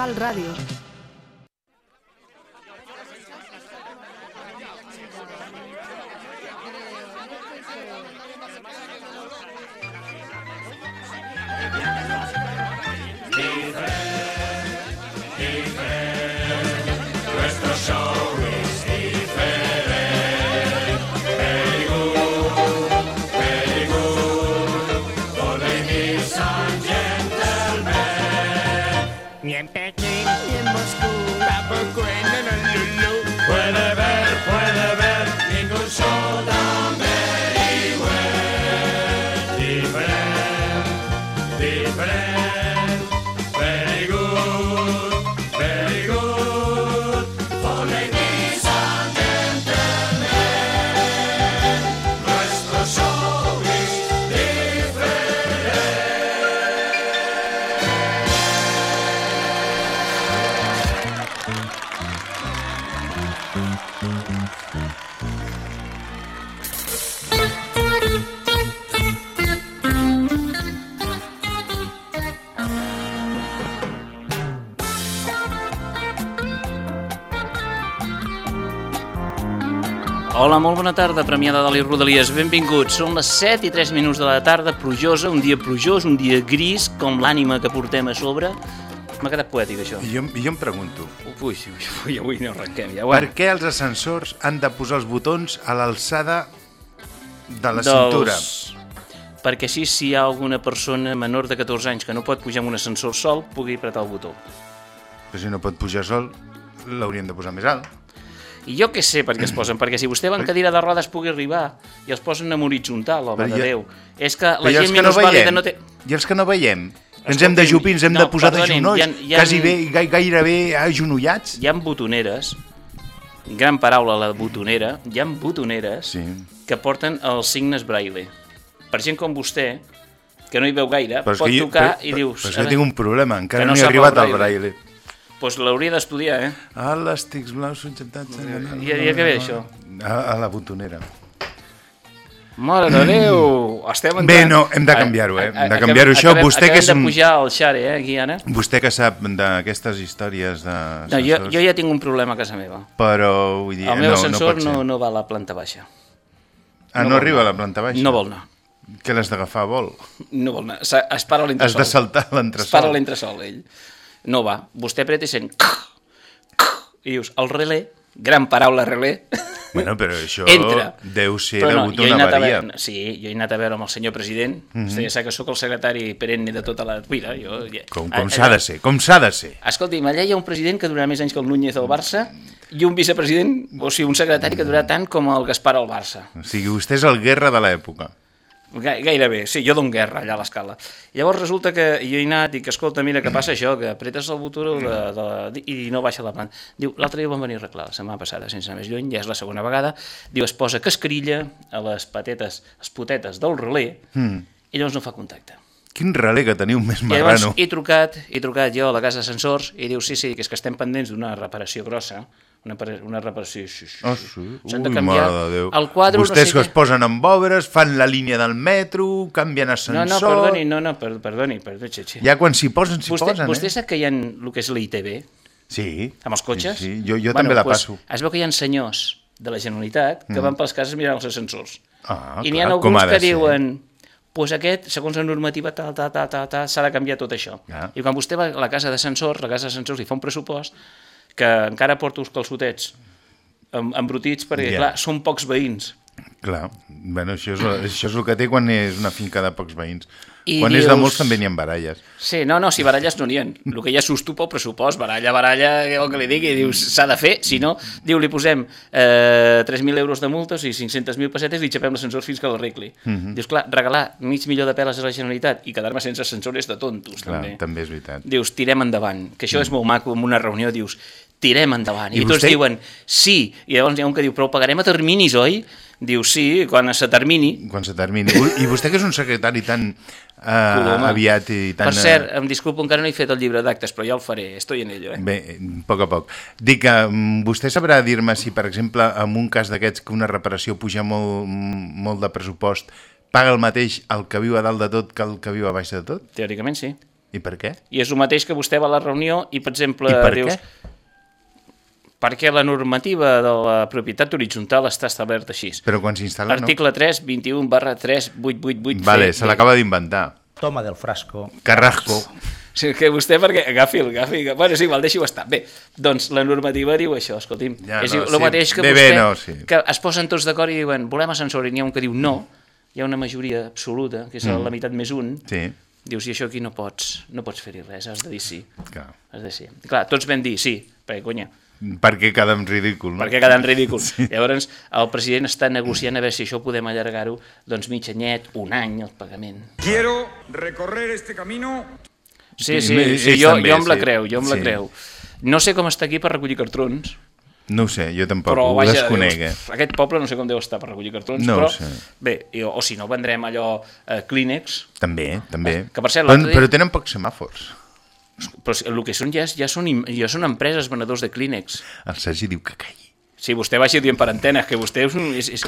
Gal Ràdio. Hola, molt bona tarda, Premià de Dalt Rodalies. Benvinguts. Són les 7 i 3 minuts de la tarda, plujosa, un dia plujós, un dia gris, com l'ànima que portem a sobre. M'ha quedat poètic, això. I jo, jo em pregunto, Ui, ui, ui, avui no arrenquem, ja. per què els ascensors han de posar els botons a l'alçada de la cintura? Perquè així, si hi ha alguna persona menor de 14 anys que no pot pujar amb un ascensor sol, pugui apretar el botó. Però si no pot pujar sol, l'haurien de posar més alt. I jo què sé per què es posen, perquè si vostè va en cadira de rodes pugui arribar i els posen en horitzontal, home Però de Déu. És que la Però gent minusvàlida no té... I els que no veiem? Que ens hem d'ajupir, ens hem no, de posar de genolls, ha- ha- quasi bé, gai, gairebé agenollats? Hi ha botoneres, gran paraula la botonera, hi ha botoneres Sí. que porten els signes braille. Per gent com vostè, que no hi veu gaire, Però és pot que jo- tocar però- i però- dius... Però és a que tinc un problema, encara no no, he arribat al braille. braille. Doncs l'hauria d'estudiar, eh? A les tics blaus subjectats... I- i a què ve això? A, a la botonera. Mare de Déu! Estem entrant... Bé, no, hem de canviar-ho, eh? Hem de Acabem- canviar-ho, això. acabem- Vostè que és acabem un- de pujar al xare, eh, aquí ara. Vostè que sap d'aquestes històries de No, jo, jo ja tinc un problema a casa meva. però vull dir, El meu no, ascensor no, no, no va a la planta baixa. Ah, no no, arriba a la planta baixa? No vol anar. Que l'has d'agafar vol? No vol anar. Es para a Has l'entresol. de saltar Es para l'entresol. l'entresol, ell. No va. Vostè apreta i sent... I dius, el relé, gran paraula relé, Bueno, però això entra. deu ser Però degut a he una avaria. veure, sí, jo he anat a veure amb el senyor president. Mm -hmm. Vostè ja sap que sóc el secretari perenne de tota la vida. Jo, ja, Com, com s'ha de ser, com s'ha de ser. Escolti'm, allà hi ha un president que durarà més anys que el Núñez del Barça i un vicepresident, o sigui, un secretari que durarà tant com el Gaspar al Barça. O sigui, vostè és el guerra de l'època. Gai- Gairebé, sí, jo dono guerra allà a l'escala. Llavors resulta que jo he anat i que, escolta, mira, que passa això, que apretes el botó de, de, i no baixa la planta. Diu, l'altre dia van venir a arreglar, la setmana passada, sense anar més lluny, ja és la segona vegada. Diu, es posa cascarilla a les patetes, les potetes del relé, mm. i llavors no fa contacte. Quin relé que teniu més I llavors marrano. he trucat, he trucat jo a la casa d'ascensors i diu, sí, sí, que és que estem pendents d'una reparació grossa, una, una reparació... Sí, sí, Oh, sí. S'han de canviar mare de Déu. el quadre, Vostès no sé que es què. posen amb obres, fan la línia del metro, canvien No, ascensor... no, perdoni, no, no, per, perdoni, perdoni, xe, xe. Ja quan s'hi posen, s'hi Vostè, posen, vostè eh? sap que hi ha el que és l'ITB, Sí. amb els cotxes? Sí, sí. Jo, jo també la doncs, passo. Es veu que hi ha senyors de la Generalitat que van pels cases mirant els ascensors. Ah, I n'hi ha alguns que ser. diuen pues aquest, segons la normativa, tal, tal, tal, tal, tal, s'ha de canviar tot això. Ah. I quan vostè va a la casa d'ascensors, la casa d'ascensors li fa un pressupost que encara porta uns calçotets em- embrutits perquè, Ja. clar, són pocs veïns. Clar, bueno, això és, això és el que té quan és una finca de pocs veïns. I quan és de dius- molts també n'hi ha baralles. Sí, no, no, si baralles no n'hi ha. El que hi ha s'ustupa el pressupost, baralla, baralla, què vol que li digui, dius, s'ha de fer, si no, diu, li posem eh, 3.000 euros de multes i 500.000 pessetes i li xapem l'ascensor fins que l'arregli. Uh Mhm. -huh. Dius, clar, regalar mig milió de peles a la Generalitat i quedar-me sense ascensor és de tontos, Clar, també. també és veritat. Dius, tirem endavant, que això és molt maco, en una reunió dius, tirem endavant. I, I tots diuen, sí, i llavors hi ha un que diu, però ho pagarem a terminis, oi? Diu, sí, quan se termini. Quan se termini. I vostè que és un secretari tan uh, Coloma. aviat i tan... Per cert, em disculpo, encara no he fet el llibre d'actes, però ja el faré, estoy en ello, eh? Bé, a poc a poc. Dic que mm, vostè sabrà dir-me si, per exemple, en un cas d'aquests que una reparació puja molt, molt de pressupost, paga el mateix el que viu a dalt de tot que el que viu a baix de tot? Teòricament sí. I per què? I és el mateix que vostè va a la reunió i, per exemple, I per dius... què? Perquè la normativa de la propietat horitzontal està establerta així. Però quan s'instal·la, no? Article 3, 21 barra 3, 888... Vale, se l'acaba d'inventar. Toma del frasco. Carrasco. Sí, que vostè, perquè agafi, agafi bueno, és igual, deixi-ho estar. Bé, doncs la normativa diu això, escolti'm, Ja, és no, el sí. mateix que Bé, vostè, bé, no, sí. que es posen tots d'acord i diuen, volem ascensor, i n'hi ha un que diu no, hi ha una majoria absoluta, que és Mm. la meitat més un, Sí, dius, i això aquí no pots, no pots fer-hi res, has de dir sí. clar. Has de dir sí. Clar, tots vam dir sí, perquè, conya, Perquè queda en ridícul, no? perquè queda en ridícul. Sí. Llavors, el president està negociant a veure si això podem allargar-ho, doncs mig anyet, un any, el pagament. Quiero recorrer este camino Sí, Sí, sí, sí jo, també, jo em la sí. creu, jo em la Sí. creu. No sé com està aquí per recollir cartrons, No ho sé, jo tampoc, però ho vaja, desconec, dius, eh? "Pf, aquest poble no sé com deu estar per recollir cartrons, No però sé. bé, i- o si no vendrem allò eh, Kleenex, També, també. Que, per cert, però, però tenen pocs semàfors. Però el que són ja, ja, són, ja són empreses venedors de Kleenex. El Sergi diu que calli. Si vostè vagi dient per antena que vostè és un... És, és,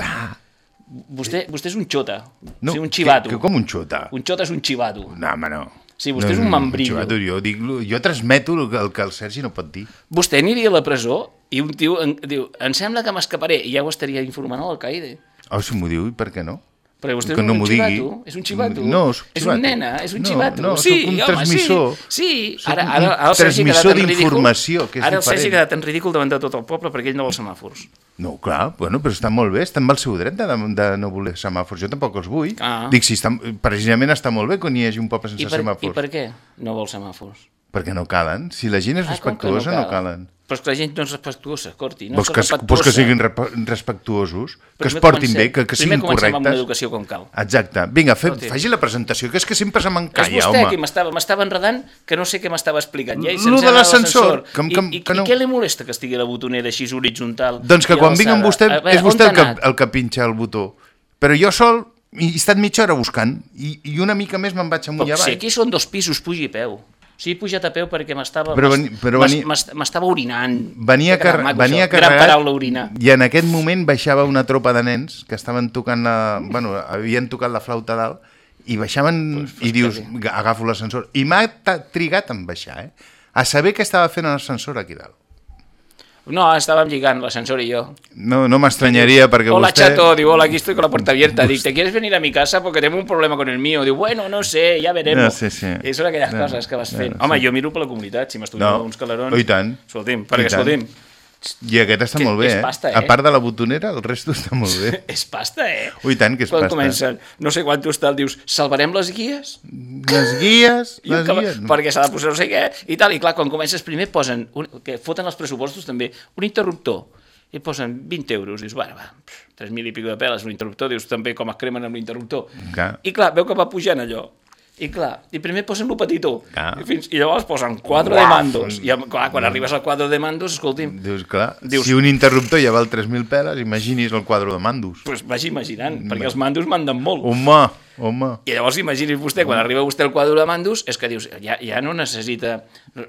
vostè, vostè és un xota, no, sigui, un xivato. Que, que com un xota? Un xota és un xivato. No, home, no. Sí, vostè és un membrillo. xivato, jo, dic, jo transmeto el que, el que el Sergi no pot dir. Vostè aniria a la presó i un tio en, diu, em sembla que m'escaparé, i ja ho estaria informant a l'alcaide. Oh, si m'ho diu, i per què no? Perquè vostè Que és no un m'ho xivato, digui. és un xivato. No, és xivato. un nena, és un No, xivato. no, sí, un home, transmissor. Sí, sí. Ara, un ara, ara el transmissor d'informació, que és Ara el Sergi ha diferent. quedat en ridícul davant de tot el poble perquè ell no vol semàfors. No, clar, bueno, però està molt bé, està amb el seu dret de, de no voler semàfors. Jo tampoc els vull. Ah. Dic, si està, precisament està molt bé quan hi hagi un poble sense I per, semàfors. I per què no vol semàfors? Perquè no calen. Si la gent és Ah, respectuosa, no, calen. Però és que la gent no és respectuosa, Corti. No vols, és que, vols que siguin respectuosos, que es Primer portin comencem- bé, que, que primer siguin comencem amb correctes. l'educació com cal. Exacte. Vinga, fe, Escolti. faci la presentació, que és que sempre se És m'encalla, vostè home. qui m'estava m'estava enredant que no sé què m'estava explicant. Ja, i Lo de l'ascensor, que- I, i, que no- I què li molesta que estigui la botonera així horitzontal? Doncs que i quan vinc amb vostè? A veure, és vostè el que, el que pinxa el botó. Però jo sol he estat mitja hora buscant i, i una mica més me'n vaig amunt i Però si avall. aquí són dos pisos, pugi a peu. Sigui, he pujat a peu perquè m'estava m'estava orinant. Venia, car maco, venia això. Gran carregat paraula, orinar. i en aquest moment baixava una tropa de nens que estaven tocant la... Bueno, havien tocat la flauta dalt i baixaven i dius, agafo l'ascensor. I m'ha trigat en baixar, eh? A saber què estava fent l'ascensor aquí dalt. No, estàvem lligant l'ascensor i jo. No, no m'estranyaria perquè Hola, vostè... chato. Digo, hola, aquí estoy con la puerta abierta. Dic, ¿te quieres venir a mi casa? Porque tengo un problema con el mío. Diu, bueno, no sé, ya veremos. No, sí, sí. I són aquelles No, coses que vas no, fent. sí. Home, jo miro per la comunitat, si m'estudio No. uns calarons. Oh, i tant. Escolti'm, perquè, escolti'm, I aquest està Que molt bé, és eh? pasta, eh? A part de la botonera, el resto està molt bé. és pasta, eh? Ui, tant que és Quan pasta. comencen, no sé quant tal, dius, salvarem les guies? Les guies, I les guies... perquè s'ha de posar no sé què, i tal, i clar, quan comences primer posen, un, que foten els pressupostos també, un interruptor, i posen 20 euros, dius, bueno, va, 3.000 i pico de peles, un interruptor, dius, també com es cremen amb l'interruptor. I clar, veu que va pujant allò, i clar, i primer posen lo petitó, Clar. i, fins, i llavors posen 4 de mandos, i clar, quan arribes al quadre de mandos, escolti'm, Dius, clar, Dius- si un interruptor ja val 3.000 peles, imagini's el quadre de mandos. pues vagi imaginant, perquè els mandos manden molt. Home, home. I llavors imagini's vostè, quan arriba vostè al quadre de mandos, és que dius, ja, ja no necessita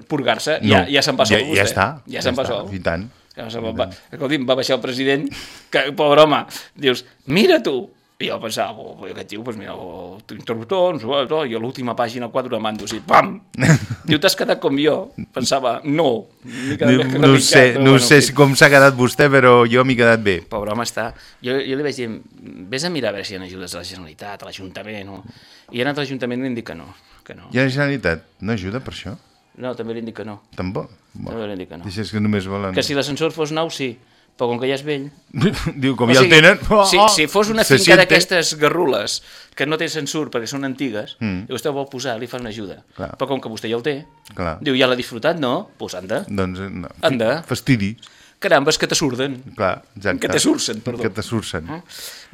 purgar-se, ja, ja se'n sol ja, vostè. ja està. Ja se'n va està, sol. I tant. Se'n va, escolti'm, va baixar el president, que, pobre home, dius, mira tu, i jo pensava, oh, aquest tio, pues mira, oh, interruptor, què, i a l'última pàgina, el quadre de mandos, i pam! Diu, t'has quedat com jo? Pensava, no. No, no sé, no bueno, sé com s'ha quedat vostè, però jo m'he quedat bé. Pobre home està... Jo, jo li vaig dir, vés a mirar a veure si hi ha ajudes a la Generalitat, a l'Ajuntament, o... I he anat a l'Ajuntament i li han dit que no, que no. I la Generalitat no ajuda per això? No, també li dit que no. Tampoc? També li dit que no. Deixes que només volen... Que si l'ascensor fos nou, sí, però com que ja és vell... Diu, com O ja sigui, el tenen... Oh, Si, si fos una finca siente- d'aquestes garrules que no té censur perquè són antigues, mm. i vostè ho vol posar, li fa una ajuda. Clar. Però com que vostè ja el té, Clar. diu, ja l'ha disfrutat, no? Doncs pues anda. Doncs, no. Anda. Fastidi. Caramba, és que te surden. Clar, exacte. Que te sursen, perdó. Que te sursen.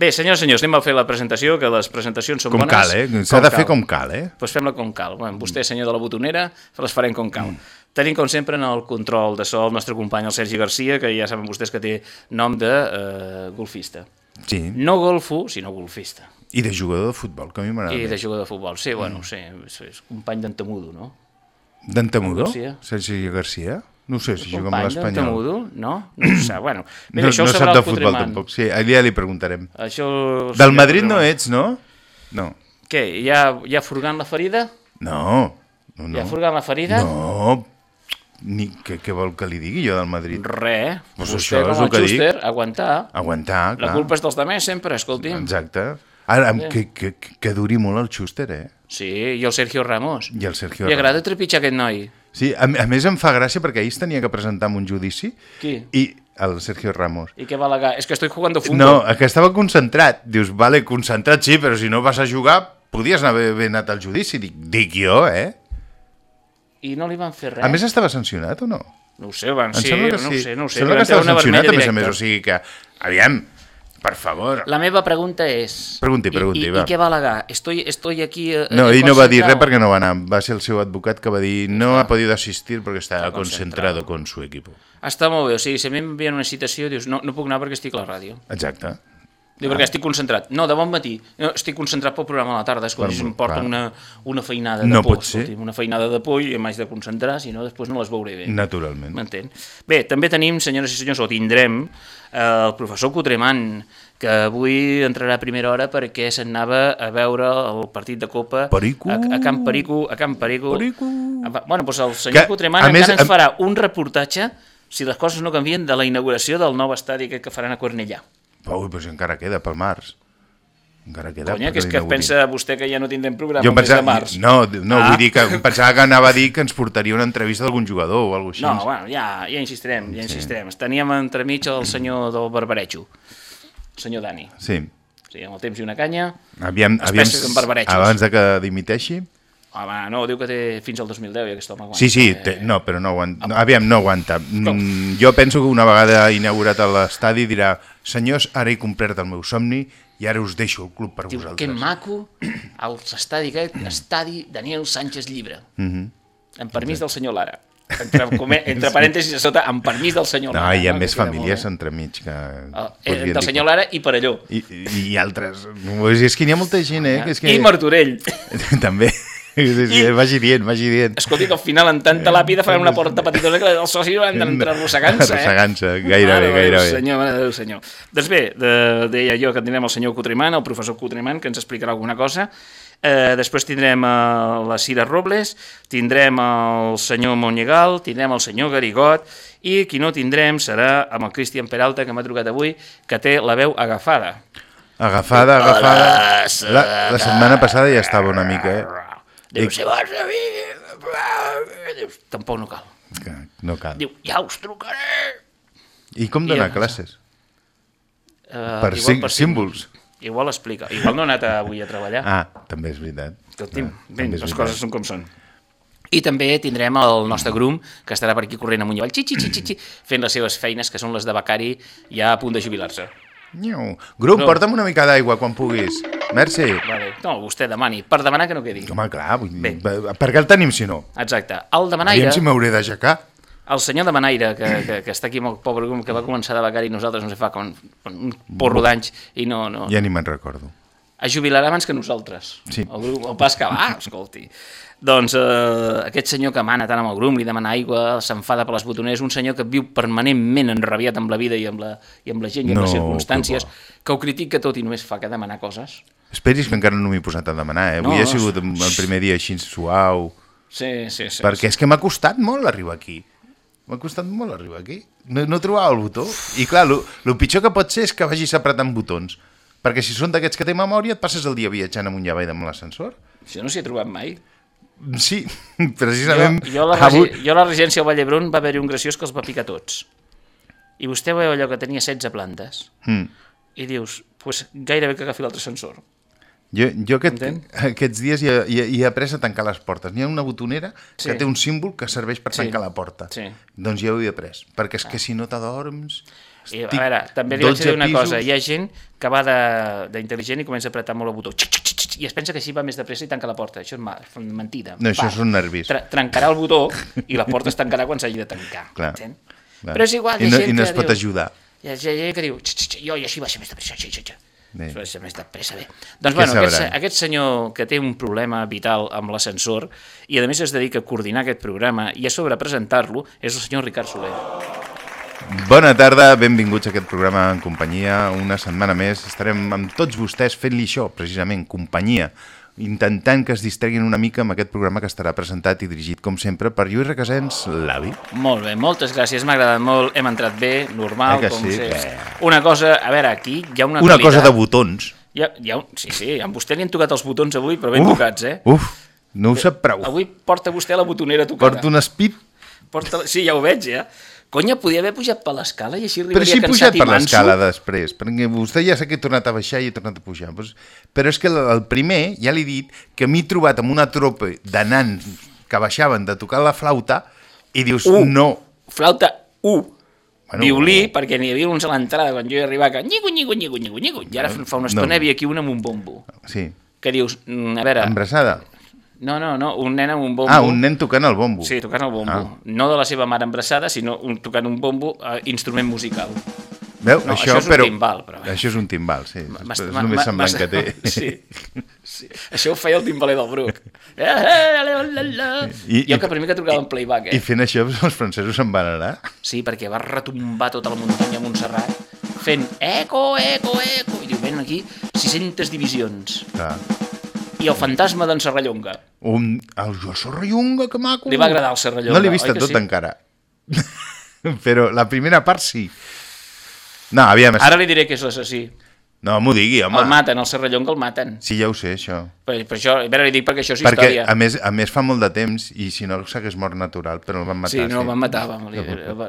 Bé, senyors senyors, anem a fer la presentació, que les presentacions són Com bones. cal, eh? S'ha de fer com cal, eh? Doncs fem-la com cal. Bueno, vostè, senyor de la botonera, les farem com cal. Mm. Tenim, com sempre, en el control de so el nostre company, el Sergi Garcia, que ja saben vostès que té nom de eh, golfista. Sí. No golfo, sinó golfista. I de jugador de futbol, que a mi m'agrada. I de jugador de futbol. Sí, Mm. bueno, sí, és, és company d'Antemudo, no? D'Antemudo? Garcia. Sergi Garcia? No sé si juga amb l'Espanyol. d'Antemudo, no? No ho sap, bueno. Mira, No, això no sap de futbol, tampoc. Sí, ja li preguntarem. Això... Del Madrid no ets, no? No. Què, ja, ja furgant la ferida? No. No, Li ha furgat la ferida? No, ni, què, què vol que li digui jo del Madrid? Re. Pues Vostè, això és com el el que dic. Schuster, aguantar. Aguantar, clar. La culpa és dels demés sempre, escolti'm. Exacte. Ara, que, que, que, que duri molt el Schuster, eh? Sí, i el Sergio Ramos. I el Sergio Li Ramos. agrada trepitjar aquest noi. Sí, a, a més em fa gràcia perquè ahir es tenia que presentar en un judici Qui? i el Sergio Ramos. I què va alegar? És que estoy jugando fútbol. No, que estava concentrat. Dius, vale, concentrat sí, però si no vas a jugar, podies haver, haver anat al judici. Dic, dic jo, eh? I no li van fer res. A més, estava sancionat o no? No ho sé, van ser, sembla que no sí. ho sé, no ho sé. Sembla que estava sancionat, a més a més. O sigui que, aviam, per favor. La meva pregunta és... Pregunti, pregunti, I, i, va. I què va alegar? Estoy, estoy aquí... eh, No, ell no va dir res perquè no va anar. Va ser el seu advocat que va dir no ha podido asistir porque estaba Está concentrado con su equipo. Està molt bé, o sigui, si a mi m'envien una citació, dius, no, no puc anar perquè estic a la ràdio. Exacte. Diu, perquè estic concentrat. No, de bon matí. No, estic concentrat pel programa a la tarda. Per- si em porta una, una feinada de No por. Escolti, una feinada de por i m'haig de concentrar, si no, després no les veuré bé. Naturalment. M'entén? Bé, també tenim, senyores i senyors, o tindrem, eh, el professor Cotremant, que avui entrarà a primera hora perquè s'anava a veure el partit de Copa Perico. a, a Camp Perico. A Camp Perico. Perico. Ah, Bueno, doncs el senyor Que, Cotremant a més, encara ens farà un reportatge, si les coses no canvien, de la inauguració del nou estadi aquest que faran a Cornellà. Ui, però si encara queda pel març. Encara queda. Conya, que és que pensa vostè que ja no tindrem programa Jo mes de pensava, març. no, no Ah. vull dir que pensava que anava a dir que ens portaria una entrevista d'algun jugador o alguna cosa No, així. bueno, ja, ja insistirem, ja insistirem. Teníem entremig el senyor del Barbarejo, el senyor Dani. Sí. Sí, amb el temps i una canya. Aviam, aviam, barbarejos. abans de que dimiteixi. Home, no, diu que té fins al 2010 i aquest home aguanta. Sí, sí, Eh, té, no, però no aguanta. No, aviam, no aguanta. Mm, jo penso que una vegada inaugurat l'estadi dirà senyors, ara he complert el meu somni i ara us deixo el club per Diu, vosaltres. que maco, l'estadi aquest, estadi Daniel Sánchez Llibre. Mhm. Amb permís del senyor Lara. Entre, entre parèntesis a sota, amb permís del senyor No, Lara. hi ha no? més molt famílies bé. entremig que... Podrien del dir senyor Lara i Parelló. I, i, i altres. No, És que n'hi ha molta gent, eh? Que és que... I Martorell. També. Sí, sí, I- vagi dient, vagi dient. Escolti, que al final en tanta làpida faran una porta petitona que els socis van d'entrar arrossegant-se, eh? Arrossegant-se, gairebé, gairebé. Senyor, mare senyor. Doncs bé, de, deia jo que tindrem el senyor Cotrimant, el professor Cotrimant, que ens explicarà alguna cosa. Eh, després tindrem eh, la Cira Robles, tindrem el senyor Monyegal, tindrem el senyor Garigot, i qui no tindrem serà amb el Cristian Peralta, que m'ha trucat avui, que té la veu agafada. Agafada, agafada. La, la setmana passada ja estava una mica, eh? Diu, si vols a mi... Dius, tampoc no cal. Que no cal. Diu, ja us trucaré. I com I donar ja- classes? Uh, Per sim- símbols. Igual explica. Igual no ha anat avui a treballar. Ah, també és veritat. Escolti'm, Ah, és les veritat. coses són com són. I també tindrem el nostre grum, que estarà per aquí corrent amunt i avall, xi, xi, xi, xi, xi, fent les seves feines, que són les de becari, ja a punt de jubilar-se. Grum, No. porta'm una mica d'aigua quan puguis. Merci. Vale. No, vostè demani, per demanar que no quedi. Home, clar, vull dir, Bé. per què el tenim si no? Exacte. El demanaire, Aviam si m'hauré d'aixecar. el senyor demanaire, que, que, que està aquí amb el pobre que va començar de becari i nosaltres no sé fa com un porro d'anys i no, no, Ja ni me'n recordo. es jubilarà abans que nosaltres. Sí. El, grup, el pas que va, escolti. Doncs eh, aquest senyor que mana tant amb el grum, li demana aigua, s'enfada per les botoneres, un senyor que viu permanentment enrabiat amb la vida i amb la, i amb la gent i amb No, les circumstàncies, que que ho critica tot i només fa que demanar coses. Esperis que encara no m'he posat a demanar, eh? No, Avui ha no, sigut el primer dia així suau. Sí, sí, sí. Perquè és que m'ha costat molt arribar aquí. M'ha costat molt arribar aquí. No, no trobava el botó. I clar, el pitjor que pot ser és que vagis apretant botons. Perquè si són d'aquests que té memòria, et passes el dia viatjant amunt i avall amb l'ascensor. Això no s'hi ha trobat mai. Sí, Jo, precisament... jo, a la, avui- jo a la residència al Vall d'Hebron va haver-hi un graciós que els va picar tots. I vostè veu allò que tenia 16 plantes Mm. i dius, pues, gairebé que agafi l'altre ascensor. Jo, jo aquest, aquests dies hi ha, hi, ha après a tancar les portes. N'hi ha una botonera Sí. que té un símbol que serveix per Sí. tancar la porta. Sí. Doncs ja ho he après. Perquè és que si no t'adorms... I, a veure, també li vaig 12 dir una pisos. cosa, hi ha gent que va de- d'intel·ligent i comença a apretar molt el botó, xic, xic, xic, xic, i es pensa que així va més de pressa i tanca la porta. Això és mentida. No, això Va. són nervis. Tra trencarà el botó i la porta es tancarà quan s'hagi de tancar. Clar. entén? Clar. Però és igual, hi I ha no, gent I no es pot diu- ajudar. Hi ha gent que diu, xic, xic, xic, jo i així va ser més de pressa, xic, xic, xic. Bé. Això més de pressa, bé. Doncs Què bueno, aquest, aquest senyor que té un problema vital amb l'ascensor i a més es dedica a coordinar aquest programa i a sobre presentar-lo és el senyor Ricard Soler. Bona tarda, benvinguts a aquest programa en companyia. Una setmana més estarem amb tots vostès fent-li això, precisament, companyia. Intentant que es distreguin una mica amb aquest programa que estarà presentat i dirigit, com sempre, per Lluís Requesens, l'avi. Molt bé, moltes gràcies, m'ha agradat molt, hem entrat bé, normal, Eh com sí? Eh. Una cosa, a veure, aquí hi ha una Una qualitat. cosa de botons. Hi ha, hi ha. Sí, sí, amb vostè li han tocat els botons avui, però ben Uf, tocats, eh? Uf, no ho sap prou. Avui porta vostè la botonera tocada. Porto un espit, Porta... Sí, ja ho veig, ja. Conya, podia haver pujat per l'escala i així però arribaria sí he cansat pujat i per manso. l'escala després, perquè vostè ja sap que he tornat a baixar i he tornat a pujar. Pues, però és que el primer, ja li he dit, que m'he trobat amb una tropa de nans que baixaven de tocar la flauta i dius, U. no, Flauta 1. Bueno, Violí, perquè n'hi havia uns a l'entrada quan jo hi arribava que nyigo, nyigo, nyigo, nyigo, nyigo. I ara fa una estona No. hi havia aquí un amb un bombo. sí, Que dius, mm, a veure... embrassada. No, no, no, un nen amb un bombo. Ah, un nen tocant el bombo. Sí, tocant el bombo. Ah. No de la seva mare embrassada, sinó un, tocant un bombo, eh, instrument musical. Veu? No, això, això és un però... timbal, però- Això és un timbal, sí. És només semblant que té. Sí, sí. Això ho feia el timbaler del Bruc. Eh, eh, la. I- jo que per mi que tocava en playback, eh? I fent això, els francesos se'n van anar. Sí, perquè va retombar tota la muntanya a Montserrat fent eco, eco, eco. I diu, venen aquí 600 divisions. Clar. I el fantasma d'en Serrallonga. Un... El Jo Sorrellonga, que maco! Li va agradar el Serrallonga, No l'he vist tot sí? encara. Però la primera part sí. No, aviam... Ara li diré que és l'assassí. No m'ho digui, home. El maten, el Serrallonga el maten. Sí, ja ho sé, això. Per, per això, a veure, li dic perquè això és Perquè, història. a més, a més, fa molt de temps i si no s'hagués mort natural, però el van matar. Sí, no, el van matar, vam, li,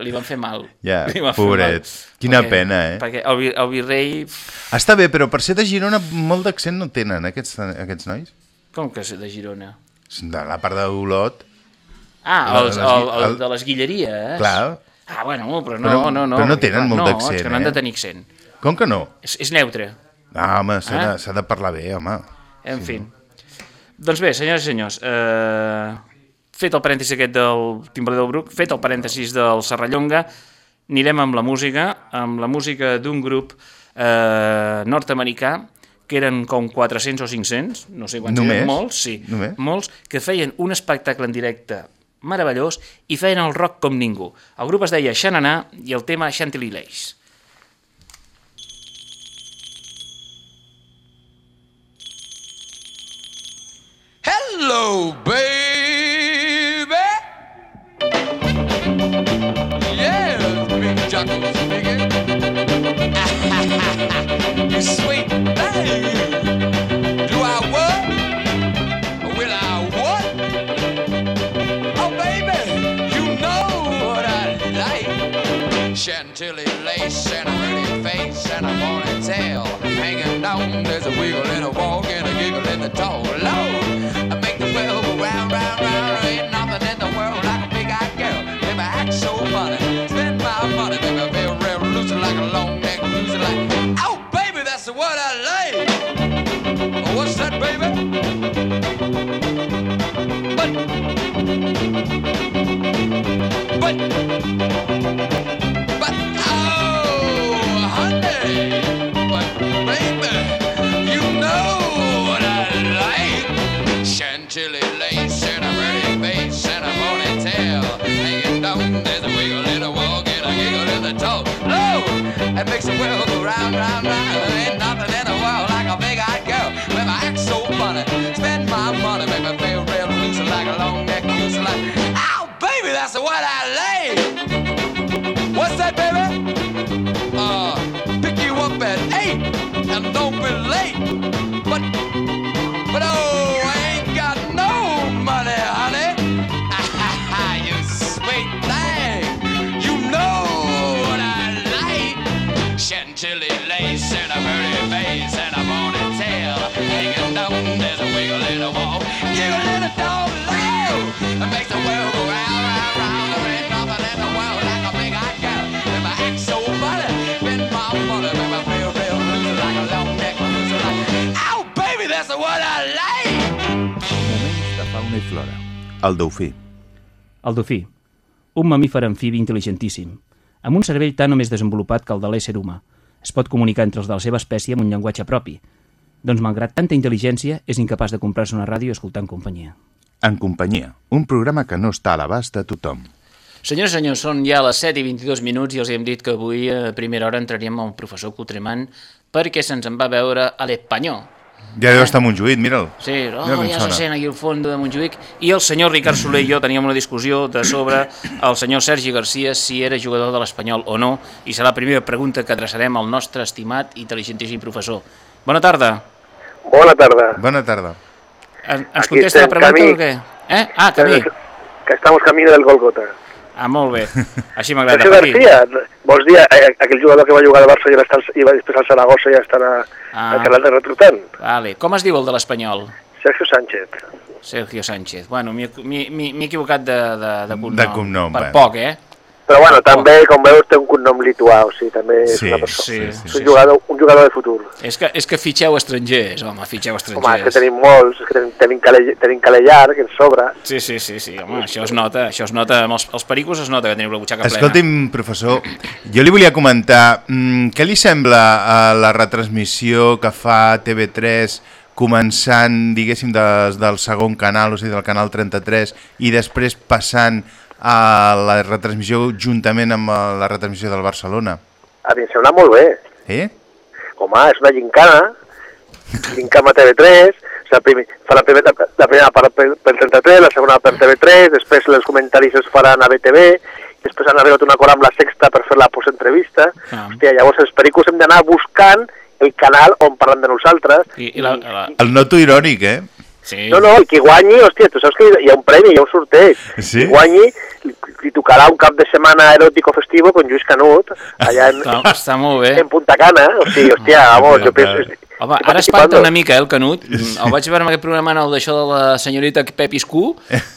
li van fer mal. Ja, fer pobret. mal. Quina pena, eh? Perquè el, el virrei... Està bé, però per ser de Girona molt d'accent no tenen, aquests, aquests nois. Com que és de Girona? De la part d'Olot, Ah, El- els, el, gui- el, el- de les guilleries. clar. Ah, bueno, però no, Però- no, no. però no tenen molt no, d'accent, és que no han eh? de tenir accent. Com que no? És, és neutre. Ah, home, s'ha Ah. de, s'ha de parlar bé, home. En fi. Doncs bé, senyores i senyors, eh, fet el parèntesi aquest del Timbaler del Bruc, fet el parèntesis del Serrallonga, anirem amb la música, amb la música d'un grup eh, nord-americà, que eren com 400 o 500, no sé quants Només? eren, molts, sí, Només? molts, que feien un espectacle en directe meravellós i feien el rock com ningú. El grup es deia Xananà i el tema Chantilly Lace. Hello, baby. Yes, Big Jocko speaking. you sweet thing. Do I what? Will I what? Oh, baby, you know what I like. Chantilly lace and a pretty face and a ponytail hanging down. There's a wiggle and a walk and a giggle in the toe. Lord, but. Oh, honey, El Daufí. El dofí, un mamífer amfibi intel·ligentíssim, amb un cervell tan o més desenvolupat que el de l'ésser humà. Es pot comunicar entre els de la seva espècie amb un llenguatge propi. Doncs, malgrat tanta intel·ligència, és incapaç de comprar-se una ràdio en companyia. En companyia, un programa que no està a l'abast de tothom. Senyors i senyors, són ja les 7 i 22 minuts i els hem dit que avui a primera hora entraríem amb el professor Cotremant perquè se'ns en va veure a l'Espanyol. Ja deu estar a Montjuïc, mira'l. Sí, oh, Mira ja se sent aquí al fons de Montjuïc. I el senyor Ricard Soler i jo teníem una discussió de sobre el senyor Sergi Garcia si era jugador de l'Espanyol o no, i serà la primera pregunta que adreçarem al nostre estimat i intel·ligentíssim professor. Bona tarda. Bona tarda. Bona tarda. En- Ens Aquí contesta la pregunta camí. o què? Eh? Ah, camí. Que estamos camino del Golgota. Ah, molt bé. Així m'agrada. Sergio. García, vols dir eh, aquell jugador que va jugar al Barça i, va estar, i va després al Saragossa i està a, Ah. al canal de reclutant? Vale. Com es diu el de l'Espanyol? Sergio Sánchez. Sergio Sánchez. Bueno, m'he m'he- m'he m'he equivocat de, de, de cognom. De cognom, Per bé. poc, eh? Però bueno, també, com veus, té un cognom lituà, o sigui, també és Sí, una persona. sí, és sí, un, jugador, un jugador de futur. És que, és que fitxeu estrangers, home, fitxeu Home, és que estrangers. tenim molts, és que tenim, tenim, Calell, tenim Calellar, que ens sobra. Sí, sí, sí, sí, home, això es nota, això es nota, amb els, els pericos es nota que teniu la butxaca plena. Escolti'm, professor, jo li volia comentar, mm, què li sembla a la retransmissió que fa TV3 començant, diguéssim, des del segon canal, o sigui, del canal 33, i després passant a la retransmissió juntament amb eh, la retransmissió del Barcelona? A mi em sembla molt bé. Eh? Home, és una gincana, gincana TV3, o sigui, primer, fa la, primera, la primera part per, per 33, la segona per TV3, després els comentaris es faran a BTV, després han arribat un acord amb la Sexta per fer la postentrevista. Ah. Hòstia, llavors els pericos hem d'anar buscant el canal on parlen de nosaltres. I, i la, la, El noto irònic, eh? Sí. No, no, i qui guanyi, hòstia, tu saps que hi ha un premi, hi ha un sorteig. Sí? Qui guanyi, li, li tocarà un cap de setmana eròtico festivo con Lluís Canut, allà en, Està, està molt bé. en Punta Cana. O sigui, hòstia, vamos, jo penso... Home, ara espanta una mica, eh, el Canut. El vaig veure en aquest programa nou d'això de la senyorita Pepis Q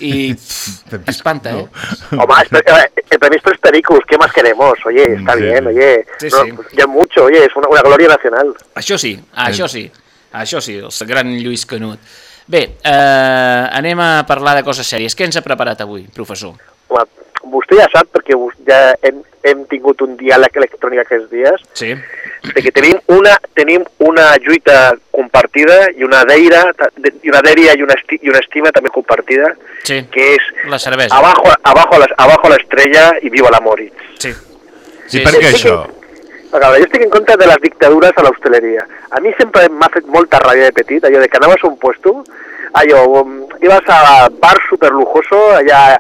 i pff, Pepis espanta, eh? Home, es- eh, el premio es tres pericos, ¿qué más queremos? Oye, está Sí, bien, sí. oye, Sí, no, sí. pues ya mucho, oye, es una, una gloria nacional. Això sí, ah, això sí. Això sí, el gran Lluís Canut. Bé, eh, anem a parlar de coses sèries. Què ens ha preparat avui, professor? Home, vostè ja sap, perquè ja hem, hem tingut un diàleg electrònic aquests dies, Sí. de que tenim una, tenim una lluita compartida i una deira, i una dèria i una, esti, i una estima també compartida, Sí, que és la cervesa. abajo, abajo, la, abajo la estrella i viva la Moritz. Sí. I per què sí, això? A veure, jo estic en contra de les dictadures a l'hostaleria. A mi sempre m'ha fet molta ràbia de petit, allò de que anaves a un puesto, allò, um, ibas a bar super lujoso, allá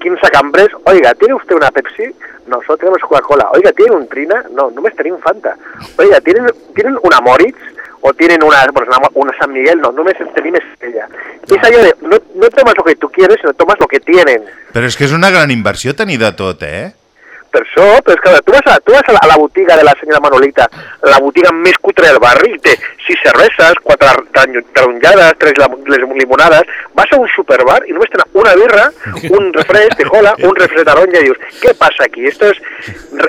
15 cambres, oiga, ¿tiene usted una Pepsi? No, solo tenemos Coca-Cola. Oiga, ¿tienen un Trina? No, no me estaría un Fanta. Oiga, ¿tienen, ¿tienen una Moritz? ¿O tienen una, pues, una, una San Miguel? No, no me tenim estrella. Es allò de, no, no tomas lo que tú quieres, sino tomas lo que tienen. Però és que és una gran inversió tenir de tot, eh? Per això, però és que a tu vas, a, tu vas a, la, a la botiga de la senyora Manolita, la botiga més cutre del barri, i té sis cerveses, quatre taron- taronjades, tres limonades, vas a un superbar i només tenen una birra, un refresc de cola, un refresc de taronja, i dius, què passa aquí? Esto es,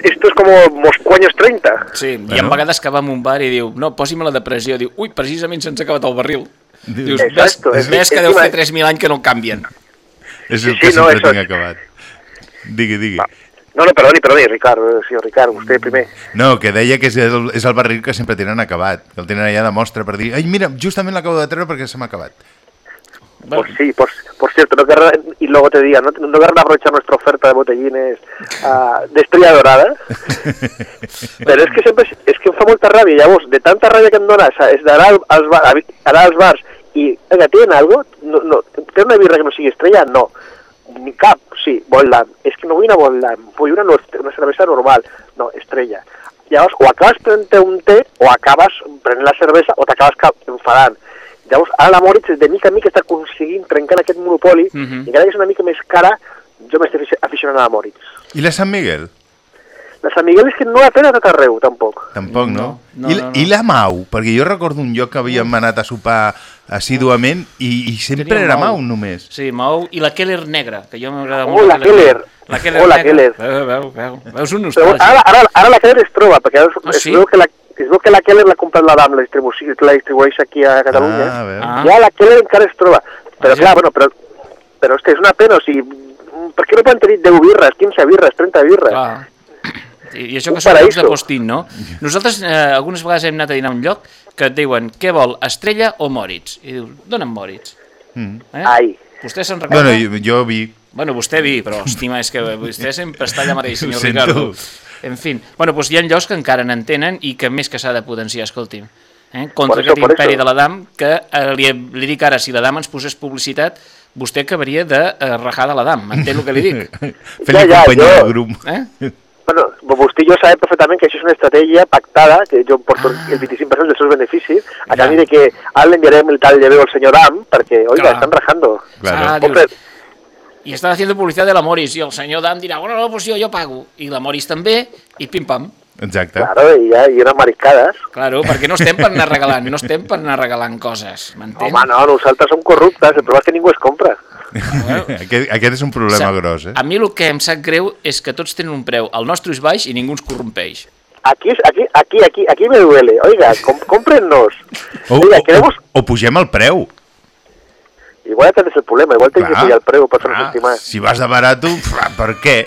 esto es como Moscuaños 30. Sí, hi ha Bueno. vegades que va a un bar i diu, no, posi'm la depressió. Diu, ui, precisament se'ns ha acabat el barril. Dius, ves, Exacto, ves és- que deu fer 3.000 anys que no canvien. És Sí, el sí, que no, sempre això- tinc acabat. Digui, digui. No, no, perdoni, perdoni, Ricard, eh, senyor Ricard, vostè primer. No, que deia que és el, és el barril que sempre tenen acabat, que el tenen allà de mostra per dir ai, mira, justament l'acabo de treure perquè se m'ha acabat. Bueno, Pues sí, por, por cierto, no querrá, y luego te diga, no, no querrán aprovechar nuestra oferta de botellines ah, de estrella dorada, però és que sempre és que em fa molta ràbia, llavors, de tanta ràbia que em dona és d'anar al- als, bar, anar als bars i, oiga, ¿tienen algo? No, no, ¿Té una birra que no sigui estrella? No. Ni cap, sí, Voldan. És que no vull una Voldan, vull una, una cervesa normal. No, estrella. Llavors, o acabes prenent un té, o acabes prenent la cervesa, o t'acabes ca- enfadant. Llavors, ara la Moritz de mica en mica està aconseguint trencar aquest monopoli, Mhm. i encara que és una mica més cara, jo m'estic afici- aficionant a la Moritz. I la Sant Miguel? La Sant Miguel és que no la tenen a tot arreu, tampoc. Tampoc, no? No, no, I, no, no. I la Mau? Perquè jo recordo un lloc que havíem anat a sopar assíduament i, i sempre Tenia era Mau. Mau només. Sí, Mau i la Keller negra, que jo m'agrada Oh, molt. la Keller. La Keller Oh, la. Keller. Veu, veu, veu. Veus un Però nostàlgic. ara, ara, ara la Keller es troba, perquè ara es, Ah, es, sí? veu que la, es veu que la Keller l'ha comprat la DAM, la, distribució, la distribueix aquí a Catalunya. Ah, veu. Ah. Ja la Keller encara es troba. Però Ah, sí? clar, bueno, però, però hòstia, és una pena, o sigui, per què no poden tenir 10 birres, 15 birres, 30 birres? Clar. I, I això que són llocs de postín, no? Nosaltres eh, algunes vegades hem anat a dinar a un lloc que et diuen què vol, Estrella o Moritz? I dius, dona'm Moritz. Mm. Eh? Ai. Vostè se'n recorda? Bueno, jo, jo vi... Bueno, vostè vi, però, estima, és que vostè sempre està allà mateix, senyor. Ricardo. En fi, bueno, doncs hi ha llocs que encara n'entenen i que més que s'ha de potenciar, escolti'm. eh, contra Por eso, aquest imperi de l'Adam, que eh, li, li dic ara, si l'Adam ens posés publicitat, vostè acabaria de eh, rajar de l'Adam, entén el que li dic? Fent-li Ja, ja, companyia jo- al grup. Eh? Bueno, vostè i jo sabem perfectament que això és una estratègia pactada, que jo em porto Ah. el 25% dels seus beneficis, a Ja. canvi de que ara li enviarem el tal lleveu al senyor Dam, perquè, oiga, Clar. están rajando. Claro. Ah, Hombre, dius, y están haciendo publicidad de la Moris, y el senyor Dam dirà, bueno, no, pues jo, jo pago, i la Moris també, i pim-pam. Exacte. claro, i, ja, i unes mariscades. Claro, perquè no estem per anar regalant, no estem per anar regalant coses, m'entén? Home, no, nosaltres som corruptes, el problema és que ningú es compra. aquest, aquest és un problema Sa- gros, eh? A mi el que em sap greu és que tots tenen un preu, el nostre és baix i ningú ens corrompeix. Aquí, aquí, aquí, aquí, aquí me duele. Oiga, com, cómprennos. O, Oiga, o, queremos... o, o pugem el preu. Igual aquest és el problema, igual tens que pujar el preu per fer-nos més. Si vas de barat, per què?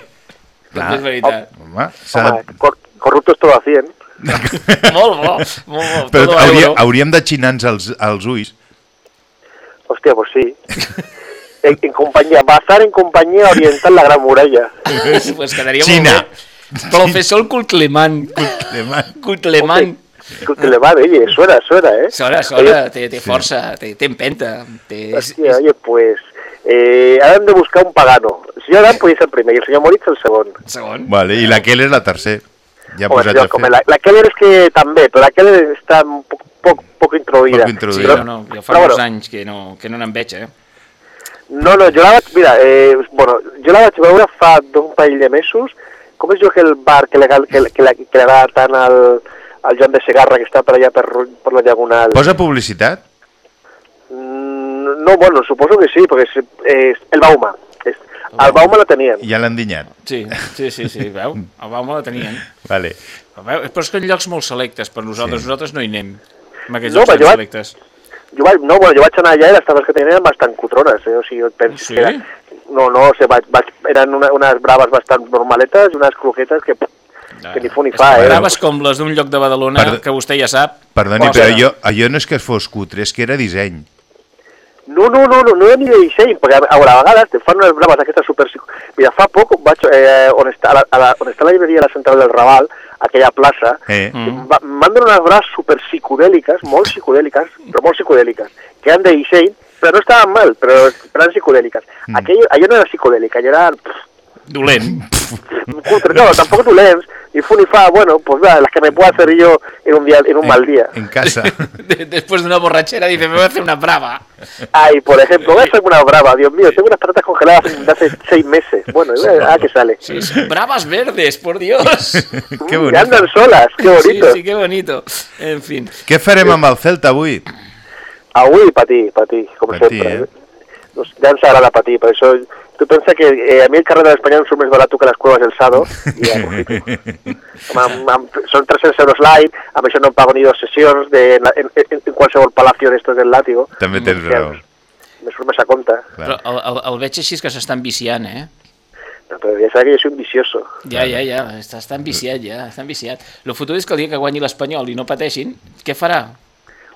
Clar. És veritat. Home, Home, de... cor corruptos todo hacían. molt bo, molt bo. Però hauria, hauríem de xinar-nos els, els ulls. Hostia, pues sí. En, en compañía, bazar en compañía oriental la Gran Muralla. pues quedaria Xina. molt bé. Professor Kutleman. Kutleman. Que le va, oye, suena, suena, ¿eh? Sora, sora, té, té força, té, té empenta. Té, és, Hostia, oye, pues... Eh, ahora han de buscar un pagano. El señor Dan podía ser el primer y el señor Moritz el segundo. segon. Vale, i la Keller la tercer. Ja Home, senyor, com la, la Keller és que també, però la Keller està un poc, poc, poc introduïda. Poc Sí, introduïda. no, no, jo fa Però molts bueno. anys que no, que no n'en veig, eh? No, no, jo la vaig, mira, eh, bueno, jo la vaig veure fa d'un parell de mesos, com es diu aquell bar que, legal, que, que, que, que agrada tant al, al Joan de Segarra, que està per allà per, per la Diagonal? Posa publicitat? Mm, no, bueno, suposo que sí, perquè és, és el Bauma. És, el Bauma la tenien. Ja l'han dinyat. Sí, sí, sí, sí, veu? El Bauma la tenien. Vale. Veu? Però és que en llocs molt selectes per nosaltres, Sí. nosaltres no hi anem. En aquests No, llocs jo vaig- selectes. Jo vaig, no, bueno, jo vaig anar allà i les taves que tenien eren bastant cutrones, eh? o sigui, jo penso Sí? que era, no, no, o sigui, vaig, vaig, eren una, unes braves bastant normaletes i unes croquetes que, que ni fu ni fa, eh? Braves com les d'un lloc de Badalona, Perdó. que vostè ja sap. Perdoni, però allò, allò no és que fos cutre, és que era disseny. No, no, no, no, no era ni de disseny, perquè a, a vegades te fan unes braves aquestes super... Mira, fa poc vaig, eh, on, està, a la, a la, on està la llibreria de la central del Raval, aquella plaça, Eh? Mm. va- unes braves super psicodèliques, molt psicodèliques, però molt psicodèliques, que eren de disseny, però no estaven mal, però, però eren psicodèliques. Mm. Aquell, allò no era psicodèlic, allò era pff, Dolent. cutre, no, tampoco dolents, ni fu ni fa, bueno, pues nada, las que me puedo hacer yo en un día, en un mal día. En casa. De- Después de una borrachera dice, me voy a hacer una brava. Ay, por ejemplo, voy a hacer una brava, Dios mío, tengo unas patatas congeladas de hace seis meses. Bueno, ah, que sale. Sí, sí, bravas verdes, por Dios. que Mm, bonic. andan solas, qué Sí, bonito. sí, qué bonito. En fin. Què farem amb el Celta avui? Avui, pa ti, pa ti, com Pa ti, eh? Nos, ja ens agrada pa ti, per això... Tu pensa que eh, a mi el carrer de l'Espanyol em surt més barat que les cuevas del Sado i. Home, amb, amb, són 300 euros l'any, amb això no em pago ni dues sessions de, en, en, en, en qualsevol palacio d'estos del Látigo. També tens raó. Me surt més a compte. Però el, el, el veig així que s'estan viciant, eh? No, però ja sabeu que jo un vicioso. Ja, ja, ja, està, està enviciat, ja, està enviciat. Lo fotut és que el dia que guanyi l'Espanyol i no pateixin, què farà?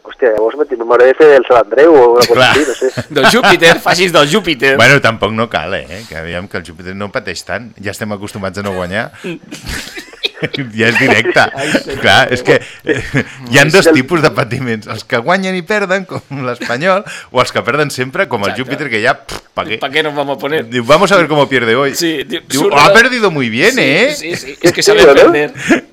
Hòstia, llavors de fer del Sant Andreu o una cosa així, no sé. Del Júpiter, facis del Júpiter. Bueno, tampoc no cal, eh? Que aviam que el Júpiter no pateix tant. Ja estem acostumats a no guanyar. ja és directe. Clar, és que eh, hi ha dos tipus de patiments. Els que guanyen i perden, com l'Espanyol, o els que perden sempre, com el Exacte. Júpiter, que ja... ¿pa qué? ¿Para qué nos vamos a poner? Diu, vamos a ver cómo pierde hoy. Sí, diu, Diu, surt ha perdido muy bien, sí, ¿eh? Sí, sí, es que ¿no? perder.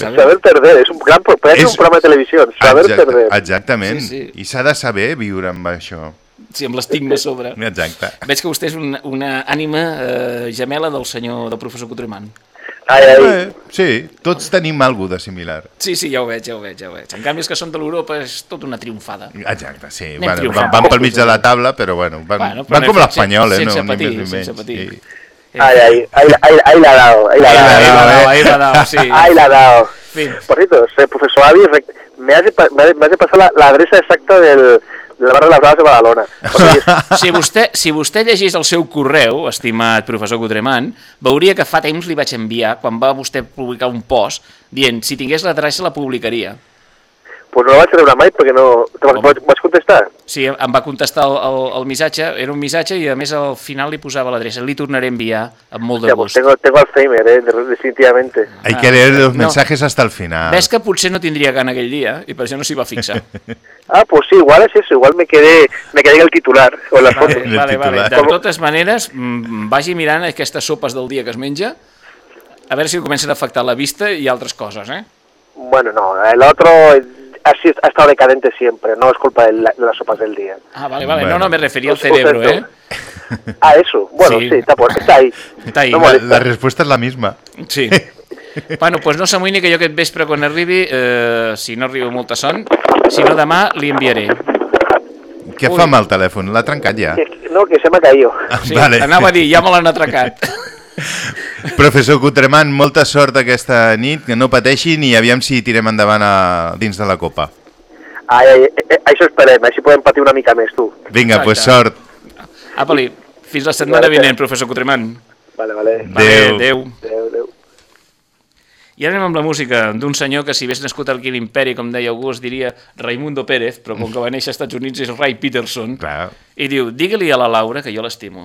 Saber- Saber perder, és un gran... És- un programa de televisió, saber Exacte- perder. Exactament. Sí, sí. I s'ha de saber viure amb això. Sí, amb l'estigma a sobre. Exacte. Veig que vostè és una, una ànima eh, gemela del senyor, del professor Cotremant. Ai, ai, Eh, sí, tots tenim alguna de similar. Sí, sí, ja ho veig, ja ho veig, ja ho veig. En canvi, els que són de l'Europa és tot una triomfada. Exacte, sí. Anem Bueno, triomfant. van, van pel mig de la taula, però bueno, van, Bueno, però van com l'Espanyol, eh? sense- No, ni patir, més ni menys. sense patir. Sí. Ai, ahí, ahí, ahí la ha dado, ahí la ha Ahí dado. la eh. ahí la ha dado, sí. Ahí la ha dado. fin. Por cierto, eh, profesor Avi, me has de, me has de- de pasar la, la adresa exacta del, del barri de les Braves de Badalona. Si vostè, si vostè llegís el seu correu, estimat professor Cotremant, veuria que fa temps li vaig enviar, quan va vostè publicar un post, dient, si tingués l'adreça la publicaria. Pues no la vaig rebre mai perquè no... Te vas, vaig, vaig contestar? Sí, em va contestar el, el, el missatge, era un missatge i a més al final li posava l'adreça. Li tornaré a enviar amb molt de gust. tengo, tengo Alzheimer, eh, de- definitivamente. Hay Ah, que leer los no. mensajes hasta el final. Ves que potser no tindria gana aquell dia i per això no s'hi va fixar. Ah, pues sí, igual es eso, igual me quedé, me quedé el titular o en las Vale, vale, vale. De totes maneres, mm, vagi mirant aquestes sopes del dia que es menja, a veure si comencen a afectar la vista i altres coses, eh? Bueno, no, el otro ha, sido- ha estado decadente siempre, no es culpa de, la- de las sopas del día. Ah, vale, vale. Bueno. No, no, me referia al cerebro, eh? Ah, eso, bueno, Sí. sí, está, por, está ahí. Està ahí. No La, la respuesta es la misma. Sí. Bueno, doncs no s'amoïni que jo aquest vespre quan arribi, eh, si no arribo molta son, si no demà li enviaré. Què Ui. fa amb el telèfon? L'ha trencat ja. No, que se me ha caído. Sí, Vale. anava a dir, ja me l'han atracat. Professor Cotremant, molta sort aquesta nit, que no pateixin i aviam si tirem endavant a, dins de la copa. Ai, ai, ai, això esperem, així podem patir una mica més, tu. Vinga, doncs pues sort. Apa-li, fins la setmana Vale. vinent, professor Cotremant. Vale, vale. Vale, Adéu. adéu. Adéu, adéu. I ara anem amb la música d'un senyor que si hagués nascut aquí a l'imperi, com deia August, diria Raimundo Pérez, però com que va néixer als Estats Units és Ray Peterson, Clar. i diu, digue-li a la Laura que jo l'estimo.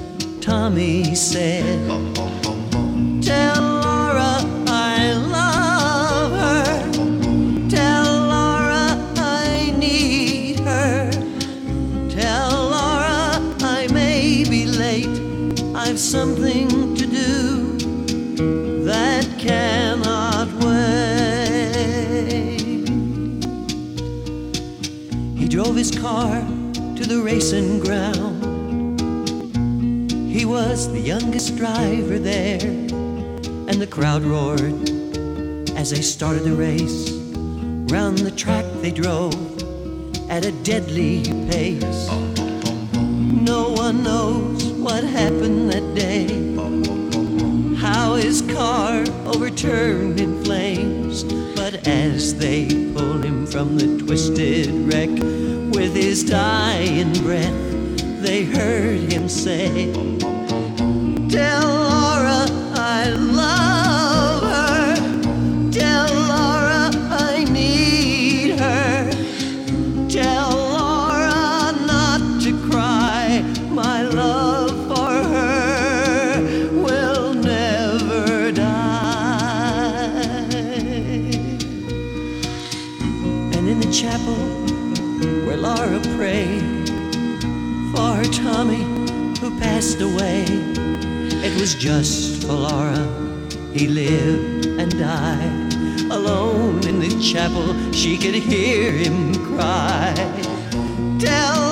Tommy said, Tell Laura I love her. Tell Laura I need her. Tell Laura I may be late. I've something to do that cannot wait. He drove his car to the racing ground. He was the youngest driver there, and the crowd roared as they started the race. Round the track they drove at a deadly pace. No one knows what happened that day. How his car overturned in flames. But as they pulled him from the twisted wreck with his dying breath, they heard him say, Tell passed away, it was just for Laura. He lived and died alone in the chapel. She could hear him cry. Tell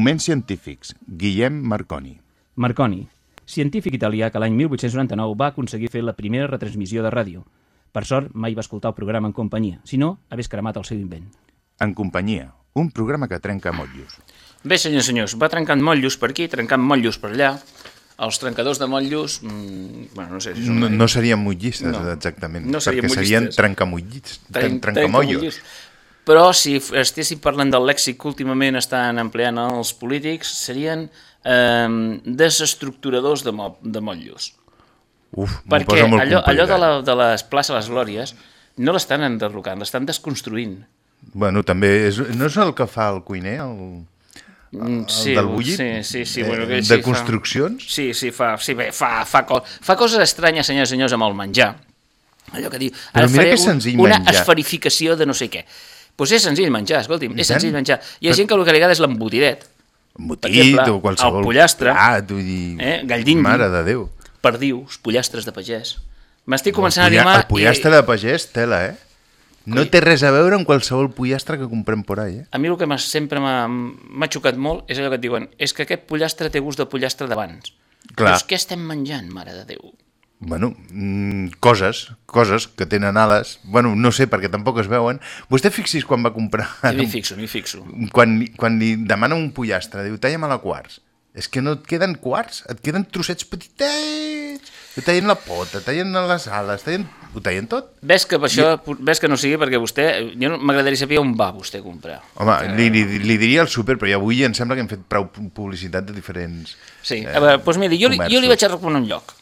Moments científics. Guillem Marconi. Marconi, científic italià que l'any 1899 va aconseguir fer la primera retransmissió de ràdio. Per sort, mai va escoltar el programa en companyia, si no, hagués cremat el seu invent. En companyia. Un programa que trenca motllos. Bé, senyors i senyors, va trencant motllos per aquí, trencant motllos per allà. Els trencadors de motllos, mm, bueno, no sé si són... No, no serien motllistes, No. exactament. No serien perquè serien motllistes. trencamollis. Tren- Tren, trencamollos. Però si estéssim parlant del lèxic que últimament estan empleant els polítics, serien eh, desestructuradors de, mo de motllos. Uf, Perquè allò, allò de, la, de les places Les Glòries no l'estan enderrocant, l'estan desconstruint. Bueno, també és, no és el que fa el cuiner, el, Mm, el del bullit? Sí, sí, sí. Bueno, de que sí, construccions? Fa... Sí, sí, fa, sí, bé, fa, fa, co fa coses estranyes, senyors i senyors, amb el menjar. Allò que diu, Però ara mira faré que senzill una menjar. esferificació de no sé què. Doncs pues és senzill menjar, escolti'm, és senzill menjar. Hi ha gent que el que li agrada és l'embotidet, Embotit o qualsevol el pollastre, plat, vull dir... eh, gall d'indi. Mare de Déu. perdius, pollastres de pagès. M'estic començant a polla- animar el pollastre de pagès, tela, eh? No té res a veure amb qualsevol pollastre que comprem por ahí, eh? A mi el que sempre m'ha m'ha xocat molt és allò que et diuen és que aquest pollastre té gust de pollastre d'abans. Clar. Dius, què estem menjant, mare de Déu? Bueno, mm, coses, coses que tenen ales. Bueno, no sé, perquè tampoc es veuen. Vostè fixis quan va comprar... Sí, m'hi fixo, m'hi fixo. Quan, quan li demana un pollastre, diu, talla'm a la quarts. És que no et queden quarts, et queden trossets petitets. Ho tallen la pota, tallen les ales, tallen... ho tallen tot. Ves que això, ves que no sigui perquè vostè, jo no- m'agradaria saber on va vostè a comprar. Home, li, li, li diria al súper, però ja avui em sembla que hem fet prou publicitat de diferents... Sí, eh, a veure, doncs miri, jo, li- jo li vaig a recomanar un lloc.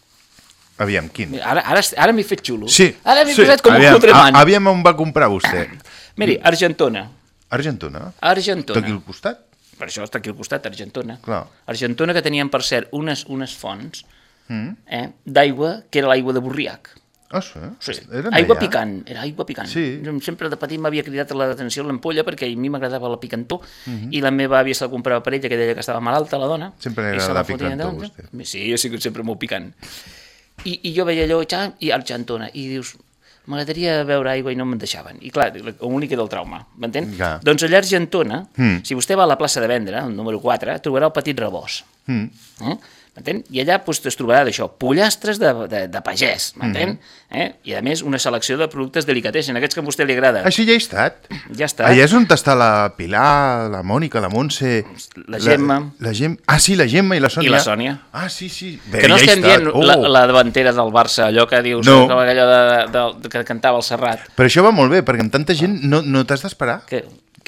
Aviam, quin? Ara, ara, ara m'he fet xulo. Sí, Ara m'he sí. posat com aviam, un cutremant. a- Aviam on va comprar vostè. Miri, Argentona. Argentona? Argentona. Tot aquí al costat? Per això està aquí al costat, Argentona. Clar. Argentona que tenien, per cert, unes, unes fonts mm. eh, d'aigua, que era l'aigua de Borriac. Ah, sí? Sí. Eren Aigua d'allà? picant, era aigua picant. Sí. Jo Sempre de petit m'havia cridat l'atenció l'ampolla perquè a mi m'agradava la picantó Mhm. i la meva àvia se la comprava per ella que deia que estava malalta, la dona. Sempre agrada la picantó, allà. vostè. Sí, jo he sigut sempre molt picant. I, i jo veia allò, xam, i Argentona, i dius, m'agradaria beure aigua i no me'n deixaven. I clar, a un li queda el trauma, m'entén? Ja. Doncs allà a Argentona, Mm. si vostè va a la plaça de vendre, el número 4, trobarà el petit reboç. Mm. Eh? M'entén? I allà doncs, es trobarà d'això, pollastres de, de, de pagès, Mhm. m'entén? eh? I a més una selecció de productes delicatessen, aquests que a vostè li agrada. Així ja he estat. Ja està. Allà és on està la Pilar, la Mònica, la Montse... La Gemma. La, la Gem... Ah, sí, la Gemma i la Sònia. I la Sònia. Ah, sí, sí. Bé, que no ja estem dient Oh. la, la davantera del Barça, allò que dius, No. no. allò de, de, de, que cantava el Serrat. Però això va molt bé, perquè amb tanta gent no, no t'has d'esperar. Què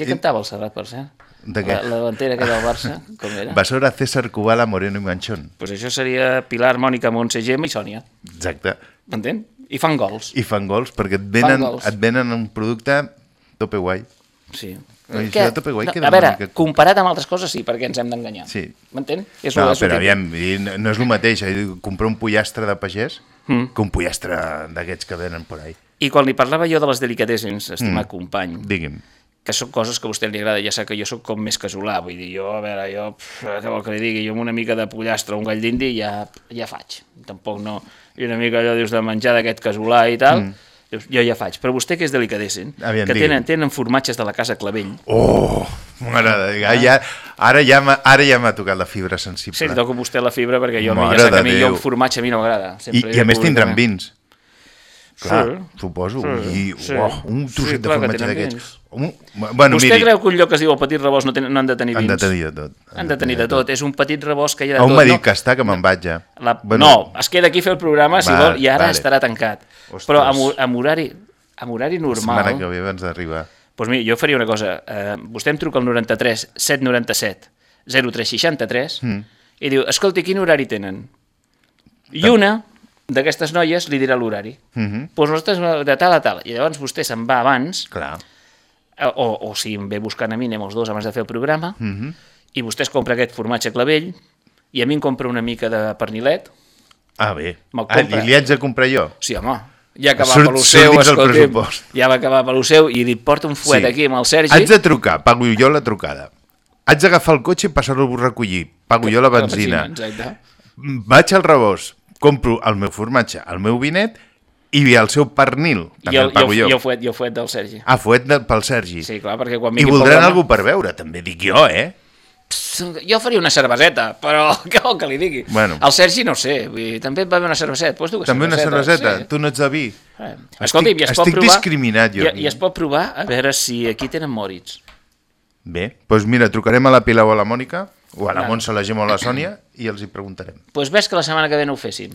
cantava el Serrat, per cert? De què? La, la davantera que del Barça, com era? Basora, César, Cubala, Moreno i Manchón. Pues això seria Pilar, Mònica, Montse, Gemma i Sònia. Exacte. M'entén? I fan gols. I fan gols, perquè et venen, gols. et venen un producte tope guai. Sí. No, i Que- tope guai no, a veure, mica- comparat amb altres coses sí, perquè ens hem d'enganyar. Sí. M'entén? No, però que- aviam, no, és el mateix eh, comprar un pollastre de pagès Mm. que un pollastre d'aquests que venen por ahí. I quan li parlava jo de les delicatessens, estimat Mm. company, Digui'm. Que són coses que a vostè li agrada, ja sap que jo sóc com més casolà, vull dir, jo, a veure, jo, pff, què vol que li digui, jo amb una mica de pollastre o un gall d'indi ja, ja faig, tampoc no, i una mica allò, dius, de menjar d'aquest casolà i tal, mm. dius, jo ja faig, però vostè que és delicatessen, Aviam, que tenen, tenen formatges de la casa Clavell, Oh, m'agrada. Ja, ja, ara ja m'ha ara ja m'ha tocat la fibra sensible. sí, li toco vostè la fibra perquè jo, Mare ja sap que a de mi jo el formatge a mi no m'agrada. I, I a més tindran vins. Clar, Sí. suposo. Sí, I sí. uah, un Sí, trosset de clar que formatge d'aquests. Un- Bueno, Vostè miri, creu que un lloc que es diu el Petit Rebost no, ten, no han de tenir han vins? de tenir de tot. Han de tenir de tot. És un petit rebost que hi ha de On tot. m'ha dit no? que està, que me'n vaig ja. La... Bueno, no, es queda aquí a fer el programa, si Val, vol, i ara vale. estarà tancat. Ostres. Però amb, amb, horari, amb horari La setmana que normal... ve abans d'arribar. Doncs mira, jo faria una cosa. Eh, vostè em truca al 93 797 0363 mm. i diu, escolti, quin horari tenen? I una d'aquestes noies li dirà l'horari. Mm -hmm. Doncs nosaltres de tal a tal. I llavors vostè se'n va abans, Clar. Eh, o, o si em ve buscant a mi, anem els dos abans de fer el programa, Mm -hmm. i vostè es compra aquest formatge clavell, i a mi em compra una mica de pernilet, Ah, bé. Ah. I li haig de comprar jo? Sí, home, ja que va Surt- per lo surt seu, escolti'm, ja va acabar per lo seu i li porta un fuet aquí amb el Sergi. Haig de trucar, pago jo la trucada. Haig d'agafar el cotxe i passar-lo a recollir. Pago jo la benzina. Exacte. Vaig al rebost, compro el meu formatge, el meu vinet i el seu pernil. I També el, el, pago jo. i el, fuet, i el fuet del Sergi. Ah, fuet de, pel Sergi. Sí, clar, perquè quan I voldran programa- algú per veure, també dic jo, eh? Jo faria una cerveseta, però què vol que li digui? Bueno. El Sergi no sé, vull dir, també et va bé una cerveseta. Pues tu, També una cerveseta, Sí. tu no ets de vi. Eh, Estic- Escolti'm, i es pot estic provar, discriminat, jo. I, I es pot provar a veure si aquí tenen Moritz. Bé, doncs mira, trucarem a la Pilar o a la Mònica, o a la. Montse, la Gemma o la Sònia, i els hi preguntarem. Doncs pues ves que la setmana que ve no ho féssim.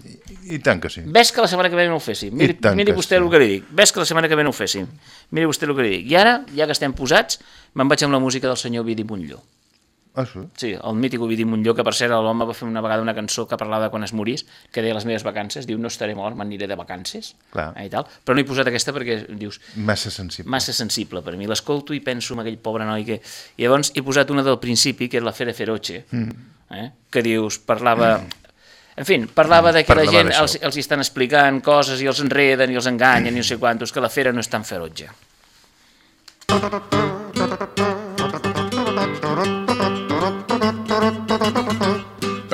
I tant que sí. Ves que la setmana que ve no ho féssim. Miri, I miri que vostè sí. el que li dic. Ves que la setmana que ve no ho féssim. Miri vostè el que li dic. I ara, ja que estem posats, me'n vaig amb la música del senyor Vidi Montlló. Ah, sí? Sí, el mític Ovidi Montlló, que per cert l'home va fer una vegada una cançó que parlava de quan es morís, que deia les meves vacances, diu no estaré mort, m'aniré de vacances, Clar. eh, i tal. però no he posat aquesta perquè dius, Massa sensible. massa sensible per mi, l'escolto i penso en aquell pobre noi que... I llavors he posat una del principi, que és la Fere Feroce, mm. eh, que dius, parlava... En fi, parlava de que la Parlava gent d'això. els, els estan explicant coses i els enreden i els enganyen i no sé quantos, que la fera no és tan ferotge.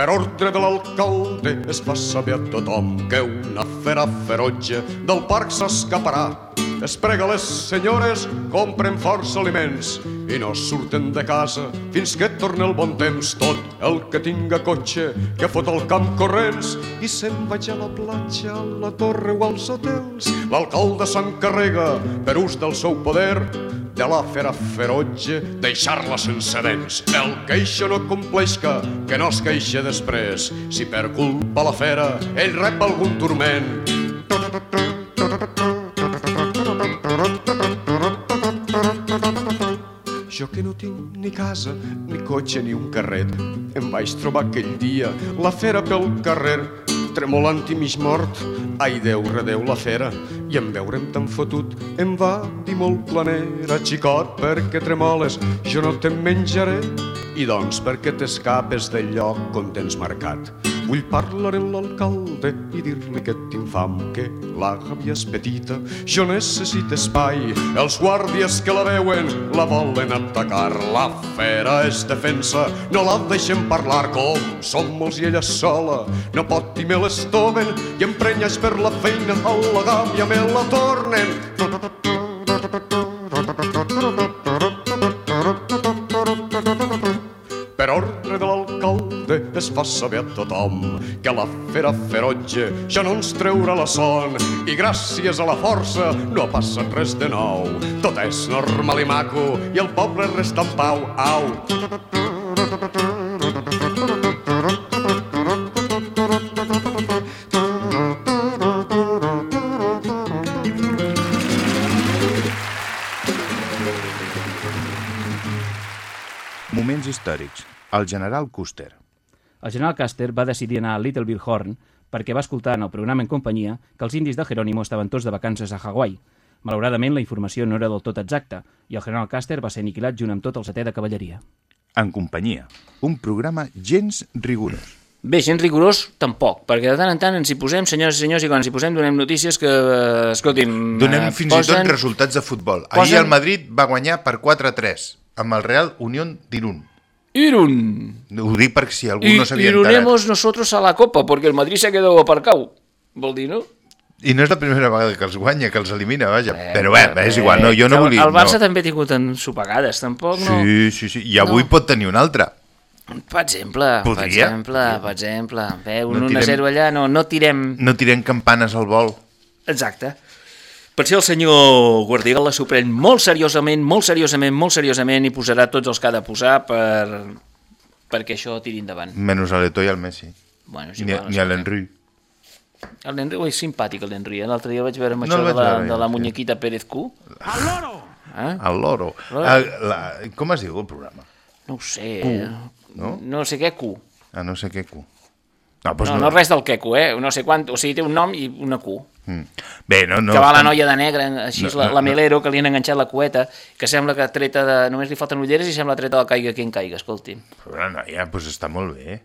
Per ordre de l'alcalde es fa saber a tothom que una fera ferotge del parc s'escaparà. Es prega les senyores, compren força aliments i no surten de casa fins que torna el bon temps. Tot el que tinga cotxe, que fot el camp corrents i se'n vaig a la platja, a la torre o als hotels. L'alcalde s'encarrega, per ús del seu poder, de la fera ferotge, deixar-la sense dents. El que això no compleixca, que no es queixa després. Si per culpa la fera ell rep algun turment, Jo que no tinc ni casa, ni cotxe, ni un carret, em vaig trobar aquell dia la fera pel carrer, tremolant i mig mort. Ai, Déu, redeu la fera, i en veure'm tan fotut em va dir molt planera, xicot, perquè tremoles, jo no te'n menjaré, i doncs perquè t'escapes del lloc on tens marcat. Vull parlar amb l'alcalde i dir-li aquest infam que la gàbia és petita, jo necessito espai. Els guàrdies que la veuen la volen atacar. La fera és defensa, no la deixem parlar com som molts i ella sola. No pot i me l'estoven i emprenyes per la feina a la gàbia me la tornen. Per ordre de l'alcalde es fa saber a tothom que la fera ferotge ja no ens treurà la son i gràcies a la força no ha passat res de nou. Tot és normal i maco i el poble resta en pau. Au! Històrics. El general Custer. El general Custer va decidir anar a Little Bill Horn perquè va escoltar en el programa en companyia que els indis de Jerónimo estaven tots de vacances a Hawaii. Malauradament, la informació no era del tot exacta i el general Custer va ser aniquilat junt amb tot el setè de cavalleria. En companyia. Un programa gens rigorós. Bé, gens rigorós, tampoc, perquè de tant en tant ens hi posem, senyors i senyors, i quan ens hi posem donem notícies que, eh, escolti'm... Donem eh, fins i tot resultats de futbol. Ahir posen- el Madrid va guanyar per 4-3 amb el Real Unión d'Irún. Irún. Ho dic perquè si algú Y, no s'havia enterat. irunemos nosotros a la Copa, porque el Madrid se ha quedado aparcado. Vol dir, no? I no és la primera vegada que els guanya, que els elimina, vaja. Eh, Però bé, bé, és igual, no, jo no volia... El Barça no. també ha tingut ensopegades, tampoc, no? Sí, sí, sí, i avui No. pot tenir un altre. Per exemple, per Podria. exemple, per exemple. Bé, un No 1 a tirem- 0 allà, no, no tirem... No tirem campanes al vol. Exacte. Per si el senyor Guardiola s'ho pren molt seriosament, molt seriosament, molt seriosament i posarà tots els que ha de posar per... perquè això tiri endavant. Menys a l'Eto i al Messi. Bueno, és Ni, a l'Henry. El Henry, ui, simpàtic el Henry. eh? L'altre dia vaig veure amb No això el de la, veure, de la sí. muñequita Pérez Q. Eh? El Loro. Loro. Ah, la, com es diu el programa? No ho sé. eh? no? no sé què Q. Ah, no sé què Q. No, doncs No, no res del queco, eh? No sé quant, o sigui, té un nom i una Q. Mm. Bé, no, no... que va la noia de negre, així No, no, la, no, la no. Melero, que li han enganxat la cueta, que sembla que treta de... Només li falten ulleres i sembla treta de caiga qui en caiga, escolti. Però la noia, doncs està molt bé.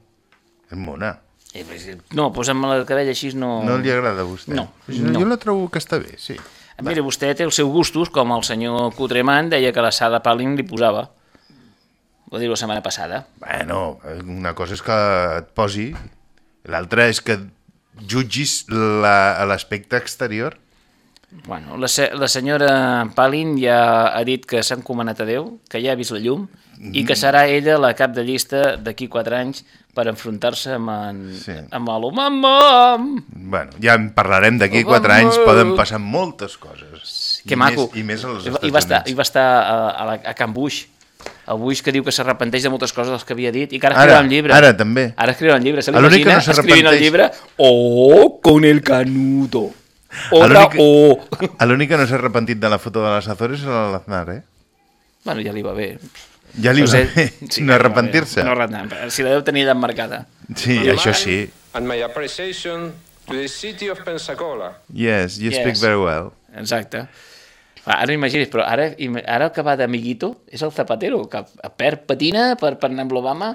És mona. Eh, pues, No, posa'm el cabell així no... No li agrada a vostè? No, Jo, no. jo la trobo que està bé, sí. Mira, vostè té els seus gustos, com el senyor Cutreman deia que la Sada Palin li posava. Ho dir la setmana passada. Bueno, una cosa és que et posi, l'altra és que jutgis la- l'aspecte exterior. Bueno, la, se la senyora Palin ja ha dit que s'ha encomanat a Déu, que ja ha vist la llum, i que serà ella la cap de llista d'aquí quatre anys per enfrontar-se amb, en, Sí. amb el Mamam. Bueno, ja en parlarem d'aquí Oh, quatre anys, vamos. poden passar moltes coses. Que I maco. Més, I més als I, Estats I va estar, Units. i va estar a, a, la, a Can Buix. Buix que diu que s'arrepenteix de moltes coses dels que havia dit i que ara Ara, escriurà un llibre. ara també. Ara escriurà un llibre. Se l'imagina no escrivint el llibre Oh, con el canudo. Otra O. a l'únic que no s'ha arrepentit de la foto de les Azores és l'Aznar, eh? Bueno, ja li va bé. Ja li Pues va ell- bé sí, no arrepentir-se. No arrepentir Si la deu tenir d'emmarcada. Sí, això sí. And my appreciation to the city of Pensacola. Yes, you Yes. speak very well. Exacte. Va, Ara imagina't, però ara, ara el que va d'amiguito és el Zapatero, que perd patina per, per anar amb l'Obama.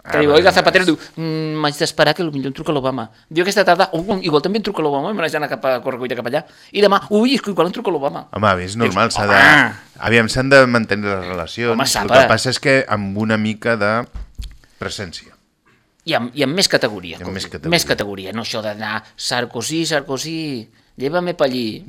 Que diu, oiga, Zapatero, diu, mm, m'haig d'esperar que potser em truca l'Obama. Diu aquesta tarda, oh, igual també em truca l'Obama i me n'haig d'anar cap a Correcuita cap allà. I demà, ui, és que igual em truca l'Obama. Home, és normal, s'ha de... home. Aviam, s'han de mantenir les relacions. Home, el que passa és que amb una mica de presència. I amb, i amb més categoria. I amb més escolti, categoria. Més categoria, no això d'anar Sarkozy, Sarkozy, llévame pa allí.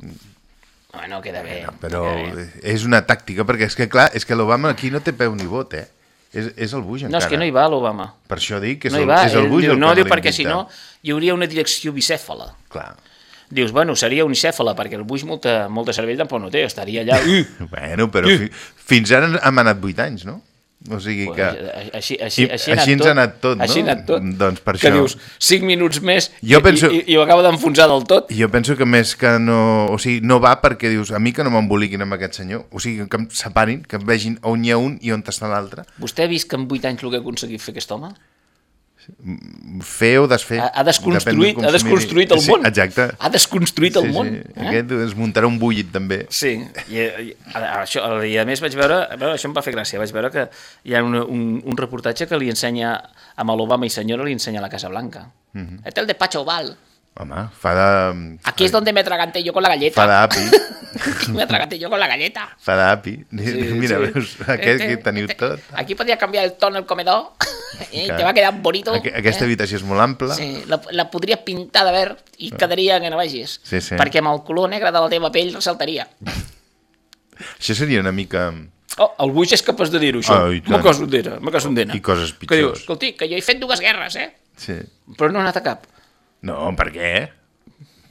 Bueno, queda bé. Però queda bé. és una tàctica, perquè és que, clar, és que l'Obama aquí no té peu ni vot, eh? És, és el Bush, No, encara. és que no hi va l'Obama. Per això dic que és, No el, és el Bush diu, el no, diu, perquè si no hi hauria una direcció bicèfala. Clar. Dius, bueno, seria unicèfala, perquè el Bush molta, molta cervell tampoc no té, estaria allà... Uh, Bueno, però fi, fins ara hem anat 8 anys, no? O sigui que... així, així, així, així ens ha anat tot, no? Així ha anat tot. Doncs per que això. dius, 5 minuts més Jo i, penso- i, i, ho acaba d'enfonsar del tot. Jo penso que més que no... O sigui, no va perquè dius, a mi que no m'emboliquin amb aquest senyor. O sigui, que em separin, que em vegin on hi ha un i on està l'altre. Vostè ha vist que en 8 anys el que ha aconseguit fer aquest home? Fer o desfer. Ha, ha de desconstruït, com ha desconstruït el món. Sí, exacte. Ha desconstruït el Sí, món. Sí. Eh? Aquest es muntarà un bullit, també. Sí, i, i, a, això, i a més vaig veure, a veure, això em va fer gràcia, vaig veure que hi ha un, un, un reportatge que li ensenya, amb l'Obama i senyora, li ensenya la Casa Blanca. -hmm. Este es el despacho oval. Home, fa de... Aquí es donde me atraganté yo con la galleta. Fa d'api. me atraganté yo con la galleta. Fa d'api. Mira, sí. veus, aquest que teniu este- tot. Aquí podía cambiar el tono del comedor y Clar. te va a quedar bonito. Aqu aquesta eh? habitació és molt ampla. Sí, la, la podries pintar de verd i quedaria que no vegis. Sí, sí. Perquè amb el color negre de la teva pell ressaltaria. Això seria una mica... Oh, el Buix és capaç de dir-ho, això. Ah, i tant. me caso en dena, me caso en dena. I coses Que dius, pitjors. escolti, que jo he fet dues guerres, eh? Sí. Però no he anat a cap. No, per què?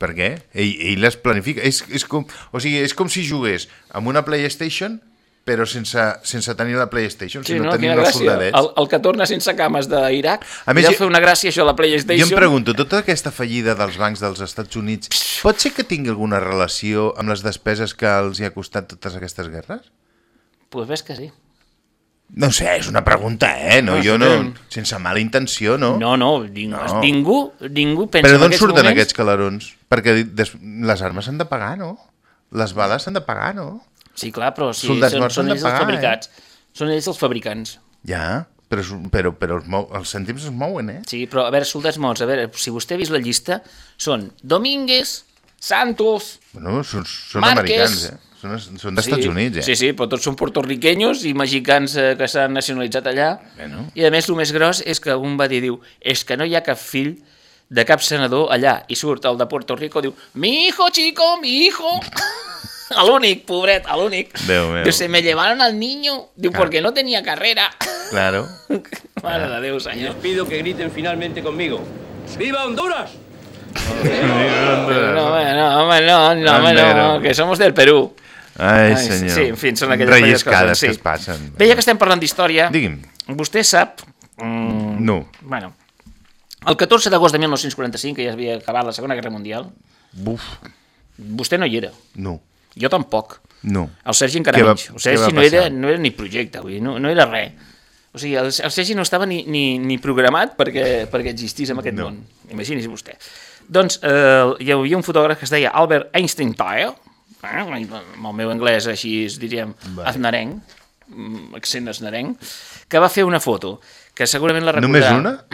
Per què? Ell, ell les planifica. És, és, com, o sigui, és com si jugués amb una PlayStation però sense, sense tenir la PlayStation, Sí, sinó no? tenint Quina els soldadets. El, el que torna sense cames d'Iraq, A més, ja jo- fer una gràcia això a la PlayStation. Jo em pregunto, tota aquesta fallida dels bancs dels Estats Units pot ser que tingui alguna relació amb les despeses que els hi ha costat totes aquestes guerres? Pues ves que sí. No sé, és una pregunta, eh? No, No, jo sí, no, sense mala intenció, no? No, no, ningú, No. ningú, ningú pensa Però d'on surten moments... aquests calarons? Perquè des, les armes s'han de pagar, no? Les bales s'han de pagar, no? Sí, clar, però sí, Soldats són, són de ells els pagar, eh? fabricats. Són ells els fabricants. Ja, però, però, però els, mou, els cèntims es mouen, eh? Sí, però a veure, soldats morts, a veure, si vostè ha vist la llista, són Domínguez, Santos... Bueno, són, són Márquez. americans, eh? Són, són d'Estats sí, Units, eh? Sí, sí, però tots són puertorriqueños i mexicans eh, que s'han nacionalitzat allà. Bueno. I a més, el més gros és que un va dir, diu, és que no hi ha cap fill de cap senador allà. I surt el de Puerto Rico, diu, mi hijo, chico, mi hijo... A l'únic, pobret, a l'únic. Déu meu. Diu, se me llevaron al niño, diu, porque no tenía carrera. Claro. Mare de Déu, senyor. pido que griten finalmente conmigo. ¡Viva Honduras! No, home, no, home, no, no, home, no, Bandera. que somos del Perú. Ai, Ai, senyor. Sí, en fi, són aquelles Relliscades coses. Sí. que es passen. Bé, ja que estem parlant d'història, Digui'm. vostè sap... Mm, No. bueno, el 14 d'agost de 1945, que ja havia acabat la Segona Guerra Mundial, Buf, vostè no hi era. no, Jo tampoc. no. El Sergi encara Què va- menys. El Sergi no era, no era ni projecte, vull dir, no, no era res. O sigui, el, el Sergi no estava ni, ni, ni programat perquè, perquè existís en aquest No. món. Imagini's vostè. Doncs eh, hi havia un fotògraf que es deia Albert Einstein Tile, amb el meu anglès així, diríem, aznarenc, mm, accent aznarenc, que va fer una foto que segurament la Només recordarà.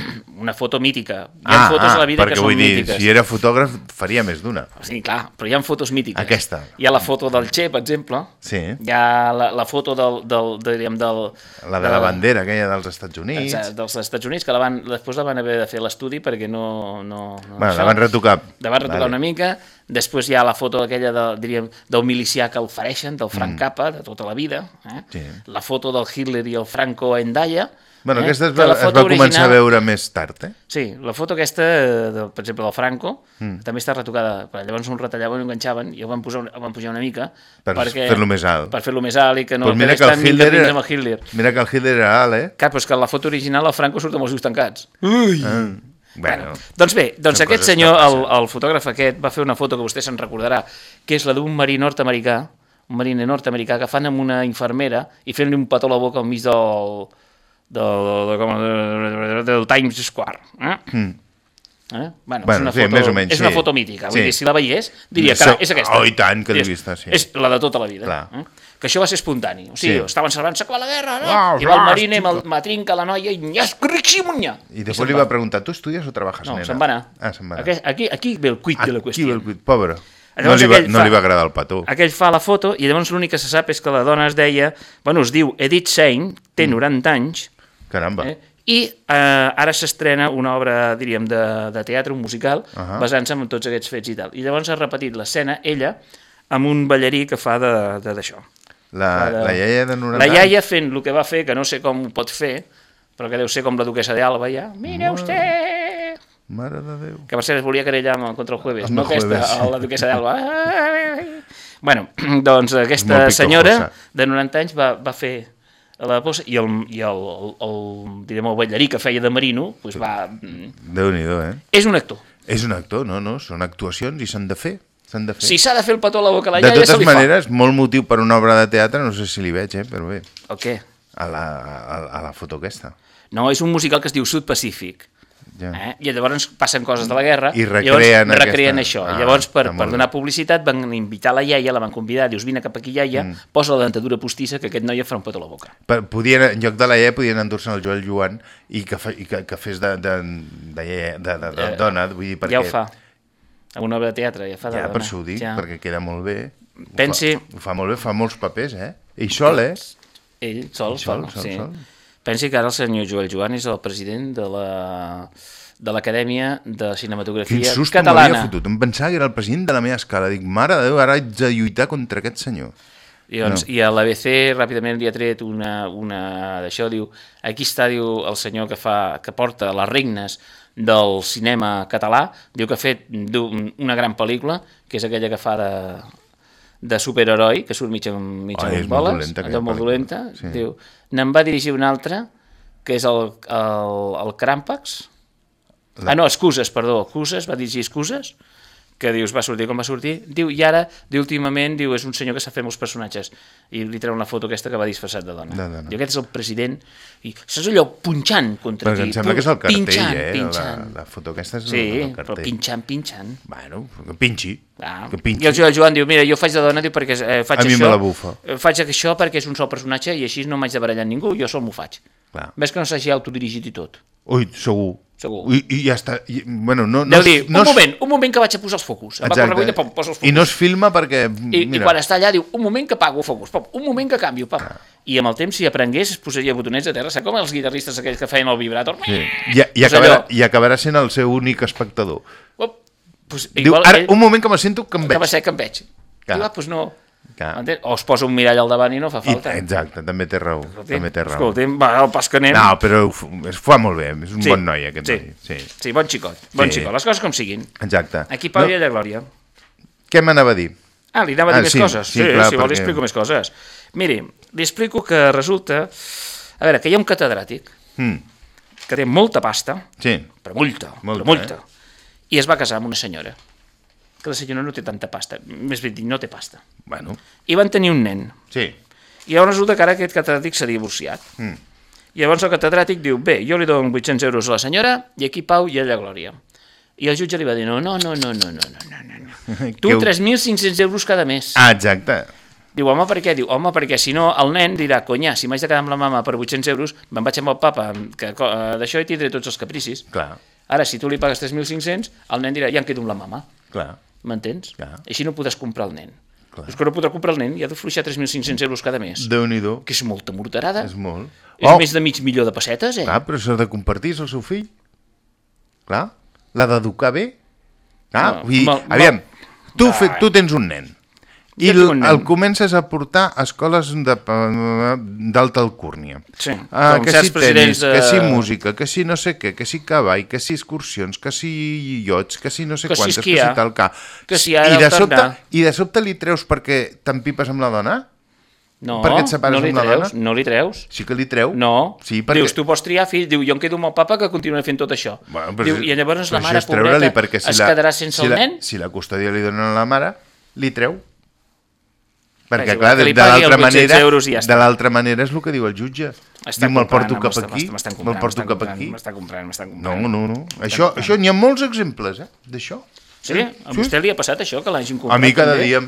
Una foto mítica. Hi ha fotos a la vida Ah, que són dir, mítiques. si era fotògraf faria més d'una. Sí, clar, però hi ha fotos mítiques. Aquesta. Hi ha la foto del Che, per exemple. Sí. Hi ha la, la foto del, del, diríem, del... La de la bandera, aquella dels Estats Units. Exacte, dels Estats Units, que la van, després la van haver de fer l'estudi perquè no... no, no Bueno, això. la van retocar. La van retocar Vale. una mica. Després hi ha la foto aquella de, diríem, del milicià que ofereixen, del Frank Mm. Cappa, de tota la vida. Eh? Sí. La foto del Hitler i el Franco a Endaya. Bueno, eh? aquesta es va, la es va començar a original- veure més tard, eh? Sí, la foto aquesta, de, per exemple, del Franco, Mm. també està retocada. Però llavors un retallaven i ho enganxaven i ho van, posar, ho van pujar una mica. Per perquè- fer-lo més alt. Per fer-lo més alt i que no pues mira que el Hitler, era, amb el Hitler. mira que el Hitler era alt, eh? Clar, però és que la foto original el Franco surt amb els ulls tancats. Ui! Ah, bueno, Doncs bé, doncs aquest que senyor, el, el fotògraf aquest, va fer una foto que vostè se'n recordarà, que és la d'un marí nord-americà, un mariner nord-americà, agafant amb una infermera i fent-li un petó a la boca al mig del, del, del, del, del Times Square. Eh? Mm. Eh? Bueno, Bueno, és una sí, foto, més o menys, és una sí. foto mítica. Vull Sí. dir, si la veiés, diria, carai, és aquesta. Oh, i tant, que És- vista, sí. És la de tota la vida. Clar. Eh? Que això va ser espontani. O sigui, Sí. estaven celebrant s'acaba la guerra, no? Ah, I va el marine, estic- me'l- me trinca la noia i riquísimo, I després li va preguntar, tu estudies o treballes, No, nena? se'n va anar. Ah, se'n va anar. Aquí, aquí, aquí ve el quid de la Aquí qüestió. ve el cuit, pobre. No Llavors li, va, aquell no fa- li va agradar el petó. Aquell fa la foto i llavors l'únic que se sap és que la dona es deia... Bueno, es diu Edith Sein, té 90 anys, Caramba. eh? i eh, ara s'estrena una obra, diríem, de, de teatre, un musical, uh. -huh. basant-se en tots aquests fets i tal. I llavors ha repetit l'escena, ella, amb un ballarí que fa de- de- d'això. La, de- la iaia de 90 La iaia fent el que va fer, que no sé com ho pot fer, però que deu ser com la duquesa d'Alba, ja. Mire usted... Mare de Déu. Que per cert es volia querellar amb, contra el jueves, Amb no el aquesta, Jueves, sí. la duquesa d'Alba. Bueno, doncs aquesta senyora de 90 anys va, va fer la posa i el, i el, el, el, direm, el ballarí que feia de Marino pues va... Déu-n'hi-do, eh? És un actor. És un actor, no, no, són actuacions i s'han de fer. S'han de fer. Si s'ha de fer el petó a la boca a la de iaia, se totes li maneres, molt motiu per una obra de teatre, no sé si li veig, eh, però bé, fa. O què? a la, a, a la foto aquesta. No, és un musical que es diu Sud Pacífic. Ja. Eh? I llavors passen coses de la guerra I recreen llavors recreen aquesta- això. Ah, llavors, per, per donar publicitat, van invitar la iaia, la van convidar, dius, vine cap aquí, iaia, mm. posa la dentadura postissa, que aquest noi et farà un petó a la boca. Per, podien, en lloc de la iaia, podien endur-se el Joel Joan i que, fa, i que, que fes de, de, de, iaia- de, de, de, Eh, dona, vull dir, perquè... Ja ho fa. A una obra de teatre, ja fa de Ja, dona. per això ho dic, Ja. perquè queda molt bé. Pensi- Ho fa, ho fa molt bé, fa molts papers, eh? Ell sol, eh? Ell sol, Ell sol, fa, sol, sí. sol. Pensi que ara el senyor Joel Joan és el president de la de l'Acadèmia de Quin Cinematografia susto m'havia Catalana. fotut. Em pensava que era el president de la meva escala. Dic, mare de Déu, ara haig de lluitar contra aquest senyor. I, doncs, No. I a l'ABC ràpidament li ha tret una, una d'això, diu, aquí està diu, el senyor que, fa, que porta les regnes del cinema català, diu que ha fet una gran pel·lícula, que és aquella que fa de, de superheroi, que surt mig Ai, amb és molt boles, dolenta, allò molt dolenta, Sí. diu, ne'n va dirigir una altra, que és el, el, el Crampax, La- Ah, no, excuses, perdó, excuses, va dirigir excuses, que dius, va sortir com va sortir, diu, i ara, diu, últimament, diu, és un senyor que sap fer molts personatges, i li treu una foto aquesta que va disfressat de dona. De dona. Diu, aquest és el president, i saps allò, punxant contra Perquè ti. em sembla que és el cartell, pinxant, eh? Pinxant. La, la foto aquesta és Sí, el però cartell. pinxant, pinxant. Bueno, que pinxi. Ah. Que I pinxi. el Joel Joan diu, mira, jo faig de dona diu, perquè eh, faig A mi això, me la bufa. eh, faig això perquè és un sol personatge i així no m'haig de barallar amb ningú, jo sol m'ho faig. Clar. Ves que no s'hagi autodirigit i tot. Ui, segur. Segur. I, i ja està. I, bueno, no, no, Deu dir, no un es- moment, un moment que vaig a posar els focus. Em va córrer cuina, pom, posa els focus. I no es filma perquè... I, mira, I quan està allà diu, un moment que apago focus, pop, un moment que canvio, pop. I amb el temps, si aprengués, es posaria botonets a terra, saps com els guitarristes aquells que feien el vibrator? Sí. I, i, Pues acabarà, allò. I acabarà sent el seu únic espectador. Pop. Pues, Diu, ara, un moment que me sento que em veig. Que va ser que em veig. Clar. Diu, ah, doncs no. Entens? O es posa un mirall al davant i no fa I, falta. exacte, també té raó. també té raó. Escolti'm, va, el pas que anem. No, però ho es fa molt bé, és un Sí, bon noi aquest sí. noi. Sí. Sí, bon xicot, bon Sí. xicot. Les coses com siguin. Exacte. Aquí Pau No, i allà Glòria. Què m'anava a dir? Ah, li anava a dir Ah, més sí, coses. sí, clar, si vol li perquè- explico més coses. Miri, li explico que resulta... A veure, que hi ha un catedràtic Mm. que té molta pasta, Sí. però molta, Molta, però molta, eh? i es va casar amb una senyora. Que la senyora no té tanta pasta, més ben dit, no té pasta. Bueno, I van tenir un nen. sí. I llavors resulta que ara aquest catedràtic s'ha divorciat. Mm. I llavors el catedràtic diu, bé, jo li dono 800 euros a la senyora, i aquí Pau i ella Glòria. I el jutge li va dir, no, no, no, no, no, no, no, no, no. Tu Que ho- 3.500 euros cada mes. Ah, exacte. Diu, home, per què? Diu, home, perquè si no el nen dirà, conya, si m'haig de quedar amb la mama per 800 euros, me'n vaig amb el papa que, eh, d'això i tindré tots els capricis. Clar, Ara, si tu li pagues 3.500, el nen dirà, ja em quedo amb la mama. clar. M'entens? Clar. Així no podràs comprar el nen. Clar. És que no podrà comprar el nen i ha de fluixar 3.500 euros cada mes. Déu-n'hi-do. Que és molta morterada. És molt. És més de mig milió de pessetes, eh? Clar, però s'ha de compartir és el seu fill. Clar, l'ha d'educar bé. Clar, No, vull dir, mal- aviam, tu, fe, tu tens un nen i el, el comences a portar a escoles de- d'alta alcúrnia. Sí, Ah, que si tenis, de- que si música, que si no sé què, que si cavall, que si excursions, que si iots, que si no sé Que si quantes, que esquiar, si tal, que... que si I de, sobte. I de sobte li treus perquè t'empipes amb la dona? No, Per què et separes no li treus, dona? no li treus. Sí que li treu? No, Sí, perquè... dius, tu pots triar, fill, diu, jo em quedo amb el papa que continua fent tot això. Bueno, però diu, si- I llavors la mare, pobreta, perquè si es la, quedarà sense si el la, nen? Si la custòdia li donen a la mare, li treu. Perquè, clar, de, de l'altra els 800 manera, ja de l'altra manera és el que diu el jutge. Diu, me'l porto cap m'està- aquí, me'l porto cap aquí. M'està comprant, m'estan No, comprant. no, no. Això, això n'hi ha molts exemples, eh, d'això. Sí? A vostè li ha passat això, que l'hagin comprat? A mi cada dia,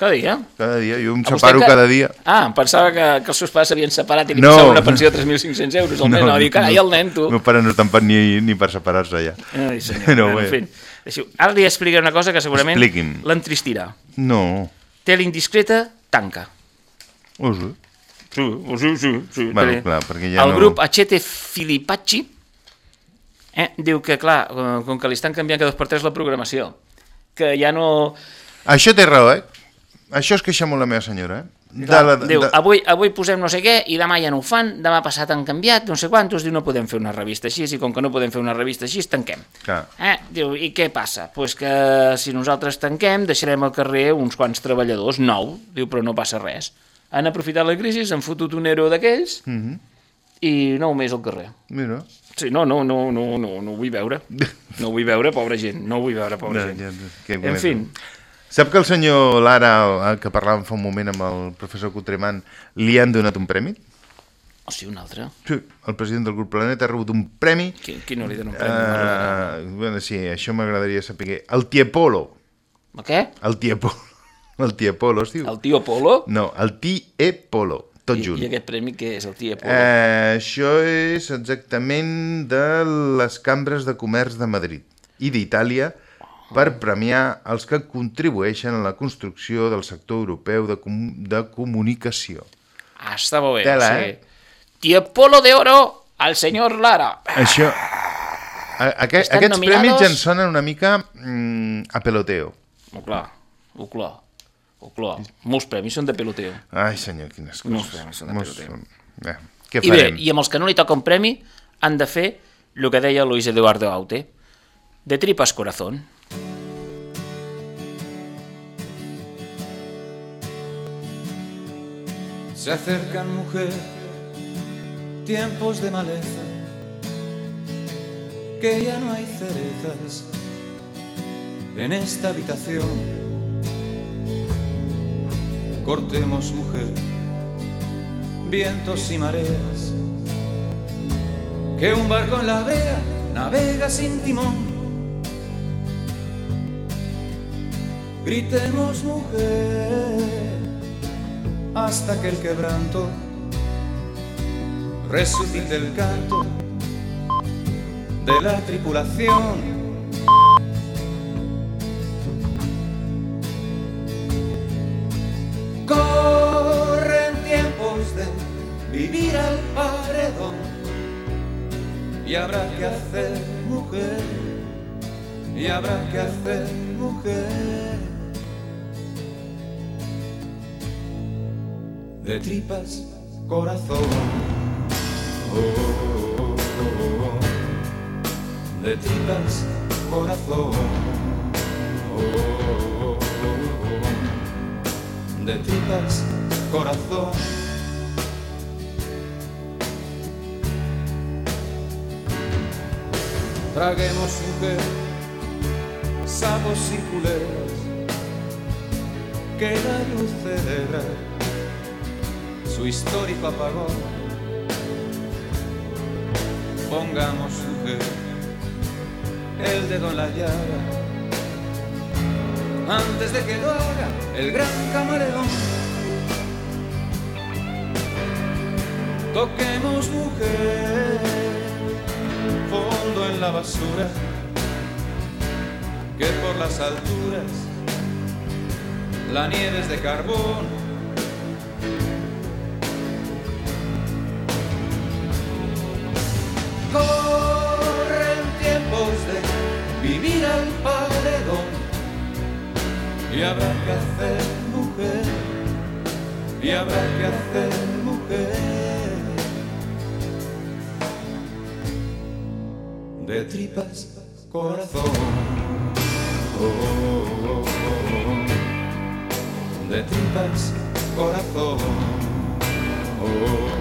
Cada dia? cada dia, jo em separo que- cada dia. Ah, em pensava que, que els seus pares s'havien separat i li No. passava una pensió de 3.500 euros al mes. No, dic, carai, el nen, tu. El meu pare no pat ni, ni per separar-se ja. Ai, senyor. No, en fi. Ara li explicaré una cosa que segurament l'entristirà. No. Té l'indiscreta, tanca. Oh, sí. Sí, sí, sí. sí Bueno, clar, perquè ja el no- grup Achete Filipacci eh, diu que, clar, eh, com que li estan canviant cada dos per tres la programació, que ja no... Això té raó, eh? Això es queixa molt la meva senyora, eh? De Clar, la, diu, de... avui, avui posem no sé què i demà ja no ho fan, demà passat han canviat, no sé quantos, diu no podem fer una revista així, i com que no podem fer una revista així, tanquem. Clar. Eh? Diu, i què passa? Pues que si nosaltres tanquem, deixarem al carrer uns quants treballadors, nou, diu, però no passa res. Han aprofitat la crisi, s'han fotut un euro d'aquells Mm -hmm. i nou més al carrer. Mira. Sí, no, no, no, no, no, no ho vull veure. No ho vull veure, pobra gent, no ho vull veure, pobra Ja, gent. ja, En fi, Sap que el senyor Lara, que parlàvem fa un moment amb el professor Cotremant, li han donat un premi? o sigui, un altre. Sí, el president del grup Planeta ha rebut un premi. Qui, qui no li dona un premi? Uh, bueno, sí, això m'agradaria saber. El Tiepolo. El què? El Tiepolo. El Tiepolo es diu. El tio Polo? No, el Tiepolo, tot I, junt. I aquest premi què és, el tio Polo? Eh, això és exactament de les cambres de comerç de Madrid i d'Itàlia per premiar els que contribueixen a la construcció del sector europeu de, com de comunicació. Ah, està molt bé. Tela, sí. eh? Tiepolo de oro al senyor Lara. Això, a, aqu Estan aquests nominados- premis ja ens sonen una mica mm, a peloteo. Oh, clar, oh, clar, oh, clar. Molts premis són de peloteo. Ai, senyor, quines coses. Molts premis són de Molts- peloteo. Eh, què I bé, farem? i amb els que no li toca un premi han de fer el que deia Luis Eduardo Aute, de tripas corazón. Se acercan, mujer, tiempos de maleza, que ya no hay cerezas en esta habitación. Cortemos, mujer, vientos y mareas, que un barco en la vea navega sin timón. Gritemos, mujer hasta que el quebranto resucite el canto de la tripulación. Corren tiempos de vivir al paredón y habrá que hacer mujer, y habrá que hacer mujer. De tripas corazón. Oh. De tripas corazón. Oh. De tripas corazón. Traguemos mujer, sapos y culeras, que la luz celebra su histórico apagón. Pongamos mujer el dedo en la llaga antes de que lo haga el gran camaleón. Toquemos mujer fondo en la basura que por las alturas la nieve es de carbón. Y habrá que hacer mujer, y habrá que hacer mujer de tripas corazón. Oh. De tripas corazón. Oh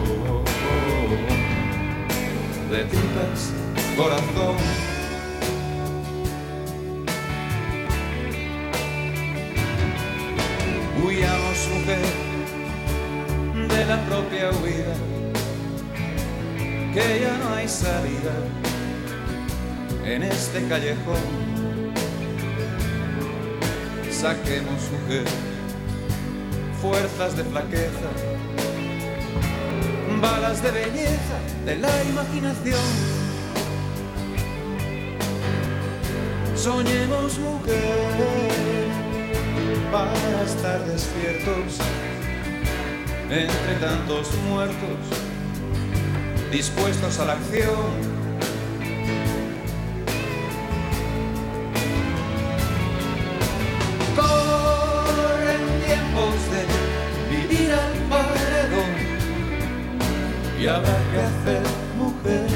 de tripas, corazón. Mujer, la propia huida, que ya no hay salida en este callejón. Saquemos mujer, fuerzas de flaqueza, balas de belleza de la imaginación. Soñemos mujer para estar despiertos entre tantos muertos, dispuestos a la acción. Corren tiempos de vivir al paredón y habrá que hacer mujer,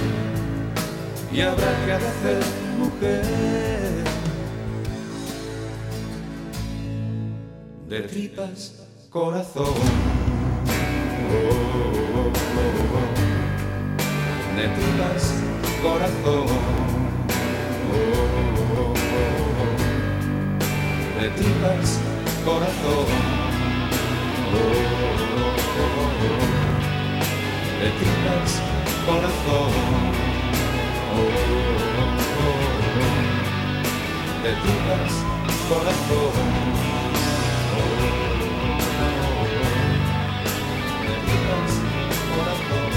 y habrá que hacer mujer. De tripas, corazón. Oh, oh, oh, oh, oh. De tripas, corazón. Oh, oh, oh, oh. De tripas, corazón. Oh, oh, oh, oh. De tripas, corazón. Oh, oh, oh, oh. De tripas, corazón. Corazón.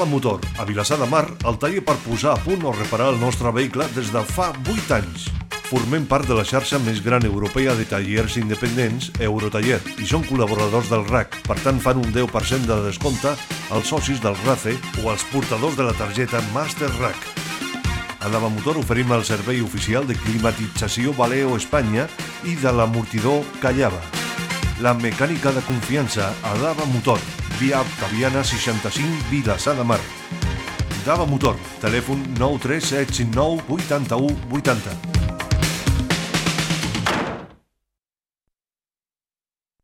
Dava Motor, a Vilassar de Mar, el taller per posar a punt o reparar el nostre vehicle des de fa 8 anys. Formem part de la xarxa més gran europea de tallers independents, Eurotaller, i són col·laboradors del RAC, per tant fan un 10% de descompte als socis del RACE o als portadors de la targeta Master RAC. A Dava Motor oferim el servei oficial de climatització Valeo Espanya i de l'amortidor Callava. La mecànica de confiança a Dava Motor, via Octaviana 65 Vilassar de Mar. Dava Motor, telèfon 93759 81 80.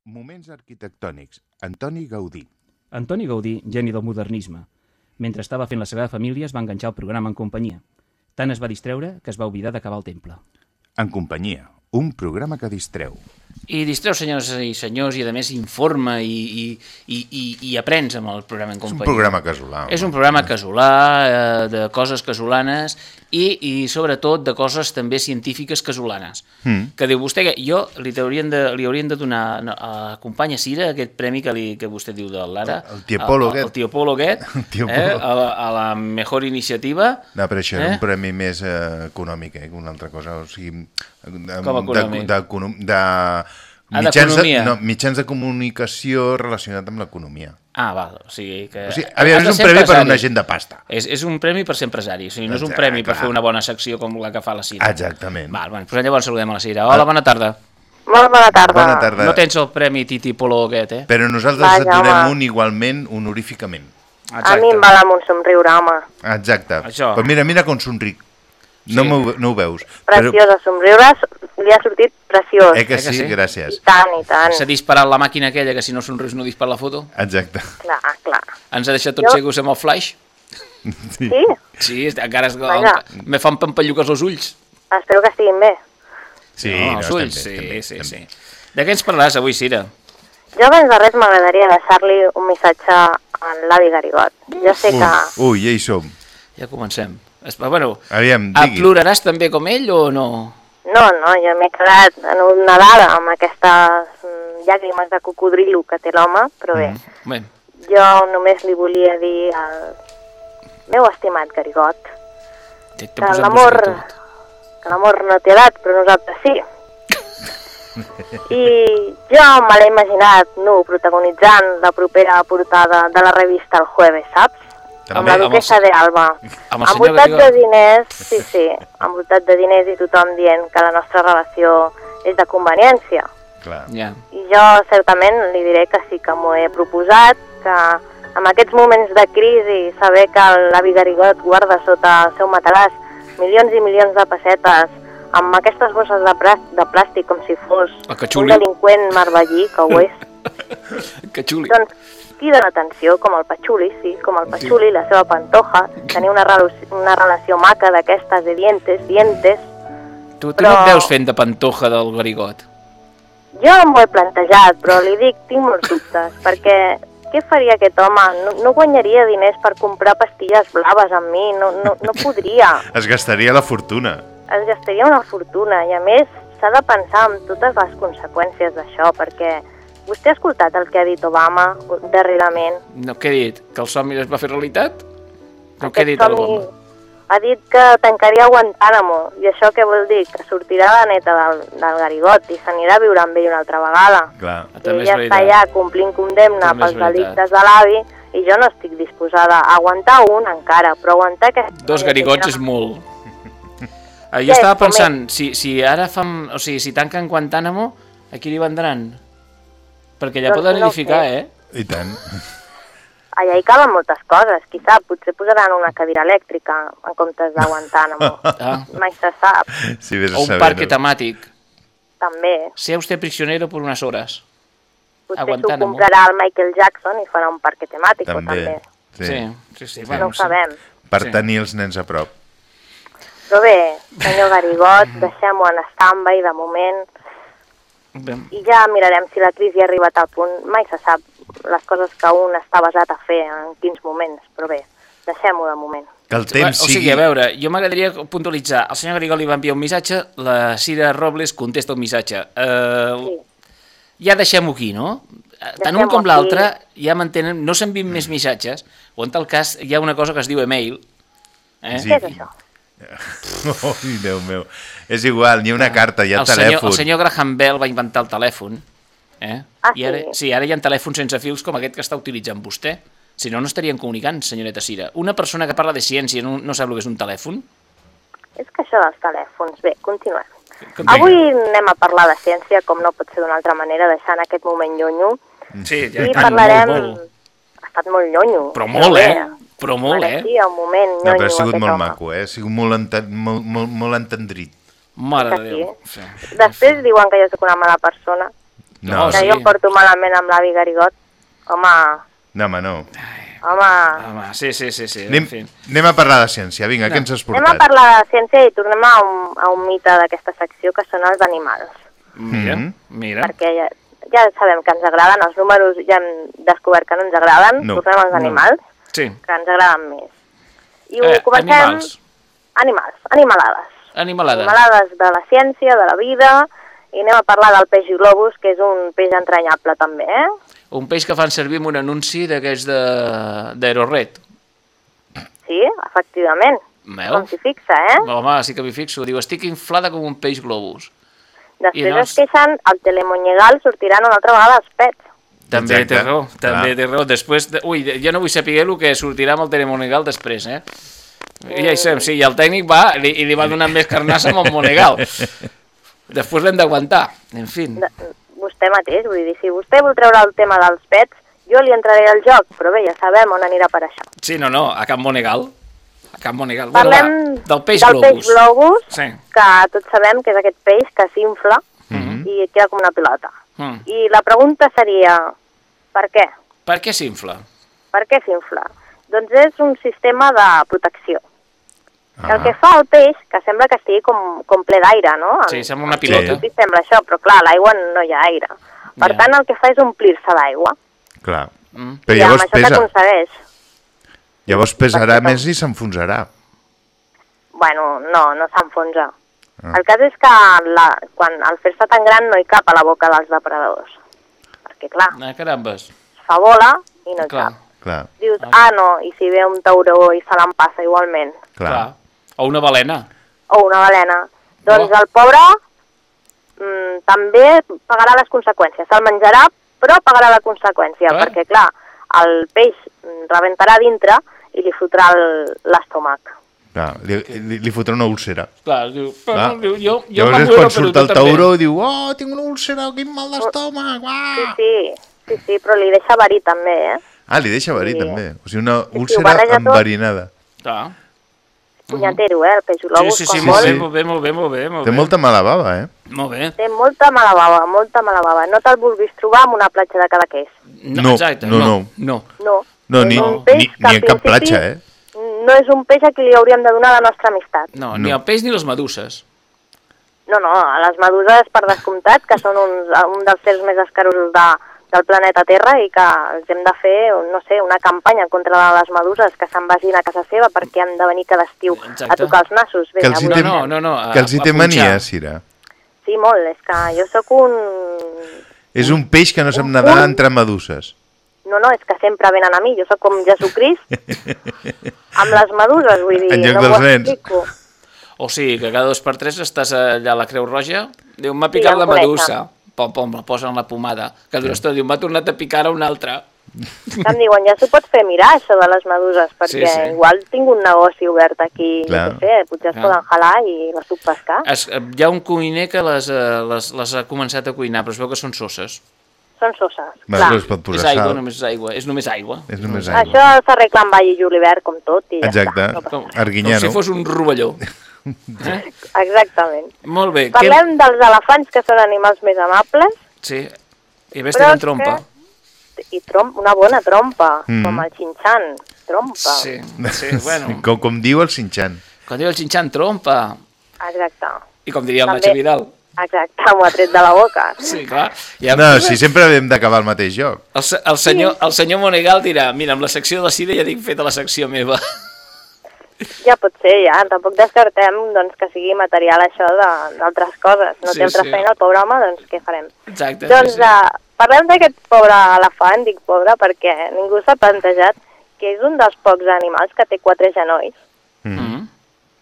Moments arquitectònics. Antoni Gaudí. Antoni Gaudí, geni del modernisme. Mentre estava fent la Sagrada Família es va enganxar al programa en companyia. Tant es va distreure que es va oblidar d'acabar el temple. En companyia. Un programa que distreu. I distreu, senyors i senyors, i a més informa i, i, i, i, aprens amb el programa en És un companyia. programa casolà. És un programa casolà, eh, de coses casolanes i, i sobretot de coses també científiques casolanes. Mm. Que diu vostè que jo li, haurien de, li haurien de donar a la companya Cira aquest premi que, li, que vostè diu de Lara. El- el Tiepolo el, aquest. el Tiepolo aquest. El Tiepolo. Eh, a, la, a la mejor iniciativa. No, però això era Eh? un premi més eh, econòmic, eh, que una altra cosa. O sigui, de, Com econòmic? De, de, de, Ah, mitjans, de, no, mitjans de comunicació relacionat amb l'economia. Ah, val, o sigui que... O sigui, aviam, has és un premi per una gent de pasta. És, és un premi per ser empresari, o sigui, no és un Exacte, premi per fer una bona secció com la que fa la Cira. Exactament. Val, bueno, doncs llavors saludem a la Cira. Hola, bona tarda. Molt bona tarda. Bona tarda. No tens el premi Titi Polo aquest, eh? Però nosaltres Vaja, et donem home. un igualment honoríficament. A mi em va amb un somriure, home. Exacte. Això. Però mira, mira com somric. No, Sí. no ho veus. Preciós, a somriures li ha sortit preciós. Eh que Eh que sí? sí? Gràcies. I tant, i tant. S'ha disparat la màquina aquella que si no somrius no dispara la foto. Exacte. Clar, clar. Ens ha deixat Jo- tots cegos amb el flash. Sí? Sí, encara es... Vaja. me fan pampalluques els ulls. Espero que estiguin bé. Sí, no, no, els estem ulls, bé, sí, estem bé, sí, estem sí. De què ens parlaràs avui, Cira? Jo abans de res m'agradaria deixar-li un missatge a l'avi Garigot. Jo sé que... Ui, ui, ja hi som. Ja comencem. Bueno, Aviam, digui. ploraràs també com ell o no? No, no, jo m'he quedat en una dada amb aquestes mm, llàgrimes de cocodrilo que té l'home, però bé, Bé, jo només li volia dir al meu estimat Garigot que l'amor que l'amor no té edat, però nosaltres sí. I jo me l'he imaginat, nu, protagonitzant la propera portada de la revista El Jueves, saps? També, amb la amb el duquesa se- de Alba. amb el senyor Envoltat de diners, sí, sí, envoltat de diners i tothom dient que la nostra relació és de conveniència. Clar. Ja. I jo certament li diré que sí que m'ho he proposat, que en aquests moments de crisi saber que l'avi Garigot guarda sota el seu matalàs milions i milions de pessetes amb aquestes bosses de, plàstic, de plàstic com si fos un delinqüent marbellí, que ho és. Que xuli. Doncs qui dona atenció, com el Patxuli, sí, com el Patxuli, la seva pantoja, tenir una, una relació maca d'aquestes de dientes, dientes. Tu, tu Però- no et veus fent de pantoja del Garigot? Jo m'ho he plantejat, però li dic, tinc molts dubtes, perquè què faria aquest home? No, no guanyaria diners per comprar pastilles blaves amb mi, no, no, no podria. Es gastaria la fortuna. Es gastaria una fortuna i a més s'ha de pensar en totes les conseqüències d'això, perquè vostè ha escoltat el que ha dit Obama darrerament? No, què he dit? Que el somni es va fer realitat? No, què ha dit Obama? ha dit que tancaria Guantánamo, i això què vol dir? Que sortirà la neta del, del Garigot i s'anirà a viure amb ell una altra vegada. Clar. I També és ella està veritat. allà complint condemna També pels delictes de l'avi i jo no estic disposada a aguantar un encara, però aguantar que... Dos garigots és molt. Eh, jo estava pensant, si, si ara fan... O sigui, si tanquen Guantánamo, a qui li vendran? Perquè allà Doncs poden no edificar, sé. eh? I tant. Allà hi caben moltes coses, qui sap, potser posaran una cadira elèctrica en comptes de Guantánamo. Ah. Mai se sap, a O un saber, parque no? temàtic. també. Sea usted prisionero por unas horas. Potser s'ho comprarà el Michael Jackson i farà un parque temàtic, També. també. Sí. Sí, sí, sí. no Bueno, ho sabem. Per Sí. tenir els nens a prop. Però bé, senyor Garigot, deixem-ho en stand-by de moment Bé. i ja mirarem si la crisi ha arribat al punt. Mai se sap les coses que un està basat a fer en quins moments, però bé, deixem-ho de moment. Que el temps o sigui, sigui... a veure, jo m'agradaria puntualitzar. El senyor Grigol li va enviar un missatge, la Cira Robles contesta el missatge. Uh, Sí. Ja deixem-ho aquí, no? Tant un com l'altre ja mantenen, no s'envien més missatges, o en tal cas hi ha una cosa que es diu email. Eh? Sí. Què és això? Ai, Déu meu. És igual, ni una carta, hi ha el, senyor, telèfon. el senyor Graham Bell va inventar el telèfon. Eh? Ah, I ara, sí? sí, ara hi ha telèfons sense fils com aquest que està utilitzant vostè. Si no, no estarien comunicant, senyoreta Cira. Una persona que parla de ciència no, no sap el que és un telèfon? És que això dels telèfons... Bé, continuem. Vinga. Avui anem a parlar de ciència, com no pot ser d'una altra manera, deixant aquest moment nyonyo. Sí, I parlarem... Ha estat molt nyonyo. Però molt, bé, eh? Però molt, eh? Mereixia un moment No, nyonyo però ha sigut molt home. maco, eh? Ha sigut molt, enten molt, molt, molt entendrit. Mare de Déu. sí? Sí. Després diuen que jo sóc una mala persona, No, que sí. jo em porto malament amb l'avi Garigot. Home, no, home, no. home... Home, sí, sí, sí, sí. Anem, En fi. anem a parlar de ciència. Vinga, què ens has Anem a portat? parlar de ciència i tornem a un, a un mite d'aquesta secció, que són els animals. Mira, Mhm. mira. Perquè ja, ja sabem que ens agraden, els números ja hem descobert que no ens agraden, No. tornem als No. Sí. que ens agraden més. I ho Eh, comencem... animals. Animals, animalades. Animalades. Animalades de la ciència, de la vida, i anem a parlar del peix globus, que és un peix entranyable també, eh? Un peix que fan servir en un anunci d'aquests de- d'Aerored. Sí, efectivament. Veu? Com s'hi fixa, eh? Home, sí que m'hi fixo. Diu, estic inflada com un peix globus. Després I no es queixen, al telemonyegal sortiran una altra vegada els pets. També Exacte. té raó, també Clar. té raó. Després, de... ui, jo no vull saber el que sortirà amb el Telemonegal després, eh? Ja hi sabem, sí, i el tècnic va i li, i li va donar més carnassa amb el Monegal. Després l'hem d'aguantar, en fi. Vostè mateix, vull dir, si vostè vol treure el tema dels pets, jo li entraré al joc, però bé, ja sabem on anirà per això. Sí, no, no, a Camp Monegal. A Camp Monegal. Parlem Bueno, va, del peix del globus. peix globus, Sí. que tots sabem que és aquest peix que s'infla Mhm. i queda com una pilota. Mm. I la pregunta seria, per què? Per què s'infla? Per què s'infla? Doncs és un sistema de protecció. Ah. El que fa el peix, que sembla que estigui com, com ple d'aire, no? Sí, sembla una pilota. Sí, sembla això, però clar, l'aigua no hi ha aire. Per Ja. tant, el que fa és omplir-se d'aigua. Clar. Mm. Però I amb llavors això pesa. s'aconsegueix. Llavors pesarà més i s'enfonsarà. Bueno, no, no s'enfonsa. Ah. El cas és que la, quan al fer-se tan gran no hi cap a la boca dels depredadors. Perquè, clar, Ah, carambes. fa bola i no hi Clar, cap. Clar, Dius, ah, no, i si ve un tauró i se l'empassa igualment. clar. clar. O una balena. O una balena. Doncs Oh. el pobre mm, també pagarà les conseqüències. Se'l menjarà, però pagarà la conseqüència, Clar. perquè, clar, el peix mm, rebentarà dintre i li fotrà el- l'estómac. Clar, li, li, li fotrà una úlcera. Clar, diu, però, Clar. diu, jo, jo Llavors me és quan surt el tauró i diu oh, tinc una úlcera, quin mal d'estómac, Sí, sí, sí, sí, però li deixa verí també, eh? Ah, li deixa verí Sí. també. O sigui, una úlcera barreja tot. enverinada. Clar. Punyatero, eh, el peix Sí, sí, sí, molt molt. bé, molt bé, molt bé, molt bé. Molt Té bé. molta mala bava, eh? Molt bé. Té molta mala bava, molta mala bava. No te'l vulguis trobar en una platja de Cadaqués. No, exacte, no, no. no. no. No. No, És ni, peix ni, ni en cap platja, eh? No és un peix a qui li hauríem de donar la nostra amistat. No, ni el peix ni les meduses. No, no, a les meduses, per descomptat, que són uns, un dels sers més escarosos de, del planeta Terra i que els hem de fer, no sé, una campanya contra les meduses que se'n vagin a casa seva perquè han de venir cada estiu a Exacte. tocar els nassos. Que els hi té, no, no, no, a- que els hi a té mania, Sira. Sí, molt, és que jo sóc un... És un peix que no sap nedar entre meduses. No, no, és que sempre venen a mi, jo sóc com Jesucrist amb les meduses, vull dir, En lloc no dels nens. explico. O sigui, que cada dos per tres estàs allà a la Creu Roja, diu, m'ha Sí, picat em la medusa. Pom, pom, la posen la pomada. Que sí. diu, m'ha tornat a picar ara una altra. Que em diuen, ja s'ho pots fer mirar, això de les meduses, perquè Sí, sí. igual tinc un negoci obert aquí, Clar. no sé, potser es Clar. poden jalar i les puc pescar. Es, eh, hi ha un cuiner que les, eh, les, les ha començat a cuinar, però es veu que són soses. Són soses, Bueno, clar. es pot posar és aigua, sal. només és aigua. És només aigua. És només aigua. Això s'arregla amb all i julivert, com tot, i ja Exacte. està. No Com. Arguinyano. com si fos un rovelló. Eh? Exactament. Molt bé. Parlem dels elefants, que són animals més amables, Sí. I a més tenen trompa. i trom una bona trompa, Mm. com el xinxan, trompa. Sí, sí, bueno. Com, com diu el Sinchan. Quan diu el xinxan, trompa. Exacte. I com diria el També- Nacho Vidal. Exacte, m'ho ha tret de la boca. Sí, clar. Ja, No, si sempre hem d'acabar el mateix joc. El, el, senyor, el senyor Monegal dirà, mira, amb la secció de la Cida ja tinc feta la secció meva. Ja pot ser, ja. Tampoc descartem doncs, que sigui material això de- d'altres coses. No Sí, té altra sí. feina el pobre home, doncs què farem? Exacte. doncs sí, sí. uh, parlem d'aquest pobre elefant, dic pobre, perquè ningú s'ha plantejat que és un dels pocs animals que té quatre genolls, Mm -hmm.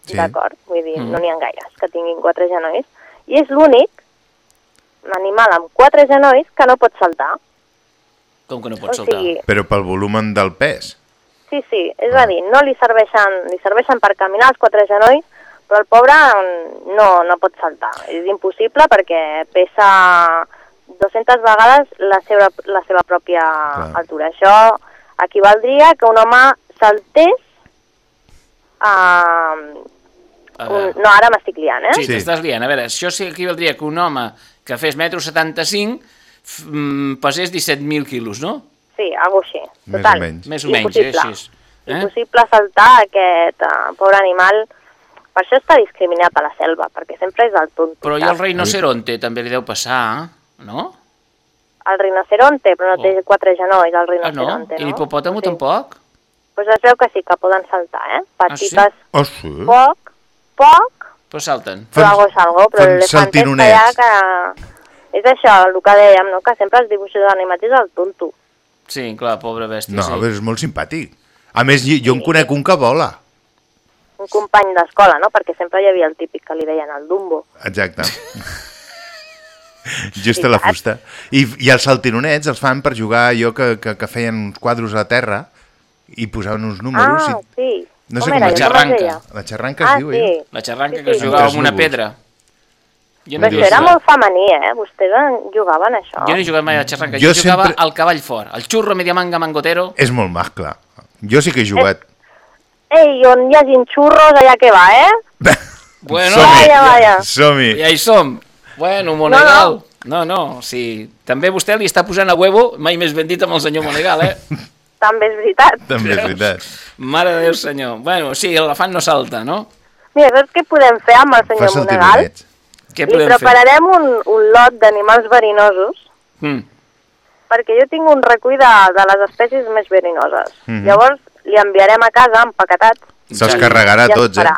Sí. d'acord? Vull dir, Mm. no n'hi ha gaires que tinguin quatre genolls. I és l'únic animal amb quatre genolls que no pot saltar. Com que no O pots saltar? sigui, Però pel volum del pes. Sí, sí, és a dir, no li serveixen, li serveixen per caminar els quatre genolls, però el pobre mm, no, no pot saltar. És impossible perquè pesa 200 vegades la seva, la seva pròpia altura. Això equivaldria que un home saltés a... Un, no, ara m'estic liant, eh? Sí, t'estàs liant. A veure, això sí que equivaldria que un home que fes metro 75 f- mm, pesés 17.000 quilos, no? Sí, algo així. Més Total. o menys. Més o menys, eh, així. Eh? Impossible saltar aquest uh, pobre animal. Per això està discriminat a la selva, perquè sempre és el tonto. Però i el rinoceronte també li deu passar, no? El rinoceronte, però no té quatre genolls, el Ah, no? rinoceronte, I no? l'hipopòtamo Sí. tampoc? Pues es veu que sí, que poden saltar, eh? Petites, Ah, sí? poc, poc, Però salten. però algo és algo, però fan l'elefant és que saltironets. ja que... És això, el que dèiem, no? Que sempre els dibuixos animats és el tonto. Sí, clar, pobre bèstia, No, sí. però és molt simpàtic. A més, jo, jo en conec un que vola. Un company d'escola, no? Perquè sempre hi havia el típic que li deien el Dumbo. Exacte. Just a la fusta. I, I els saltironets els fan per jugar allò que, que, que feien uns quadros a terra i posaven uns números. ah, i... sí. No sé Com com no es deia. La xarranca Ah, es diu, sí. eh? La xarranca Sí, que sí. es jugava amb una pedra. Jo Però no, això era molt femení, eh? Vostès en jugaven això. jo no he jugat mai a la xarranca, Jo jo, jugava sempre- al cavall fort, al xurro mediamanga mangotero. És molt mascle. Jo sí que he jugat. Ei, on hi hagin xurros, allà que va, eh? Bueno, Som-hi. Vaya, vaya. Som-hi. ja hi som. Bueno, Monegal. No, no, sí. També vostè li està posant a huevo, mai més ben dit amb el senyor Monegal, eh? També és veritat. També és veritat. Mare de Déu, senyor. Bueno, sí, l'elefant no salta, no? Mira, saps què podem fer amb el senyor Monegal? saltironets. Què Li podem fer? prepararem un, un lot d'animals verinosos Mm. perquè jo tinc un recull de, de les espècies més verinoses. Mhm. Llavors li enviarem a casa empaquetats. Se'ls carregarà tots, eh?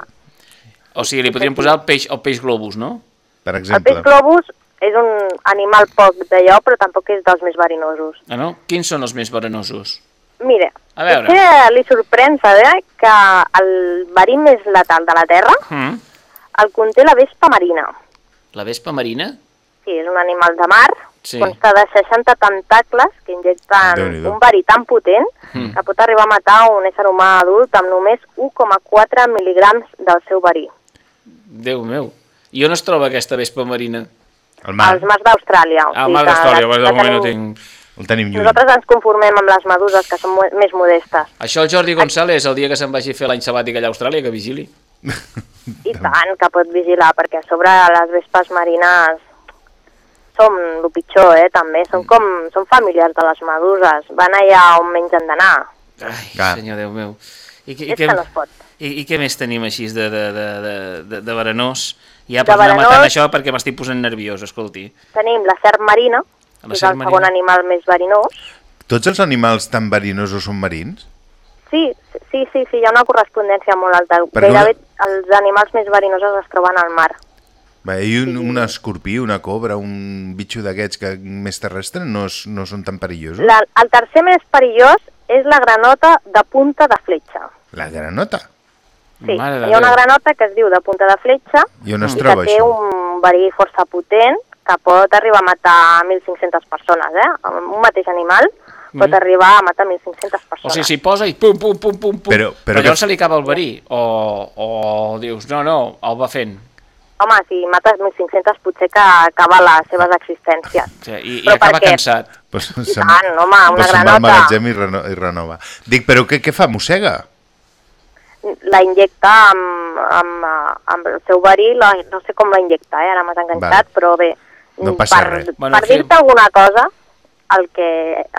O sigui, li podríem posar el peix, el peix globus, no? Per El peix exemple. globus és un animal poc d'allò, però tampoc és dels més verinosos. Ah, no? Quins són els més verinosos? Mira, A veure. potser li sorprèn saber que el verí més letal de la Terra Mm. el conté la vespa marina. La vespa marina? Sí, és un animal de mar, Sí. consta de 60 tentacles que injecten un verí tan potent Mm. que pot arribar a matar un ésser humà adult amb només 1,4 mil·ligrams del seu verí. Déu meu. I on es troba aquesta vespa marina? Al Als mars d'Austràlia. Al mar que pues, la de moment no tinc... El tenim lluny. Nosaltres ens conformem amb les meduses, que són mo- més modestes. Això el Jordi González, el dia que se'n vagi a fer l'any sabàtic allà a Austràlia, que vigili. I tant, que pot vigilar, perquè a sobre les vespes marines són el pitjor, eh, també. Són com, són familiars de les meduses. Van allà on menys han d'anar. Ai, senyor Déu meu. I, què- i, què, que no i, I què més tenim així de, de, de, de, de, de verenós? Ja De per anar matant això perquè m'estic posant nerviós, escolti. Tenim la serp marina, que és el marina. segon animal més verinós. Tots els animals tan verinosos són marins? Sí, sí, sí, sí, hi ha una correspondència molt alta. Perquè Gairebé els animals més verinosos es troben al mar. Va, I un, un escorpí, una cobra, un bitxo d'aquests que més terrestre no, és, no són tan perillosos? La, el tercer més perillós és la granota de punta de fletxa. La granota? Sí, Mare hi ha una granota que es diu de punta de fletxa I on es i troba que té això? un verí força potent que pot arribar a matar 1.500 persones, eh? Un mateix animal pot Mm. arribar a matar 1.500 O persones. sigui, s'hi posa i pum, pum, pum, pum, pum. Però- però però llavors que- se li acaba el verí. O, o dius, no, no, el va fent. Home, si mates 1.500 potser que acaba les seves existències. O sigui, I, i Però acaba per què? cansat. Pues I tant, home, una pues se'n va al granota. magatzem i, reno, i renova. Dic, però què, què fa? Mossega? La injecta amb, amb, amb el seu verí, la, no sé com la injecta, eh? ara m'has enganxat, Vale. però bé, No passa per, res. Bueno, per dir-te alguna cosa, el que,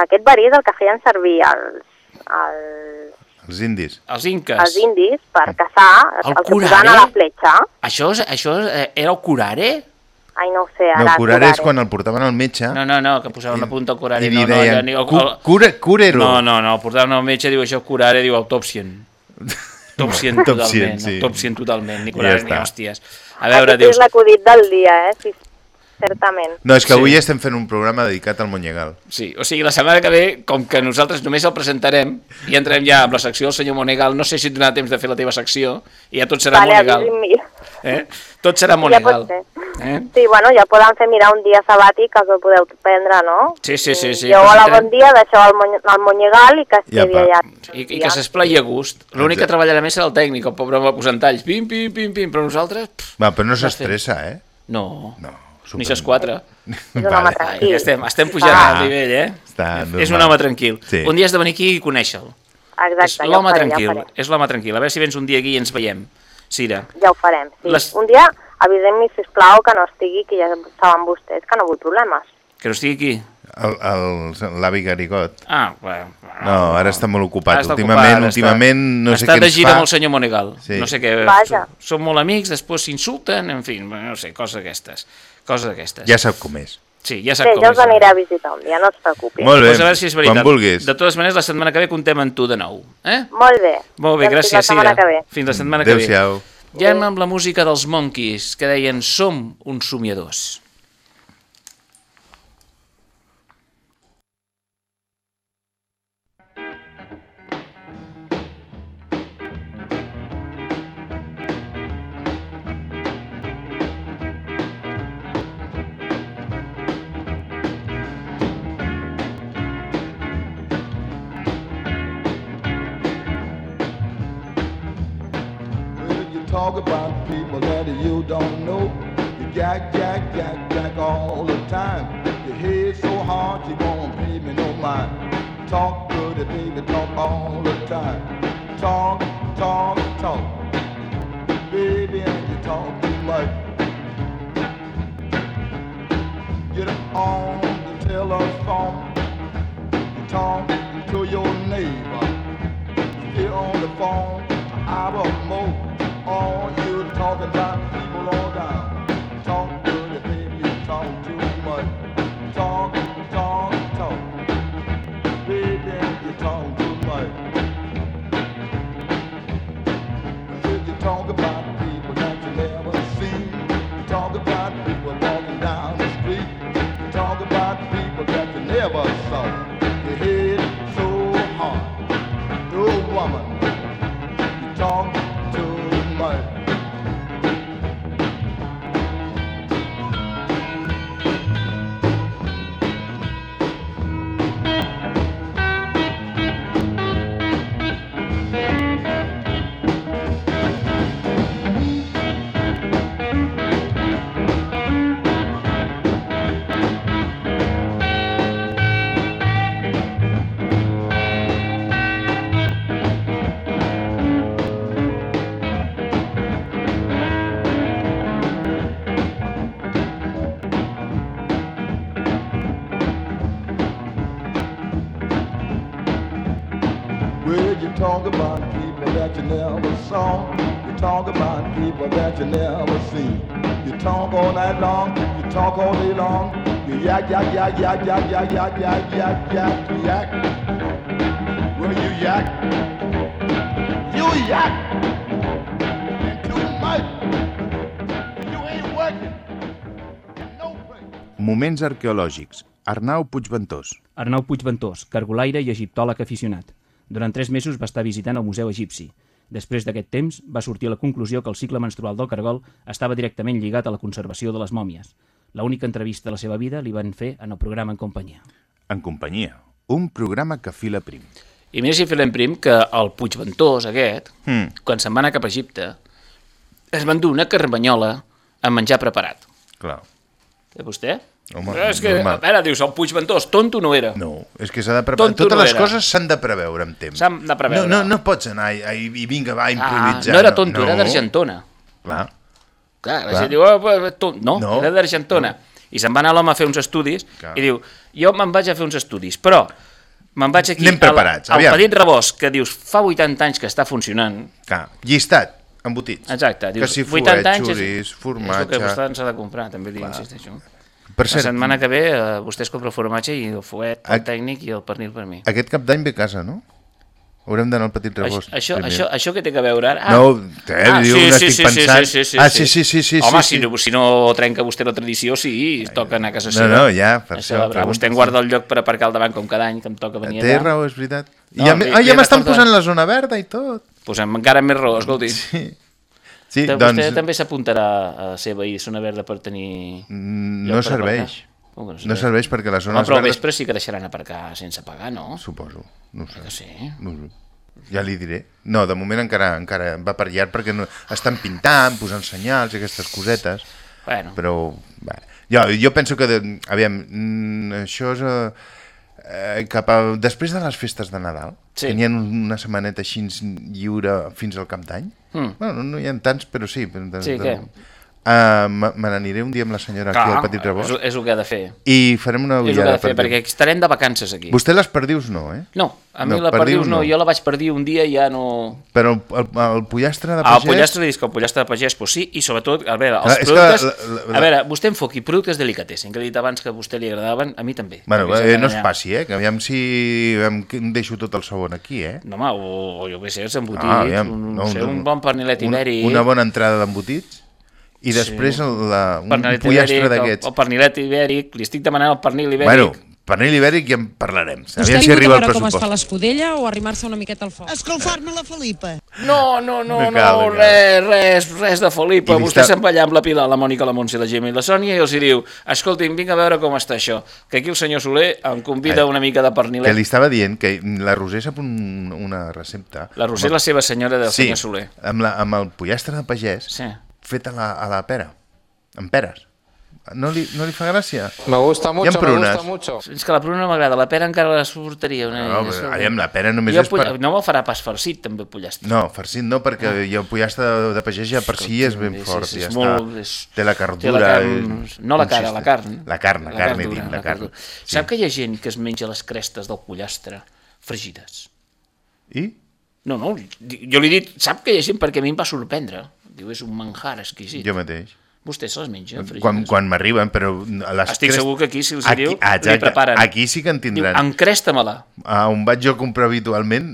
aquest verí és el que feien servir els, els, Els indis? Els inques. els indis per caçar, El el, que curare? posaven a la fletxa. Això, és, això és, eh, era el curare? Ai, no ho sé, No, ara... curare és quan el portaven al metge No, no, no, que posaven una punta al curare. i li no, no, deien, ni el- "Cu- cura, curero. No, no, no, el portaven al metge, diu això curare, diu autòpsien. Autòpsien Autòpsien, totalment, sí. totalment, ni Ja curare ni està. hòsties. A veure, Aquest dius, és l'acudit del dia, eh? Sí, certament. No, és que Sí. avui estem fent un programa dedicat al Monyegal. Sí, o sigui, la setmana que ve, com que nosaltres només el presentarem i entrem ja amb la secció del senyor Monegal, no sé si et donarà temps de fer la teva secció, i ja tot serà Vale, Monegal. Eh? Tot serà Ja Monegal. ser. Eh? Sí, bueno, ja poden fer mirar un dia sabàtic que us el podeu prendre, no? Sí, sí, sí. sí a la presentarem. bon dia, deixeu el, Mony el Monyegal i que es Ja, quedi allà. I, I que s'esplai a gust. L'únic que treballarà més serà el tècnic, el pobre va posant talls, pim, pim, pim, pim, però nosaltres... Pff, Va, però no s'estressa, eh? no, no ni s'esquadra. És un home tranquil. Estem, estem pujant Ah. al nivell, eh? Està És un home tranquil. Sí. Un dia has de venir aquí i conèixer-lo. Exacte, És ja ho l'home faré, tranquil, ja ho faré. és l'home tranquil. A veure si vens un dia aquí i ens veiem. Sira. Ja ho farem, sí. Les- Un dia avisem-me, sisplau, que no estigui, que ja saben vostès que no vull problemes. Que no estigui aquí. L'avi Garigot. Ah, bueno. No, ara està molt ocupat. Ara està últimament, ocupat, últimament no sé està què de ens gira fa. amb el senyor Monegal. Sí. No sé què... Vaja. Som, som molt amics, després s'insulten, en fi, no sé, coses d'aquestes. Coses d'aquestes. Ja sap com és. Sí, ja sap Bé, com ja us aniré a visitar un dia, no us preocupis. Molt bé, Pues a veure si és veritat. quan vulguis. De totes maneres, la setmana que ve contem amb tu de nou. Eh? Molt bé. Molt bé, Doncs gràcies, Fins la setmana que ve. Fins la setmana que ve. Adéu-siau. Ja anem amb la música dels Monkeys, que deien Som uns somiadors. Talk about people that you don't know, you jack, jack, jack, jack all the time. You hit so hard you won't pay me no mind. Talk good, baby, talk all the time. Talk, talk, talk. Baby, and you talk too much. Get on the telephone. You talk to your neighbor. Stay on the phone an hour more. All you talking about talk about people that you never saw. You talk about people that you never seen. You talk all night long, you talk all day long. You yak, yak, yak, yak, yak, yak, yak, yak, yak, yak, you yak. Well, you yak. You yak. And too much. You ain't working. Moments arqueològics. Arnau Puigventós. Arnau Puigventós, cargolaire i egiptòleg aficionat. Durant tres mesos va estar visitant el Museu Egipci. Després d'aquest temps, va sortir a la conclusió que el cicle menstrual del cargol estava directament lligat a la conservació de les mòmies. La única entrevista de la seva vida li van fer en el programa En companyia. En companyia. Un programa que fila prim. I mira si filem prim que el Puigventós aquest, Mm. quan se'n va anar cap a Egipte, es van dur una carmanyola amb menjar preparat. Clar. Eh, vostè? Home, Però és que, normal. a veure, dius, el Puigventós, tonto no era. No, és que s'ha de preparar. Tonto Totes no les era. coses s'han de preveure amb temps. S'han de preveure. No, no, no pots anar i, i, i vinga, va, Ah, improvisar. no era tonto, era d'Argentona. Clar. Clar, la Clar. gent diu, oh, oh, ton... no, No. era d'Argentona. I se'n va anar l'home a fer uns estudis Clar. i diu, jo me'n vaig a fer uns estudis, però me'n vaig aquí Anem preparats, al, al petit rebost que dius, fa 80 anys que està funcionant. Clar, llistat, embotits. Exacte, dius, que si 80 fuet, anys és- xurís, És el formatge... que vostè s'ha de comprar, també li insisteixo. Per la cert- setmana que ve eh, vostè es compra el formatge i el fuet, el Ac- tècnic i el pernil per mi. Aquest cap d'any ve a casa, no? Haurem d'anar al petit rebost. això, primer. això, això què té a veure ara? No, té, diu, n'estic pensant. Sí, sí, sí, Ah, sí, sí, sí, sí, Home, sí, si, no, si no trenca vostè la tradició, sí, toca anar a casa No, seva. no, ja, per A això celebrar. pregunto, Vostè em sí. guarda el lloc per aparcar al davant com cada any que em toca venir Té allà. raó, és veritat. No, I ja, ah, ja m'estan posant la zona verda i tot. Posem encara més raó, escolti. Sí. Sí, Vostè doncs també s'apuntarà a ser veí zona verda per tenir... mm, lloc no per serveix. aparcar? Com que No serveix perquè les Home, zones però al verdes... vespre sí que deixaran aparcar sense pagar, no? Suposo, no ho sé. Que sí? No ho sé. Ja li diré. No, de moment encara encara va per llarg perquè no, estan pintant, posant senyals i aquestes cosetes. Bueno. Però, bé. Jo, jo penso que, de, aviam, mm, això és... Eh, eh, cap a, després de les festes de Nadal, Sí. ha una setmaneta així lliure fins al cap d'any, Mm. bueno, no hi ha tants, però sí. De, Sí, de, què? Uh, me n'aniré un dia amb la senyora aquí al Petit Rebost és, és el que ha de fer. i farem una És el que ha ullada de fer, perquè estarem de vacances aquí. Vostè les perdius no, eh? No, a mi la perdius no, jo la vaig perdir un dia i ja no... Però el, el, el pollastre de pagès... el pollastre, dic que el pollastre de pagès, pues sí, i sobretot, a veure, Clar, els que productes... la- la- la- A veure, vostè enfoqui productes delicatessen, que he dit abans que a vostè li agradaven, a mi també. Bueno, eh, no es passi, eh? Que aviam si em deixo tot el sabon aquí, eh? No, home, o, o jo què sé, els embotits, Ah, aviam, un, no, no, sé, un- un bon pernilet ibèric... una bona entrada d'embotits i després Sí. la, un pernilet pollastre ibèric, el, d'aquests. el pernilet ibèric, li estic demanant el pernil ibèric. Bueno, pernil ibèric ja en parlarem. Vostè Aviam ha si vingut arriba a el veure com es fa pressupost. l'escudella o arrimar-se una miqueta al foc? Escalfar-me la Felipa. No, no, no, No no, cal, no res, res, res de Felipa. I Vostè està- se'n va allà amb la Pilar, la Mònica, la Montse, la Gemma i la Sònia i els hi diu, escolti'm, vinc a veure com està això, que aquí el senyor Soler em convida Eh, una mica de Que pernilet. li estava dient que la Roser sap un, una recepta... La Roser és la seva senyora del sí, senyor Soler. amb, la, amb el pollastre de pagès Sí. Fet a la, a la pera, amb peres. No li, no li fa gràcia? Me gusta mucho, me gusta mucho. És que la pruna no m'agrada, la pera encara la suportaria. Una... No, però, aviam, la pera només jo és per- No me'l farà pas farcit, també, el pollastre. No, farcit no, perquè ah. el pollastre de, de pagès ja per si és ben és- fort. és- ja és està. molt- és- té la té cardura. la carn- és- no la cara, la carn. La carn, la, La carn, cardura, dit, la la carn. cardura. Sap que hi ha gent que es menja les crestes del pollastre fregides? I? No, no, jo li he dit, sap que hi ha gent perquè a mi em va sorprendre. Diu, és un manjar exquisit. Jo mateix. Vostè se les menja? Quan, quan m'arriben, però a les Estic crest- segur que aquí, si els hi aquí, diu, li exacte, preparen. Aquí sí que en Diu, tindran. encresta-me-la. A on vaig jo a comprar habitualment,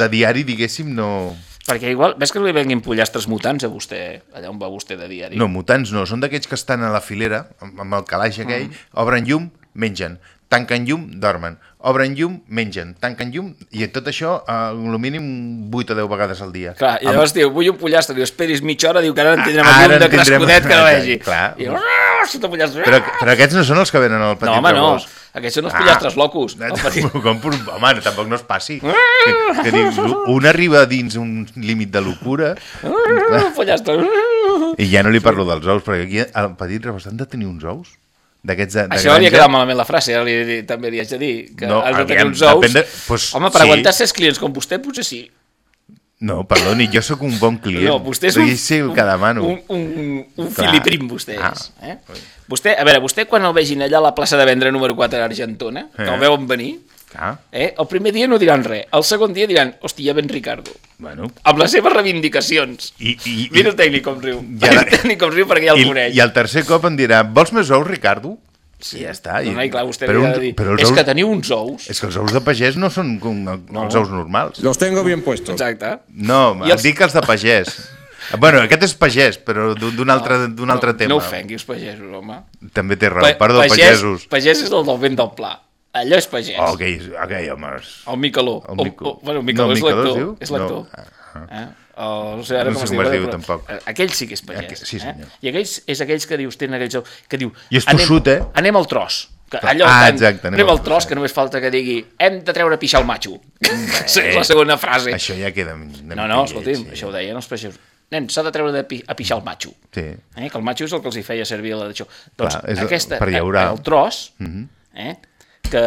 de diari, diguéssim, no... Perquè igual, ves que li venguin pollastres mutants a vostè, allà on va vostè de diari? No, mutants no, són d'aquells que estan a la filera, amb el calaix aquell, Mm. obren llum, mengen, tanquen llum, dormen, obren llum, mengen, tanquen llum, i tot això, lo mínim 8 o 10 vegades al dia. Clar, i Amb- llavors diu, vull un pollastre, diu, esperis mitja hora, diu que ara en tindrem Ara aquí un en de tindrem- crescudet que no vegi. clar. I diu, "Ah, sota pollastre. Però, però aquests no són els que venen al petit No, home, no. Aquests són els pollastres locos. El petit- Com, home, tampoc no es passi. que, que dius, un arriba dins un límit de locura Ah, pollastre. i ja no li parlo dels ous, perquè aquí al petit rebost han de tenir uns ous d'aquests de, de Això li ha quedat malament la frase, ara li, també li haig de dir, que No, has de tenir uns ous. de- pues, Home, per sí. aguantar ses clients com vostè, potser sí. No, perdoni, jo sóc un bon client. No, vostè és un, sé el que demano. un, un, un Clar. filiprim, vostè Ah. és. Eh? Vostè, a veure, vostè quan el vegin allà a la plaça de vendre número 4 a Argentona, que Eh. el veuen venir, Clar. Eh? El primer dia no diran res, el segon dia diran, hòstia, ben Ricardo. Bueno. Amb les seves reivindicacions. I, i, Mira el tècnic com riu. I Ja ara- el tècnic com riu perquè ja el I, coneix. I el tercer cop em dirà, vols més ous, Ricardo? Sí, ja està. No, no, i clar, vostè però, de dir, però els és ous, que teniu uns ous. És que els ous de pagès no són com no. els ous normals. Los tengo bien puestos. Exacte. No, I els- dic els de pagès. Bueno, aquest és pagès, però d'un altre, d'un altre tema. No ofenguis pagesos, home. També té raó, perdó, pagès, pagesos. Pagès és el del vent del pla. Allò és pagès. Oh, aquell, aquell, home. és- El Micaló. El O, Mico- o, bueno, el Micaló No, és Micaló es lector. diu? És lector. No. Eh? El, no sé ara No com sé com es diu, però- tampoc. eh, Aquell sí que és pagès. Aquell- sí, senyor. Eh? I aquells és aquells que dius, tenen aquells que diu... I és tossut, eh? Anem al tros. Que Clar. allò Ah, tan, exacte, anem anem al tros, que només falta que digui hem de treure pixar el matxo. és la segona frase. Això ja queda... No, no, escolti'm, lleig, això ho deien els pagesos. Nen, s'ha de treure de pi, a pixar el matxo. Sí. Eh? Que el matxo és el que els hi feia servir a d'això. Doncs Clar, és aquesta, per llaurar. el tros, Mhm. eh? Que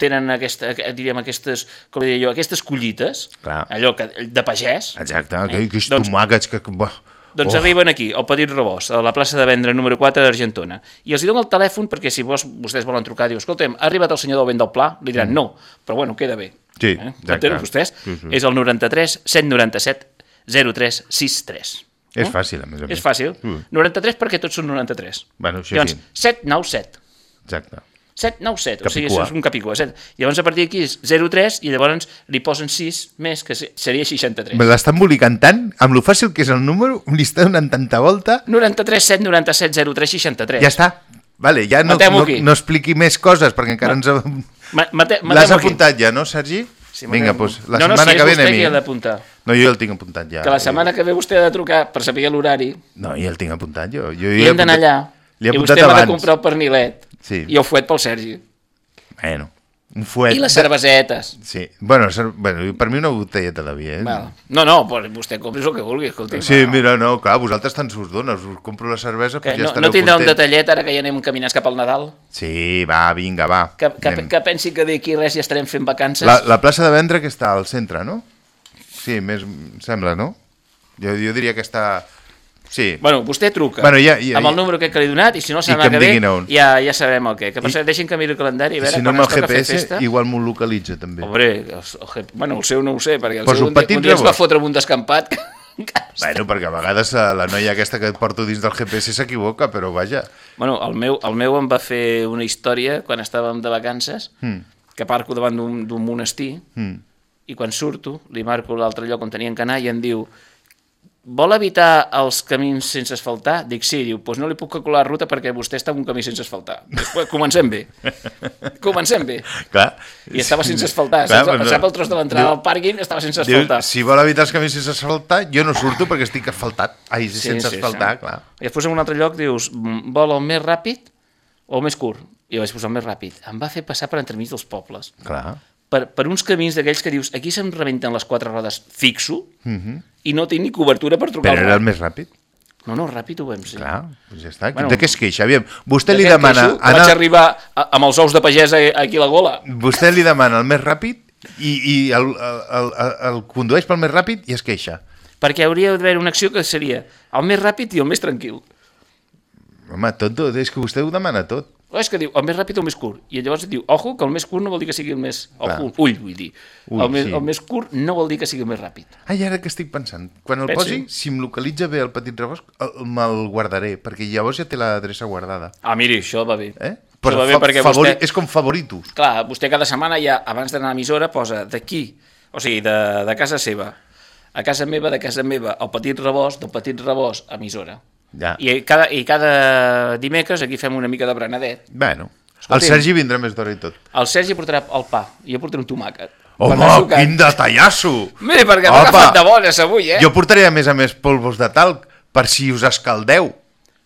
tenen aquesta, diríem, aquestes, com diria jo, aquestes collites, Clar. allò que, de pagès, Exacte, aquell que és Doncs- tomàquets que... Bah, doncs oh. arriben aquí, al Petit Rebós, a la plaça de vendre número 4 d'Argentona. I els hi dono el telèfon perquè si vos, vostès volen trucar, diu, escolta'm, ha arribat el senyor del vent del Pla? Li diran, no, però bueno, queda bé. Sí, Eh? exacte. Entenen vostès? Sí, sí. És el 93 197 0363. És fàcil, a més a més. És fàcil. Mm. 93 perquè tots són 93. Bueno, això Llavors, sí. 797. Exacte. 797, o sigui, és un capicua. set. Llavors, a partir d'aquí és 03 i llavors li posen 6 més, que se- seria 63. Me l'està embolicant tant, amb lo fàcil que és el número, li està donant tanta volta, 93 797 03 63. ja està. Vale, ja no, no, no expliqui més coses, perquè encara ens... Ma, mate, L'has matem-ho aquí. apuntat ja, no, Sergi? Sí, Vinga, doncs, la no, no, setmana si que ve anem d'apuntar. No, jo el tinc apuntat ja. Que la setmana que ve vostè ha de trucar per saber l'horari No, ja el tinc apuntat jo. jo i hem d'anar allà. apuntat- Li he I apuntat vostè m'ha de comprar el pernilet Sí. i el fuet pel Sergi. Bueno, un fuet... I les de- cervesetes. Sí, bueno, cer- bueno, per mi una botelleta de vi, eh? Val. No, no, pues vostè compri el que vulgui, escolti. Sí, mira, no, clar, vosaltres tant us dona, us compro la cervesa, Que pues ja no, estareu no tindrà un contents. detallet ara que ja anem caminats cap al Nadal? Sí, va, vinga, va. Que, que, anem. que pensi que d'aquí res ja estarem fent vacances? La, la plaça de vendre que està al centre, no? Sí, més em sembla, no? Jo, jo diria que està... Sí. Bueno, vostè truca Bueno, ja, ja, amb el número que li he donat i si no, I setmana que que ve diguin on. ja, ja sabrem el què. Que per cert, deixin que miri el calendari I veure si no quan amb el ens toca fer GPS, festa. igual m'ho localitza, també. Hombre, el, el, bueno, el seu no ho sé, perquè el Poso seu un un, dia, un dia ens va fotre un descampat. que- Bueno, perquè a vegades eh, la noia aquesta que et porto dins del GPS s'equivoca, però vaja. Bueno, el meu, el meu em va fer una història quan estàvem de vacances, Mm. que parco davant d'un d'un monestir, Mm. i quan surto li marco l'altre lloc on tenien que anar i em diu vol evitar els camins sense asfaltar? Dic, sí, diu, doncs no li puc calcular la ruta perquè vostè està en un camí sense asfaltar. Comencem bé. Comencem bé. Clar. I estava sense asfaltar. Clar, Clar, però- sap el tros de l'entrada Diu- al pàrquing? Estava sense Diu, asfaltar. si vol evitar els camins sense asfaltar, jo no surto perquè estic asfaltat. Ai, sí, sense asfaltar, clar. I després en un altre lloc dius, "Mm, vol el més ràpid o el més curt? I vaig posar el més ràpid. Em va fer passar per entremig dels pobles. Clar. Per, per uns camins d'aquells que dius, aquí se'm rebenten les quatre rodes fixo Mhm. i no tinc ni cobertura per trucar Però era el més ràpid. No, no, ràpid ho vam ser. Clar, doncs ja està. Bueno, de què es queixa? Aviam, vostè De li demana... queixo? Que Vaig arribar a, amb els ous de pagès a- aquí a la gola. Vostè li demana el més ràpid i, i el, el, el, el condueix pel més ràpid i es queixa. Perquè hauria d'haver una acció que seria el més ràpid i el més tranquil. Home, tot, tot, és que vostè ho demana tot. O és que diu el més ràpid o el més curt. I llavors diu, ojo, que el més curt no vol dir que sigui el més... Ojo, ull, vull dir. Ull, el, més, sí. el més curt no vol dir que sigui el més ràpid. Ai, ara que estic pensant, quan el Pensi. posi, si em localitza bé el petit rebost, el- me'l guardaré, perquè llavors ja té l'adreça guardada. Ah, miri, això va bé. Eh? Això va bé fa- perquè favori... vostè... És com favoritos. Clar, vostè cada setmana ja, abans d'anar a l'emissora, posa d'aquí, o sigui, de, de casa seva, a casa meva, de casa meva, el petit rebost, del petit rebost, a emissora. Ja. I cada, I cada dimecres aquí fem una mica de berenadet. Bueno, el. Sergi vindrà més d'hora i tot. El Sergi portarà el pa, i jo portaré un tomàquet. Home, quin detallasso! Mira, perquè m'ha agafat de bones avui, eh? Jo portaré, a més a més, polvos de talc, per si us escaldeu.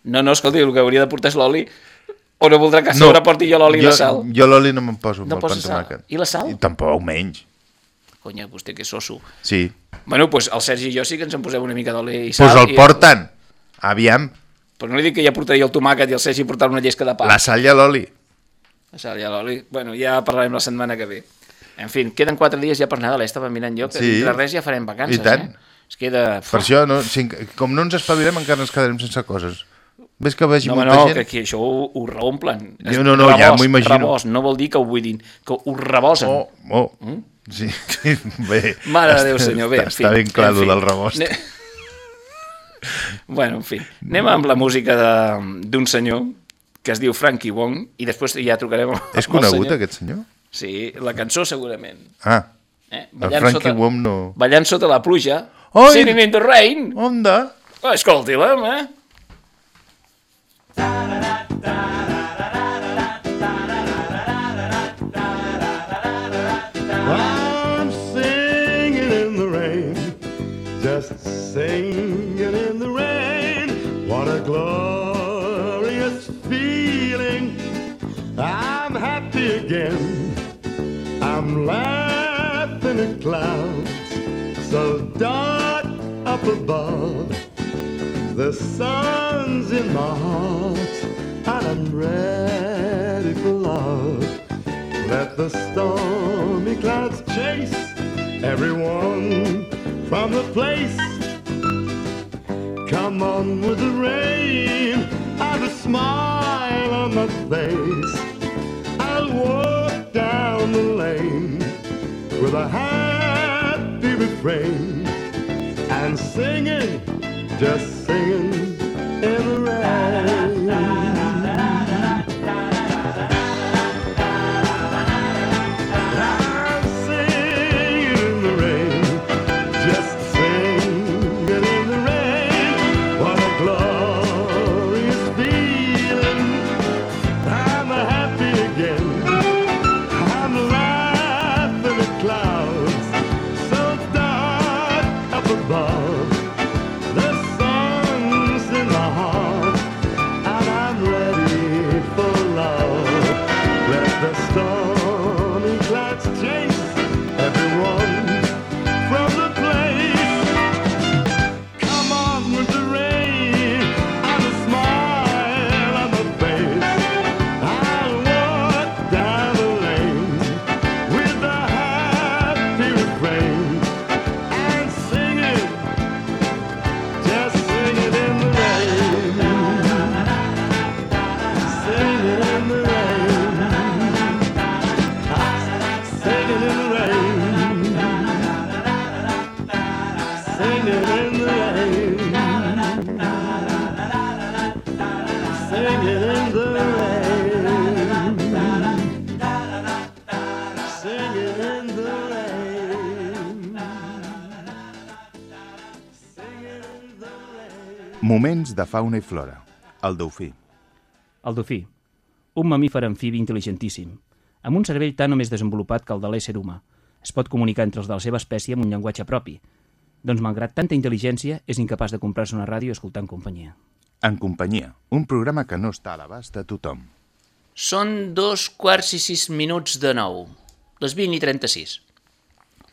No, no, escolti, el que hauria de portar és l'oli. O no voldrà que a sobre porti jo l'oli i la sal? Jo l'oli no me'n poso No amb el poses pan sal? tomàquet. I la sal? I tampoc, menys. Conya, vostè que soso. Sí. Bueno, doncs pues el Sergi i jo sí que ens en posem una mica d'oli i sal. Doncs el i- porten. Aviam, Però no li dic que ja portaria el tomàquet i el Sergi portarà una llesca de pa. la sal i l'oli. La sal i l'oli. Bueno, ja parlarem la setmana que ve. En fi, queden quatre dies ja per Nadal, eh? estava mirant jo, que Sí. dintre res ja farem vacances, I tant. eh? Es queda... Per això, no, si, com no ens espavilem, encara ens quedarem sense coses. Ves que vegi no, molta no, gent? que aquí això ho, ho reomplen. Jo no, no, ja m'ho imagino. Rebost, no vol dir que ho buidin, que ho rebosen. Oh, oh. Mm? Sí, bé. Mare de Déu, senyor, bé, Està, en fi. està ben clar, en el fi. del rebost. Ne... Bueno, en fi, anem amb la música de- d'un senyor que es diu Frankie Wong i després ja trucarem amb És conegut, senyor. aquest senyor? Sí, la cançó segurament. Ah, Eh? el Frankie Wom no... ballant sota la pluja, Oi! Sitting in the rain. Onda? Oh, Escolti-la, eh? I'm clouds so dark up above. The sun's in my heart, and I'm ready for love. Let the stormy clouds chase everyone from the place. Come on with the rain and a smile on my face. I'll walk down the lane with a happy refrain and singing, just singing in the rain. Fauna i flora. El dofí. El dofí, un mamífer amfibi intel·ligentíssim, amb un cervell tan o més desenvolupat que el de l'ésser humà. Es pot comunicar entre els de la seva espècie amb un llenguatge propi. Doncs, malgrat tanta intel·ligència, és incapaç de comprar-se una ràdio en companyia. En companyia, un programa que no està a l'abast de tothom. Són dos quarts i sis minuts de nou. Les 20 i 36.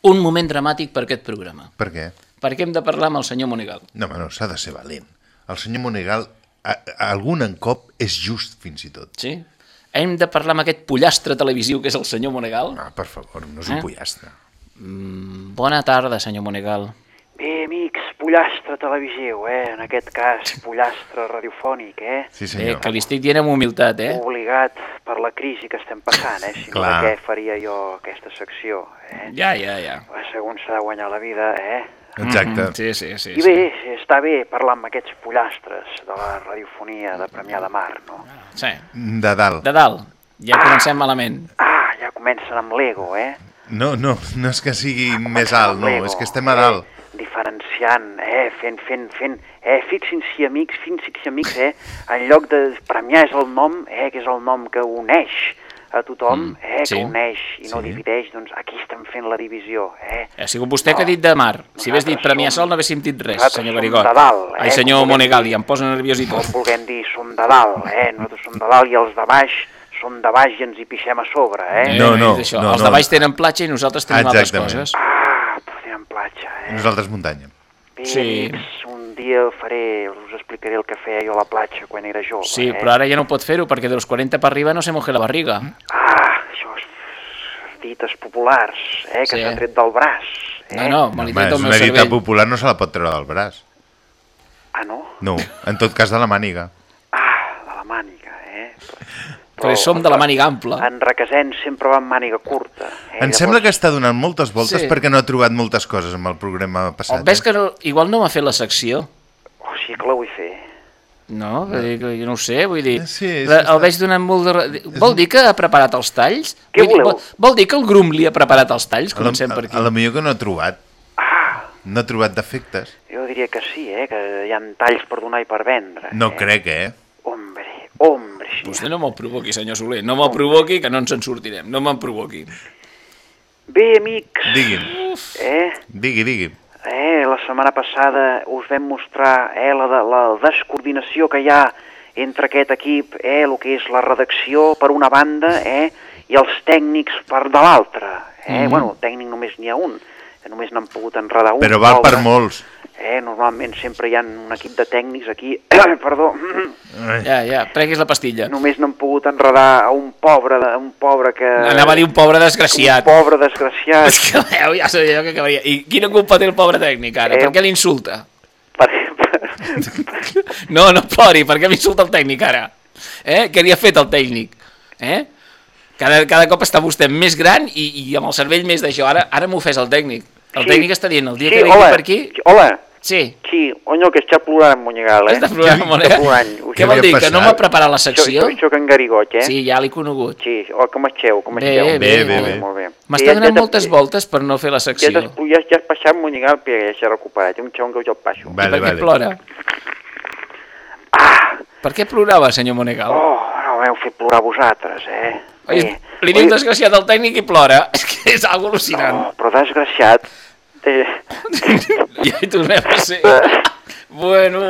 Un moment dramàtic per aquest programa. Per què? Perquè hem de parlar amb el senyor Monegal. No, home, no, s'ha de ser valent. El senyor Monegal, a, a algun encop és just, fins i tot. Sí? Hem de parlar amb aquest pollastre televisiu que és el senyor Monegal? Ah, per favor, no és un Eh? pollastre. Mm, bona tarda, senyor Monegal. Bé, amics, pollastre televisiu, eh? En aquest cas, pollastre radiofònic, eh? Sí, Eh, que li estic dient amb humilitat, eh? Obligat per la crisi que estem passant, eh? Si no, Clar. de què faria jo aquesta secció, eh? Ja, ja, ja. Segons s'ha de guanyar la vida, eh? Exacte. Mhm, Sí, sí, sí. I bé, està bé parlar amb aquests pollastres de la radiofonia de Premià de Mar, no? Sí. De dalt. De dalt. Ja comencem malament. Ah, ja comencen amb l'ego, eh? No, no, no és que sigui més alt, no, és que estem a dalt. diferenciant, eh, fent, fent, fent, eh, fixin-s'hi amics, fixin-s'hi amics, eh, en lloc de premiar és el nom, eh, que és el nom que uneix a tothom, eh, sí. que uneix i no Sí. divideix, doncs aquí estem fent la divisió, eh. Ha sigut vostè que ha dit de mar. Si hagués dit Premià Sol no haguéssim dit res, senyor som Garigó. de dalt, eh, Ai, senyor com Monegal, i em posa nerviós i tot. Com vulguem dir, som de dalt, eh, nosaltres som de dalt i els de baix som de baix i ens hi pixem a sobre, eh. No, no, és això. no, Els no. de baix tenen platja i nosaltres tenim altres Exactament. coses. Ah, tenen platja, eh. Nosaltres muntanya. Bé, Sí. amics, un dia faré, us explicaré el que feia jo a la platja quan era jove, Sí, eh. però ara ja no pot fer-ho, perquè de los 40 per arriba no se moje la barriga. Ah, això és dites populars, eh, que Sí. s'han tret del braç. Eh? No, no, me l'he tret una dita cervell. popular, no se la pot treure del braç. Ah, no? No, en tot cas de la màniga. Ah, Però som de la màniga ampla. En Requesens sempre va amb màniga curta. Eh? Em sembla que està donant moltes voltes Sí. perquè no ha trobat moltes coses amb el programa O passat. ves que no, igual no m'ha fet la secció. Oh, sí que la vull fer. No, vull dir, que jo no ho sé, vull dir... Sí, la, el veig donant molt de... Vol dir que ha preparat els talls? Què Vull dir, voleu? vol, vol dir que el Grum li ha preparat els talls? A la, Comencem per aquí. a la millor que no ha trobat. No ha trobat defectes. Jo diria que sí, eh? que hi ha talls per donar i per vendre. No crec, eh? Hombre. Vostè no me'l provoqui, senyor Soler. No me'l provoqui, que no ens en sortirem. No me'n provoqui. Bé, amics, Digui'm, eh? digui, digui. Eh, la setmana passada us vam mostrar eh, la, de, la descoordinació que hi ha entre aquest equip, eh, el que és la redacció per una banda eh, i els tècnics per de l'altra. Eh? Mhm. Bueno, tècnic només n'hi ha un, que només n'han pogut enredar un. Però val per molts. Eh, normalment sempre hi ha un equip de tècnics aquí, perdó, Ja, ja, preguis la pastilla. només n'han pogut enredar a un pobre, de- un pobre que... Anava a dir un pobre desgraciat. Un pobre desgraciat. És que veu, ja sabia jo que acabaria. I quina culpa té el pobre tècnic ara? Eh, Per què l'insulta? Per... No, no plori, per què m'insulta el tècnic ara? Eh? Què li ha fet el tècnic? Eh? Cada, cada cop està vostè més gran i, i amb el cervell més d'això. Ara, ara m'ho fes el tècnic. El Sí. tècnic està dient, el dia Sí, que vingui hola. per aquí... Hola. Sí. Sí, oño, que està plorant en Monyegal, eh? Està plorant en Monegal? Està plorant. Què vol dir, que no m'ha preparat la secció? Soc, soc en Garigot, eh? Sí, ja l'he conegut. Sí, oh, com esteu? Com Bé, esteu? bé, bé, bé. Molt bé. M'està Ja- donant ja moltes voltes per no fer la Ja, secció. t'has- ja, ja has passat Monyegal, però ja s'ha recuperat. Un xon que jo el passo. I per què plora? Per què plorava, senyor Monegal? Oh, no m'heu fet plorar vosaltres, eh? Oi, Bé. li diu desgraciat al tècnic i plora. És que és algo al·lucinant. Oh, però desgraciat... Eh, Ja hi tornem a ser. Bueno...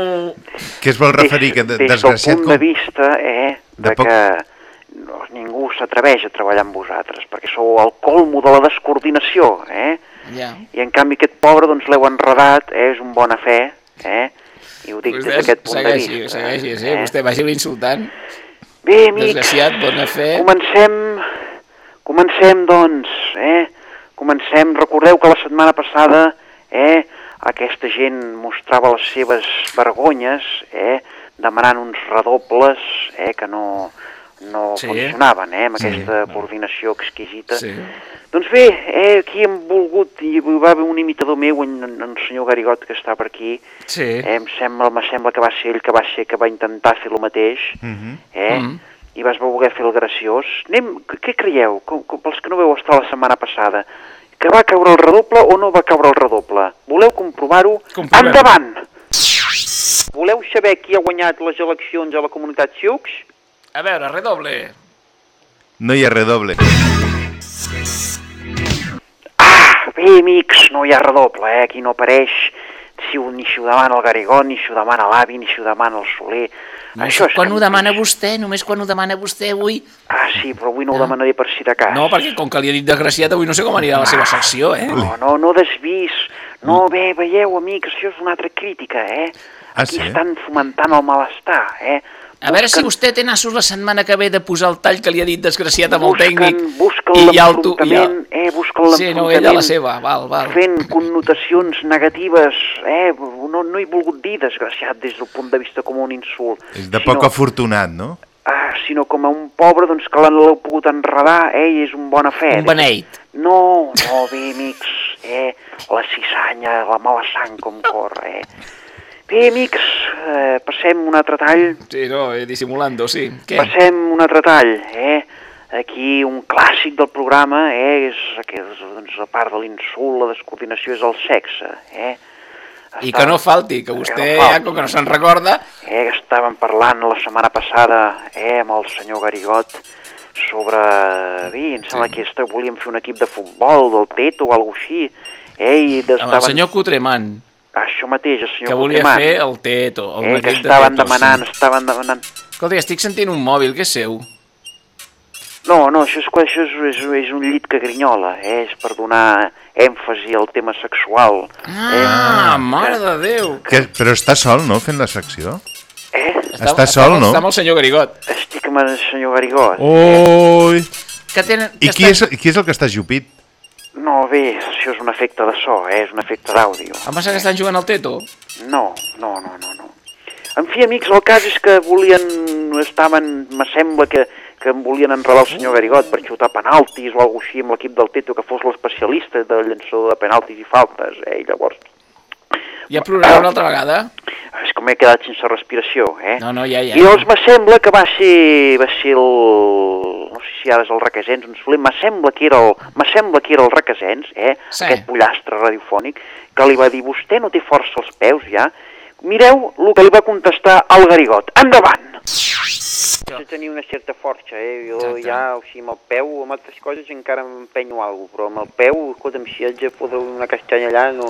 Què es vol referir? Que de, des del desgraciat punt de vista eh, de, De poc- que no, ningú s'atreveix a treballar amb vosaltres, perquè sou el colmo de la descoordinació, eh? Ja. I en canvi aquest pobre doncs l'heu enredat, eh? és un bona fe, eh? I ho dic Vostè des d'aquest punt segueixi, de vista. segueixi, sí. Vostè vagi insultant. Bé, amics, Desgraciat, bona fe. comencem, comencem doncs, eh? Comencem, recordeu que la setmana passada, eh? Aquesta gent mostrava les seves vergonyes, eh? Demanant uns redobles, eh? Que no, no Sí. funcionaven, eh? Amb Sí. aquesta coordinació exquisita. Sí. Doncs bé, eh, aquí hem volgut, i hi va haver un imitador meu, en, en, el senyor Garigot, que està per aquí, Sí. eh, em sembla, me sembla que va ser ell que va ser que va intentar fer el mateix, eh? Mhm. I vas voler fer el graciós. Anem, què- creieu, com, com, pels que no veu estar la setmana passada, que va caure el redoble o no va caure el redoble? Voleu comprovar-ho? Endavant! Voleu saber qui ha guanyat les eleccions a la comunitat Sioux? A veure, redoble. No hi ha redoble. Bé, amics, no hi ha redoble, eh? Aquí no apareix si ho, ni si ho demana el Garigó, ni si ho demana l'avi, ni si ho demana el Soler. Això és quan que... ho demana vostè, només quan ho demana vostè avui... Ah, sí, però avui no ho demanaré per si de cas. No, perquè com que li ha dit desgraciat, avui no sé com anirà la seva secció, eh? No, no, no desvis. No, bé, veieu, amics, això és una altra crítica, eh? Ah, Aquí sí? estan fomentant el malestar, eh? A veure si vostè té nassos la setmana que ve de posar el tall que li ha dit desgraciat amb el Busquen- tècnic. busquen i ja el tu- i ja- l'enfrontament, eh, busquen Sí, no, ella la l'enfrontament. seva, val, val. fent connotacions negatives, eh? No, no he volgut dir desgraciat des del punt de vista com un insult. És de sinó, poc afortunat, no? ah, sinó com a un pobre doncs, que l'han l'heu pogut enredar, eh? És un bona fe. Un beneit. No, no, bé, amics, eh? La cissanya, la mala sang com corre, eh? Bé, amics, eh, passem un altre tall. Sí, no, eh, dissimulando, sí. Què? Passem un altre tall, eh? Aquí un clàssic del programa, eh? És, que és doncs, a part de l'insult, la descoordinació és el sexe, eh? I que no falti, que vostè, Que no falti. ja, com que no se'n recorda... Eh, estàvem parlant la setmana passada eh, amb el senyor Garigot sobre... Bé, em sembla que este, volíem fer un equip de futbol, del Teto o alguna així. Eh, i Amb el estaven... senyor Cutreman, Això mateix, el senyor que volia Coquemán. fer el teto. El Eh, que equip de estaven tetos, demanant, sí. estaven demanant... Escolta, estic sentint un mòbil, que és seu? No, no, això és, això és, és, és un llit que grinyola, eh? és per donar èmfasi al tema sexual. Ah, mare de Déu! Que, però està sol, no?, fent la secció? Eh? Està sol, no? Està amb el senyor Garigot. Estic amb el senyor Garigot. Ui! Que tenen, I qui és, qui és el que està jupit? No, bé, això és un efecte de so, eh? és un efecte d'àudio. Em passa que estan jugant al teto? No, no, no, no, no. En fi, amics, el cas és que volien estaven, me sembla que, que em volien enredar el senyor Garigot per xutar penaltis o alguna així amb l'equip del Teto que fos l'especialista de llançador de penaltis i faltes, eh? I llavors Ja plorarà una altra vegada? és com he quedat sense respiració, eh? No, no, ja, ja. I llavors me sembla que va ser, va ser el... no sé si ara és el Requesens, un soler, me sembla que era el, me sembla que era el Requesens, eh? Sí. Aquest pollastre radiofònic, que li va dir, vostè no té força als peus, ja? Mireu el que li va contestar al Garigot. Endavant! De tenir una certa força, eh? Jo Exacte. ja, o sigui, amb el peu, amb altres coses encara m'empenyo alguna cosa, però amb el peu, escolta'm, si haig de fotre una castanya allà, no...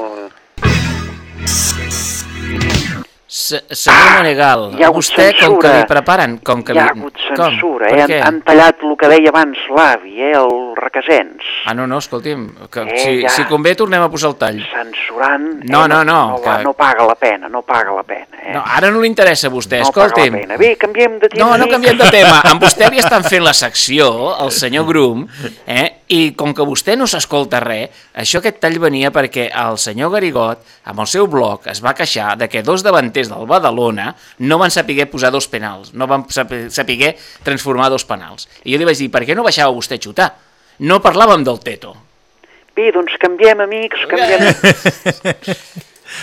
Se, senyor Monegal, hi ha vostè com que censura. li preparen, com que Hi ha li... hagut censura, eh? Han, han tallat el que deia abans l'avi, eh? El Requesens. Ah, no, no, escolti'm, que Eh, si, ja. si convé tornem a posar el tall. Censurant... No, eh, no, no, No, que- no paga la pena, no paga la pena, eh? No, ara no li interessa a vostè, no paga la escolti'm. pena. Bé, canviem de tema. No, no canviem de tema. Amb vostè li estan fent la secció, el senyor Grum, eh? i com que vostè no s'escolta res, això aquest tall venia perquè el senyor Garigot, amb el seu blog, es va queixar de que dos davanters del Badalona no van saber posar dos penals, no van saber transformar dos penals. I jo li vaig dir, per què no baixava vostè a xutar? No parlàvem del Teto. Bé, doncs canviem, amics, canviem...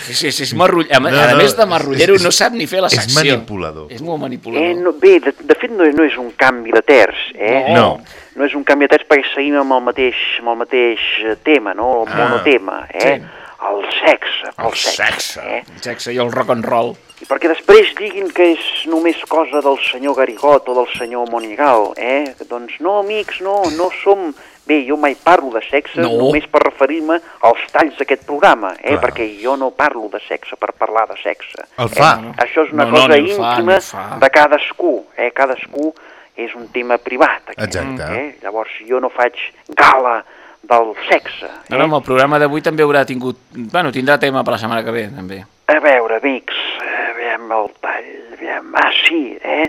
Sí, sí, sí, és marrull... a, No, a no, més de marrullero és- no sap ni fer la és secció. manipulador. És molt manipulador. Eh, no, bé, de, de fet no és, no és un canvi de terç, eh? No. No és un canvi de terç perquè seguim amb el mateix, amb el mateix eh, tema, no? El Ah, monotema, eh? sí. El sexe, el, El sexe. Eh? El sexe i el rock and roll. I perquè després diguin que és només cosa del senyor Garigot o del senyor Monigal, eh? Doncs no, amics, no, no som... Bé, jo mai parlo de sexe No. només per referir-me als talls d'aquest programa, eh? Clar. Perquè jo no parlo de sexe per parlar de sexe. El fa. Eh? Això és una No, no, cosa el fa, íntima ni el fa. de cadascú, eh? Cadascú és un tema privat, aquest, Exacte. eh? Llavors jo no faig gala del sexe. No, no, amb el programa d'avui també haurà tingut... Bueno, tindrà tema per la setmana que ve, també. A veure, amics, eh, veiem el tall, veiem... Ah, sí, eh?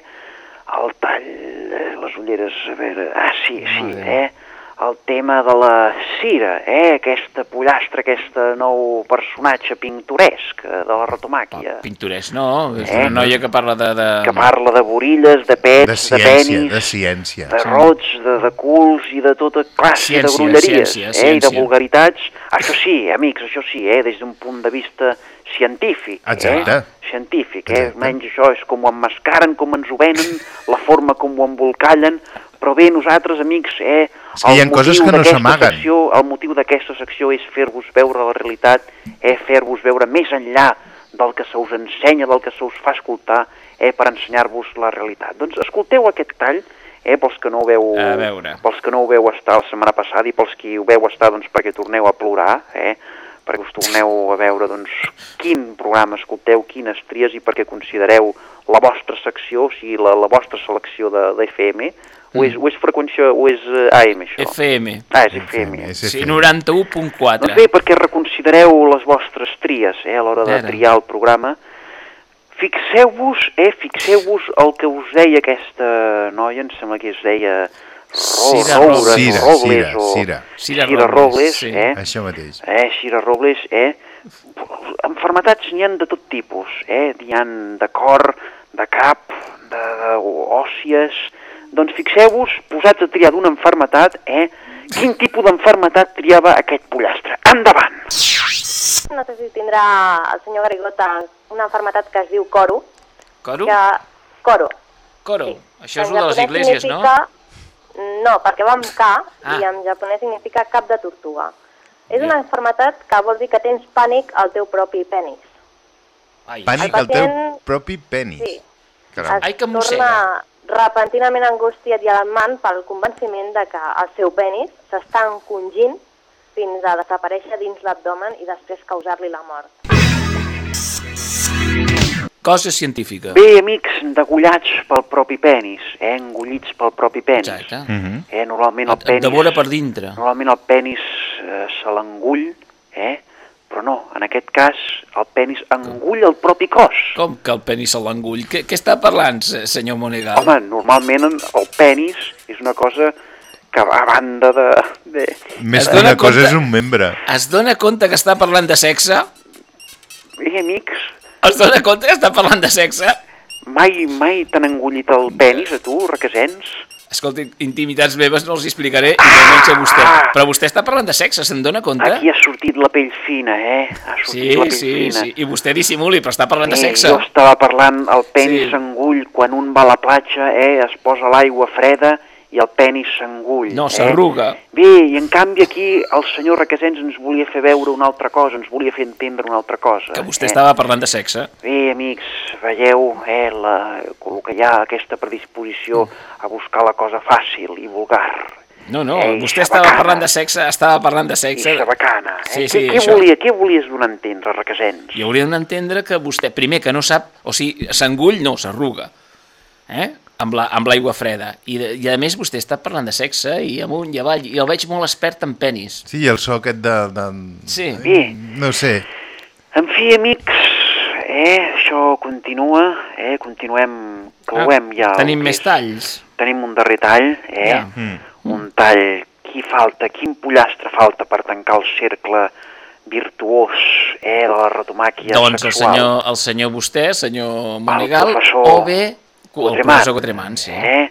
El tall, eh, les ulleres, a veure... Ah, sí, sí, eh? El tema de la Cira, eh? Aquesta pollastra, aquest nou personatge pintoresc eh, de la retomàquia. Pintoresc, no? És Eh? una noia que parla de... de... Que parla de borilles, de pets, De de, ciència, penis, de ciència. de rots, de, de culs i de tota classe Ciència, de grolleries, ciència, eh? I de ciència. vulgaritats. Això sí, amics, això sí, eh? Des d'un punt de vista científic. Exacte. Eh? Científic, eh? Exacte. Menys això és com ho emmascaren, com ens ho venen, la forma com ho embolcallen, però bé, nosaltres, amics, eh, És que hi ha coses que no s'amaguen. El motiu d'aquesta secció és fer-vos veure la realitat, eh, fer-vos veure més enllà del que se us ensenya, del que se us fa escoltar, eh, per ensenyar-vos la realitat. Doncs escolteu aquest tall, eh, pels que no ho veu, A veure. pels que no ho veu estar la setmana passada i pels qui ho veu estar doncs, perquè torneu a plorar, eh, perquè us torneu a veure doncs, quin programa escolteu, quines tries i perquè considereu la vostra secció, o sigui, la, la vostra selecció de, de FM, o és, o és freqüència, o és eh, AM, això? FM. Ah, és FM. Sí, FM. 91.4. Doncs bé, perquè reconsidereu les vostres tries eh, a l'hora de triar el programa. Fixeu-vos, eh, fixeu-vos el que us deia aquesta noia, em sembla que es deia Ro Cira Roures. Cira, Robles, Cira, o Cira. Cira Cira Robles, Robles, sí. eh? Això mateix. eh, Cira Robles, eh? Enfermetats n'hi han de tot tipus, eh? N'hi han de cor, de cap, de, de òssies... Doncs fixeu-vos, posats a triar d'una enfermetat, eh? Quin tipus d'enfermetat triava aquest pollastre? Endavant! No sé si tindrà el senyor Garigota una enfermetat que es diu coro. Coro? Que... Coro. Coro. Sí. Això és una de les iglesias, no? significa- No, perquè va amb K Ah. i en japonès significa cap de tortuga. És una enfermetat que vol dir que tens pànic al teu propi penis. Ai, Pànic El al teu pacient- propi penis. Sí. Caram. Ai, que torna mossega. Repentinament angustiat i alarmant pel convenciment de que el seu penis s'està encongint fins a desaparèixer dins l'abdomen i després causar-li la mort. Cosa científica. Bé, amics, degollats pel propi penis, eh? Engollits pel propi penis. Exacte. Mhm. Eh? Normalment el penis... devora per dintre. Normalment el penis eh, se l'engull, eh? Però no, en aquest cas el penis engull el propi cos. Com que el penis se l'engull? Què, què està parlant, se- senyor Monegal? Home, normalment el penis és una cosa que a banda de... de... Més que dona una cosa compte- és un membre. Es dona compte que està parlant de sexe? Bé, amics, Es dona compte que està parlant de sexe? mai, mai t'han engullit el penis a tu, Requesens? Escolti, intimitats meves no els explicaré, i menys a vostè. Però vostè està parlant de sexe, se'n dona compte? Aquí ha sortit la pell fina, eh? Ha sortit Sí, la pell sí, fina. sí. I vostè dissimuli, però està parlant de Eh, sexe. Jo estava parlant, el penis Sí. s'engull quan un va a la platja, eh? Es posa l'aigua freda i el penis s'engull. No, eh? s'arruga. Bé, i en canvi aquí el senyor Requesens ens volia fer veure una altra cosa, ens volia fer entendre una altra cosa. Que vostè eh? estava parlant de sexe. Bé, amics, veieu eh, la, el que hi ha aquesta predisposició a buscar la cosa fàcil i vulgar. No, no, Ei, vostè estava parlant de sexe, estava parlant de sexe. I xabacana. Eh? Sí, sí, què, què, això. volia, què volies donar a entendre, Requesens? I haurien d'entendre que vostè, primer, que no sap, o sigui, s'engull, no, s'arruga, eh? Amb la- amb l'aigua freda. I, de, I a més vostè està parlant de sexe i amunt i avall, i el veig molt expert en penis. Sí, i el so aquest de... de... Sí. Bé, No sé. En fi, amics, eh, això continua, eh, continuem, clouem ja... el Ah, Tenim que més és- talls. Tenim un darrer tall, eh? Ja. Mm. Un tall, qui falta, quin pollastre falta per tancar el cercle virtuós, eh, de la retomàquia Doncs el sexual? senyor, el senyor vostè, senyor Monegal, professor o bé el Cotremant. professor Cotremant, sí. Eh?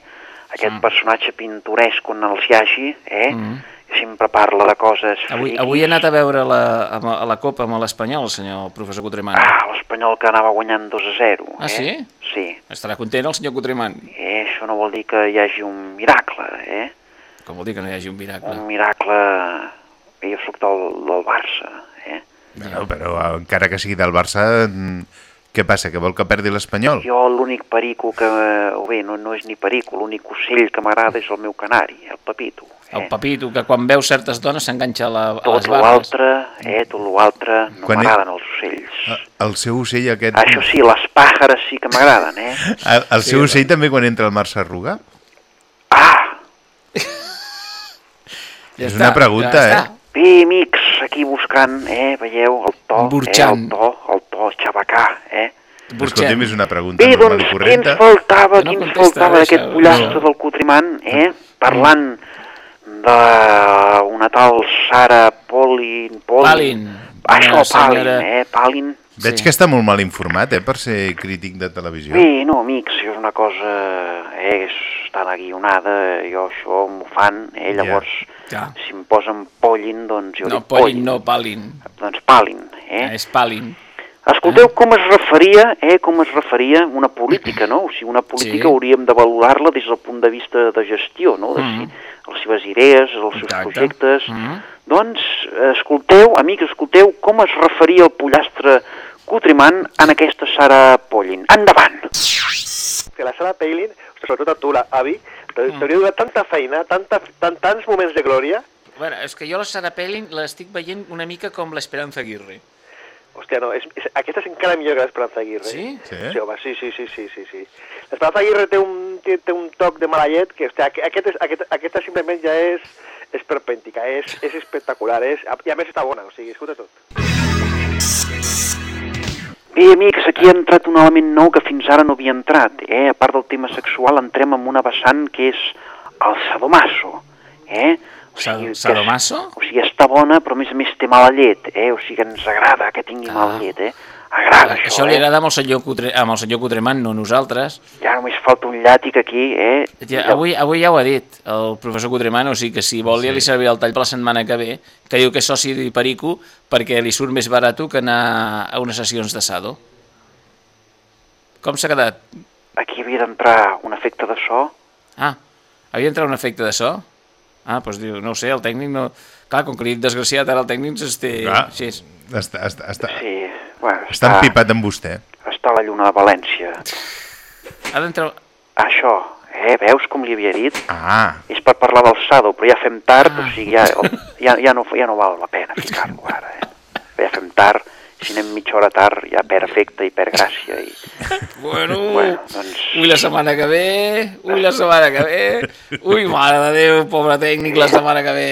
Aquest personatge pintoresc on els hi hagi, eh? Mm. Sempre parla de coses Avui, friquis. avui he anat a veure la, a, a la Copa amb l'Espanyol, el senyor professor Cotremant. Ah, l'Espanyol que anava guanyant 2 a 0. Ah, eh? sí? Sí. Estarà content el senyor Cotremant. Eh, això no vol dir que hi hagi un miracle, eh? Com vol dir que no hi hagi un miracle? Un miracle... Jo sóc del, del Barça, eh? No, però encara que sigui del Barça, mm, què passa, que vol que perdi l'Espanyol? Jo l'únic perico que... O bé, no, no és ni perico, l'únic ocell que m'agrada és el meu canari, el Pepito. El papito, que quan veu certes dones s'enganxa a, la, a les Tot barres. l'altre, eh, tot l'altre, no Quan m'agraden els ocells. El seu ocell aquest... Això sí, les pàjares sí que m'agraden, eh? El, el Sí, seu ocell també quan entra al mar s'arruga? Ja és està, una pregunta, ja eh? està. Amics, aquí buscant, eh, veieu, el to, eh, Burxant. el to, el to xabacà, eh? Escolti'm, és una pregunta Bé, normal doncs, i què ens correnta. faltava, Que no què ens faltava d'aquest pollastre no. del Cotrimant, eh? Parlant d'una tal Sara Polin... Palin. Això, Una Palin, senyora- eh? Palin. Veig que està molt mal informat, eh, per ser crític de televisió. Bé, no, amics, és una cosa... Eh, és tan aguionada, jo això m'ho fan, eh? Llavors, Ja. si em posen Pollin, doncs jo No, dic Polin, no, Palin. Doncs Palin, eh? És Palin. Escolteu com es referia, eh, com es referia una política, no? O sigui, una política Sí. hauríem de valorar-la des del punt de vista de gestió, no? De Mhm. si, les seves idees, els seus Exacte. projectes. Mhm. Doncs, eh, escolteu, amics, escolteu com es referia el pollastre Cotrimant en aquesta Sara Pollin. Endavant! que la Sara Palin, sobretot a tu, avi, t'hauria donat tanta feina, tanta, tant, tants moments de glòria. Bueno, és que jo la Sara Palin l'estic veient una mica com l'Esperanza Aguirre. Hòstia, no, és, és, aquesta és encara millor que l'Esperanza Aguirre. Sí? Sí? Sí, home, sí, sí, sí, sí, sí. sí. L'Esperanza Aguirre té un, té, té un toc de mala llet que, hòstia, aquest, és, aquest, aquesta simplement ja és, és perpèntica, és, és espectacular, és, i a més està bona, o sigui, escolta tot. Bé, amics, aquí ha entrat un element nou que fins ara no havia entrat. Eh? A part del tema sexual, entrem en una vessant que és el sadomaso. Eh? O sigui, sadomaso? És, o sigui, està bona, però a més a més té mala llet. Eh? O sigui, ens agrada que tingui mala llet. Eh? Agrada això, Això li eh? agrada amb el senyor, Cutre, amb el senyor Cutremant, no nosaltres. Ja només falta un llàtic aquí, eh? Ja, avui, avui ja ho ha dit el professor Cutremant, o sigui que si vol ja li servirà el tall per la setmana que ve, que diu que és soci de Perico perquè li surt més barat que anar a unes sessions de Sado. Com s'ha quedat? Aquí havia d'entrar un efecte de so. Ah, havia entrat un efecte de so? Ah, doncs diu, no sé, el tècnic no... Clar, com que li he desgraciat, ara el tècnic es té... Clar. És. Està, està, està, Sí, bueno, està empipat amb vostè. està a la lluna de València. Ha d'entrar... Això, eh? Veus com li havia dit? Ah, És per parlar del Sado, però ja fem tard, o sigui, ja, ja, ja, no, ja no val la pena ficar-lo ara, eh? Ja fem tard, si anem mitja hora tard ja perd efecte i perd gràcia. I... Bueno, Bueno, doncs... ui la setmana que ve, ui la setmana que ve, ui mare de Déu, pobre tècnic, la setmana que ve.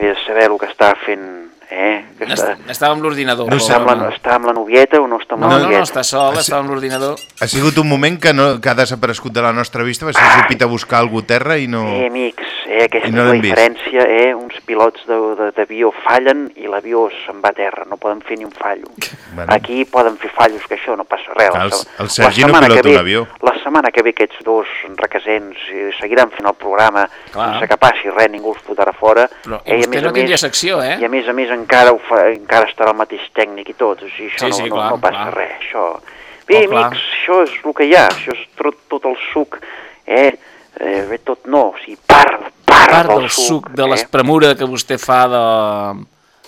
De saber el que està fent, eh? Que està, amb l'ordinador. no està, amb la, està amb la novieta o no està amb No, la no, no, novieta? està sol, estava amb l'ordinador. ha sigut un moment que, no, que ha desaparegut de la nostra vista, va ser sortit a buscar algú a terra i no... Eh, amics, eh, aquesta I és no la diferència, eh, uns pilots de- de- d'avió fallen i l'avió se'n va a terra, no poden fer ni un fallo. Bueno. Aquí poden fer fallos, que això no passa res. Clar, La el- Sergi no pilota que ve- un avió. La setmana que ve aquests dos requesents eh, seguiran fent el programa Clar. sense que passi res, ningú els fotrà fora. Però Eh, i a vostè més no a tindria secció, eh? I a més a més encara, ho fa, encara estarà el mateix tècnic i tot, o sigui, això Sí, no, sí, no, clar, no passa clar. res, això... Bé, Oh, clar. amics, això és el que hi ha, això és tot, tot el suc, eh? eh bé, tot no, o sigui, part, part, Part del, del suc, de l'espremura que vostè fa de,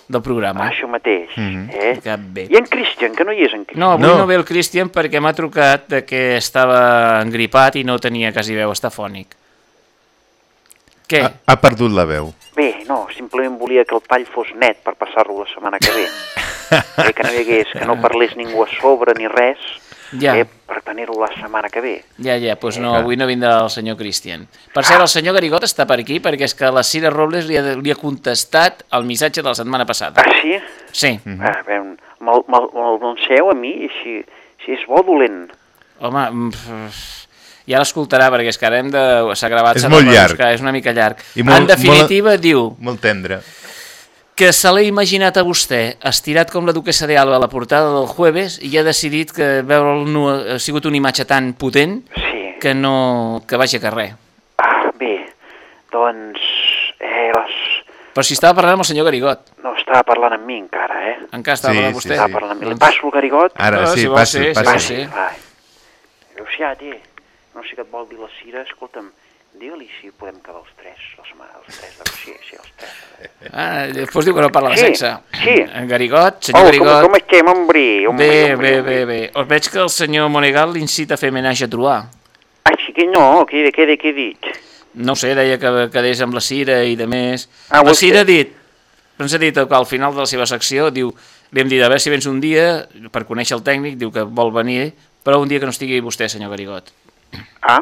del programa. Això mateix, Mhm. eh? Que bé. I en Christian, que no hi és en Christian. No, avui no. no ve el Christian perquè m'ha trucat de que estava engripat i no tenia quasi veu, està fònic. Què? Ha, ha perdut la veu. Bé, simplement volia que el tall fos net per passar-lo la setmana que ve. eh, que no hi hagués, que no parlés ningú a sobre ni res, Ja. eh, per tenir-ho la setmana que ve. Ja, ja, doncs no, Clar. avui no vindrà el senyor Christian. Per cert, el senyor Garigot està per aquí perquè és que la Cira Robles li ha, li ha contestat el missatge de la setmana passada. Ah, sí? Sí. Mm -hmm. A veure, me'l me, me, me a mi, si, si és bo o dolent. Home, mm, pff, ja l'escoltarà perquè és que ara hem de... s'ha gravat... És s'ha molt de llarg. És una mica llarg. I molt- en definitiva, molt- diu Molt tendre. que se l'ha imaginat a vostè estirat com la duquesa de Alba a la portada del jueves i ha decidit que veure'l nu ha sigut una imatge tan potent sí. que no que vagi a carrer. Ah, bé, doncs... Eh, les... Però si estava parlant amb el senyor Garigot. No, estava parlant amb mi encara, eh? Encara estava Sí, parlant amb sí, vostè? Estava parlant amb mi. Li passo el Garigot? Ara, Ah, sí, si passi, sí, si passi. vol, sí. Llucià, té, no sé què et vol dir la Cira, escolta'm, digue-li si podem quedar els tres, els, ma- els tres, de... sí, sí, els tres. Ah, després diu que no parla de Sí, sexe. sí. En Garigot, senyor Oh, com, Garigot... com estem, hombre? hombre, Bé, hombre, bé, bé, bé. Us veig que el senyor Monegal l'incita a fer menatge a trobar. Ah, sí que no, què, què, què he dit? No sé, deia que quedés amb la Cira i de més. Ah, la Cira ha dit, ens ha dit que al final de la seva secció, diu, li hem dit a veure si vens un dia, per conèixer el tècnic, diu que vol venir, però un dia que no estigui vostè, senyor Garigot. Ah,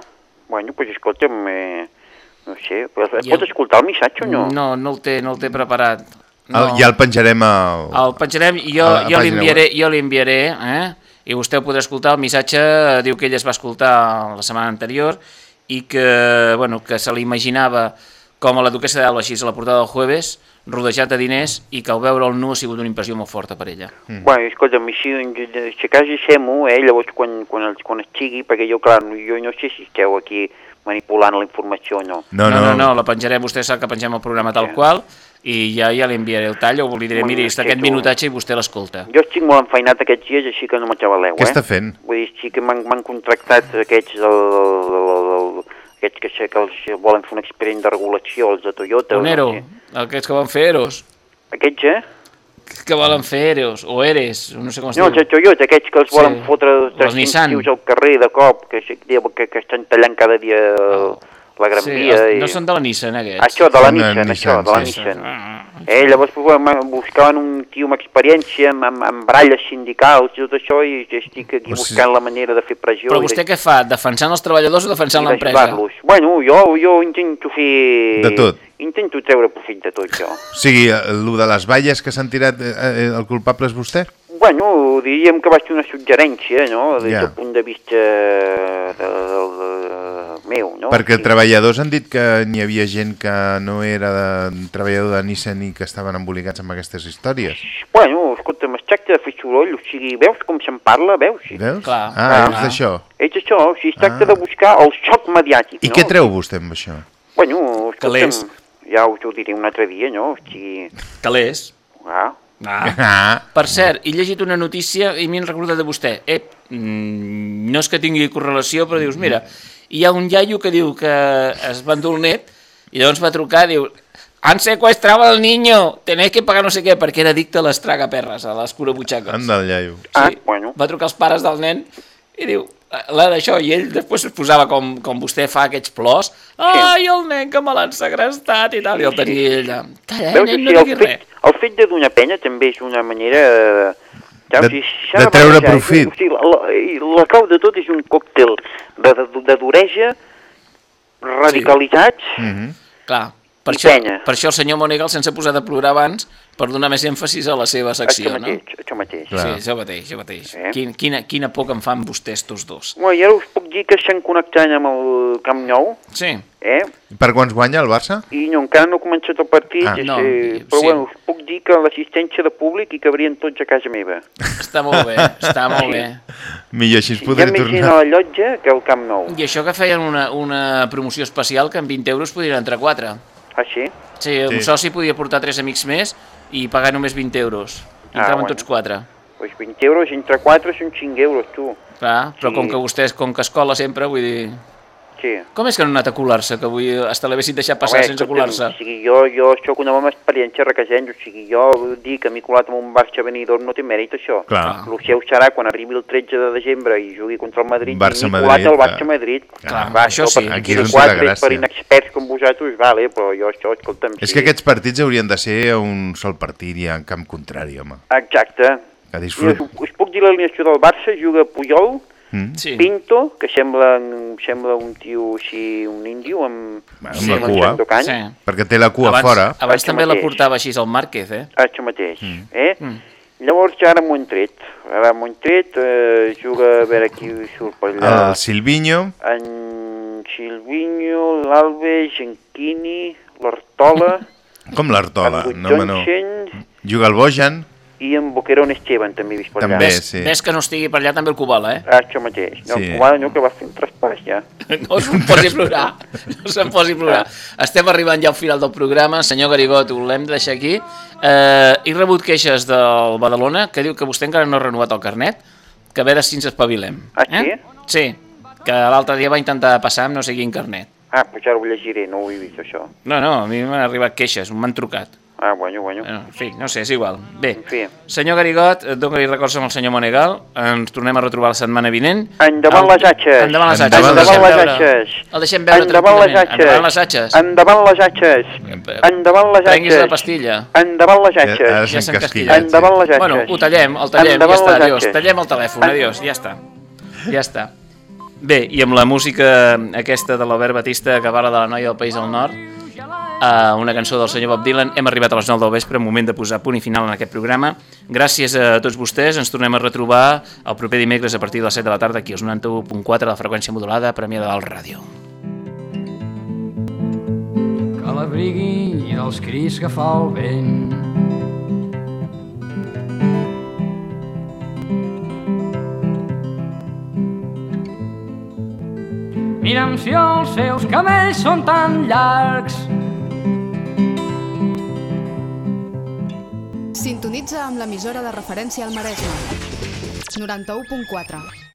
bueno, pues escolta'm, eh, no sé, pots el- escoltar el missatge o no? No, no el té, no el té preparat. No. El, ja el penjarem al... El penjarem i jo, a la jo li pàgina enviaré, jo li enviaré, eh? i vostè ho podrà escoltar. El missatge diu que ell es va escoltar la setmana anterior i que, bueno, que se l'imaginava com a la duquesa d'Alba així a la portada del jueves, rodejat de diners i que al veure'l nu ha sigut una impressió molt forta per ella. Mm. Bueno, escolta'm, així, si cas deixem-ho, eh, llavors quan, quan, el, quan es sigui, perquè jo, clar, jo no sé si esteu aquí manipulant la informació o no. No, no, no. no, no la penjarem, vostè sap que pengem el programa tal qual i ja ja li enviaré el tall o li diré, Bueno, miri, està que aquest tu- minutatge i vostè l'escolta. Jo estic molt enfeinat aquests dies, així que no m'aixavaleu, eh? Què està fent? Vull dir, sí que m'han contractat aquests del, del, aquests que, sé que els volen fer un expedient de regulació, els de Toyota. o Onero, No sé. aquests que van fer Eros, Aquests, eh? que volen fer Eros, o Eres, no sé com es No, els diu. de Toyota, aquests que els Sí. volen fotre Els 300 Nissan. tios al carrer de cop, que, que, que, estan tallant cada dia la Gran Sí, Via. els, i... no són de la Nissan, aquests. Això, de la Són de Nissan, això, Nissan, de la sí. Nissan. Eh, llavors pues, bueno, buscaven un tio amb experiència, amb, amb, amb bralles sindicals i tot això, i estic aquí O buscant la manera de fer pressió. Però i vostè de- què fa? Defensant els treballadors o defensant i l'empresa? Bueno, jo, jo intento fer... De tot. Intento treure profit de tot, jo. O sigui, el de les valles que s'han tirat, eh, eh, el culpable és vostè? Bueno, diríem que va ser una suggerència, no?, des Ja. del punt de vista de, de, de, meu, no? Perquè els treballadors han dit que n'hi havia gent que no era de, treballador de Nissan i que estaven embolicats amb aquestes històries. Bueno, escolta'm, es tracta de fer soroll, o sigui, veus com se'n parla, veus? Veus? Clar. Ah, Ah. és d'això. És això, o sigui, es tracta Ah. de buscar el xoc mediàtic, I no? què treu vostè amb això? Bueno, Calés. escolta'm, ja us ho diré un altre dia, no? O sigui, Calés. ah, Ah. Ah, Per cert, he llegit una notícia i m'he recordat de vostè. Eh, mm, no és que tingui correlació, però dius, mira, hi ha un iaio que diu que es va endur el net i llavors va trucar, diu, han secuestrado al niño, tenéis que pagar no sé què, perquè era addicte a les tragaperres, a les curabutxaques. anda el iaio. ah, bueno. Va trucar als pares del nen i diu, la d'això, i ell després es posava com, com vostè fa aquests plors, ai, el nen que me l'han segrestat i tal, i el tenia ell allà. Calla, Veus, nen, no fet, res. el fet de donar pena també és una manera... saps? De- de treure barrejar, profit. O sigui, la, la, i la clau de tot és un còctel de, de, de duresa, radicalitats, Mhm. Clar, Per I això, penya. per això el senyor Monegal, sense posar de plorar abans, per donar més èmfasis a la seva secció, això no? mateix, això mateix. Sí, això mateix, això mateix. Eh? Quin, quina, quina por que em fan vostès, tots dos. Bueno, jo us puc dir que estem connectant amb el Camp Nou, Sí. eh? Per quants guanya el Barça? I no, encara no ha començat el partit, Ah. No, sé, i- però sí. bueno, us puc dir que l'assistència de públic hi cabrien tots a casa meva. Està molt bé, està molt bé. Millor així es Hi ha podré més gent tornar. a la llotja que al Camp Nou. I això que feien una, una promoció especial que amb 20 euros podien entrar 4. Ah, sí? Sí, un Sí. soci podia portar tres amics més i pagar només 20 euros. I Ah, entraven bueno. tots 4. Pues 20 euros entre 4 són 5 euros, tu. Clar, però Sí. com que vostès, com que escola sempre, vull dir... Sí. Com és que no ha anat a colar-se, que avui hasta l'haguessin deixat passar Home, sense colar-se? O sigui, jo, jo sóc un home amb experiència requesent, o sigui, jo dir que m'he colat amb un Barça venidor no té mèrit, això. Clar. El seu serà quan arribi el 13 de desembre i jugui contra el Madrid, Barça i m'he colat el clar. Barça Madrid. Clar, Va, això sí. Aquí és on té la quatre, gràcia. per inexperts com vosaltres, vale, però jo això, escolta'm, És sí. que aquests partits haurien de ser a un sol partit i en camp contrari, home. Exacte. Que disfrut... us, us puc dir l'alineació del Barça, juga Puyol, Mm. Sí. Pinto, que sembla, sembla un tio així, un índio, amb, Bueno, sí, amb la cua. Sí. perquè té la cua abans, fora. Abans Això també la mateix. portava així el Márquez, eh? Això mateix, Mm. eh? Llavors ja ara m'ho han tret. Ara m'ho han tret, eh, juga a veure qui surt per allà. El Silvinho, En Silvinho, l'Alves, en Quini, l'Artola, com l'Artola, no, home, no. Juga el Bojan, i en Boquerón Esteban també he vist per allà. també, sí. Ves que no estigui per allà també el Cubala, eh? Ah, això mateix. No, Sí. sí. Cubana no, que va fer un traspàs ja. No se'n posi a plorar, no se'n posi a plorar. Estem arribant ja al final del programa. Senyor Garigot, ho l'hem de deixar aquí. Eh, he rebut queixes del Badalona que diu que vostè encara no ha renovat el carnet, que a veure si ens espavilem. Ah, sí? Eh? Sí, que l'altre dia va intentar passar amb no sé quin carnet. Ah, doncs ara ho llegiré, no ho he vist això. No, no, a mi m'han arribat queixes, m'han trucat. Ah, bueno, bueno. Bueno, en fi, no sé, és igual. Bé, En fi. senyor Garigot, et dono records amb el senyor Monegal. Ens tornem a retrobar la setmana vinent. Endavant El- les atxes! Endavant les atxes. Endavant les atxes! El deixem veure Endavant les atxes! Endavant les atxes. Endavant les atxes! Endavant les Prenguis atxes! la pastilla. Endavant les atxes! Ja s'han casquillat. Endavant les atxes! Bueno, ho tallem, el tallem, Endavant ja està, adiós. Tallem el telèfon, adiós, ja està. Ja està. Bé, i amb la música aquesta de l'Albert Batista que parla de la noia del País del Nord, eh, una cançó del senyor Bob Dylan, hem arribat a les 9 del vespre, moment de posar punt i final en aquest programa. Gràcies a tots vostès, ens tornem a retrobar el proper dimecres a partir de les 7 de la tarda aquí als 91.4 de la freqüència modulada Premià de Dalt Ràdio. que l'abrigui dels crits que fa el vent. Mira'm si els seus cabells són tan llargs. Sintonitza amb l'emissora de referència al Maresme. 91.4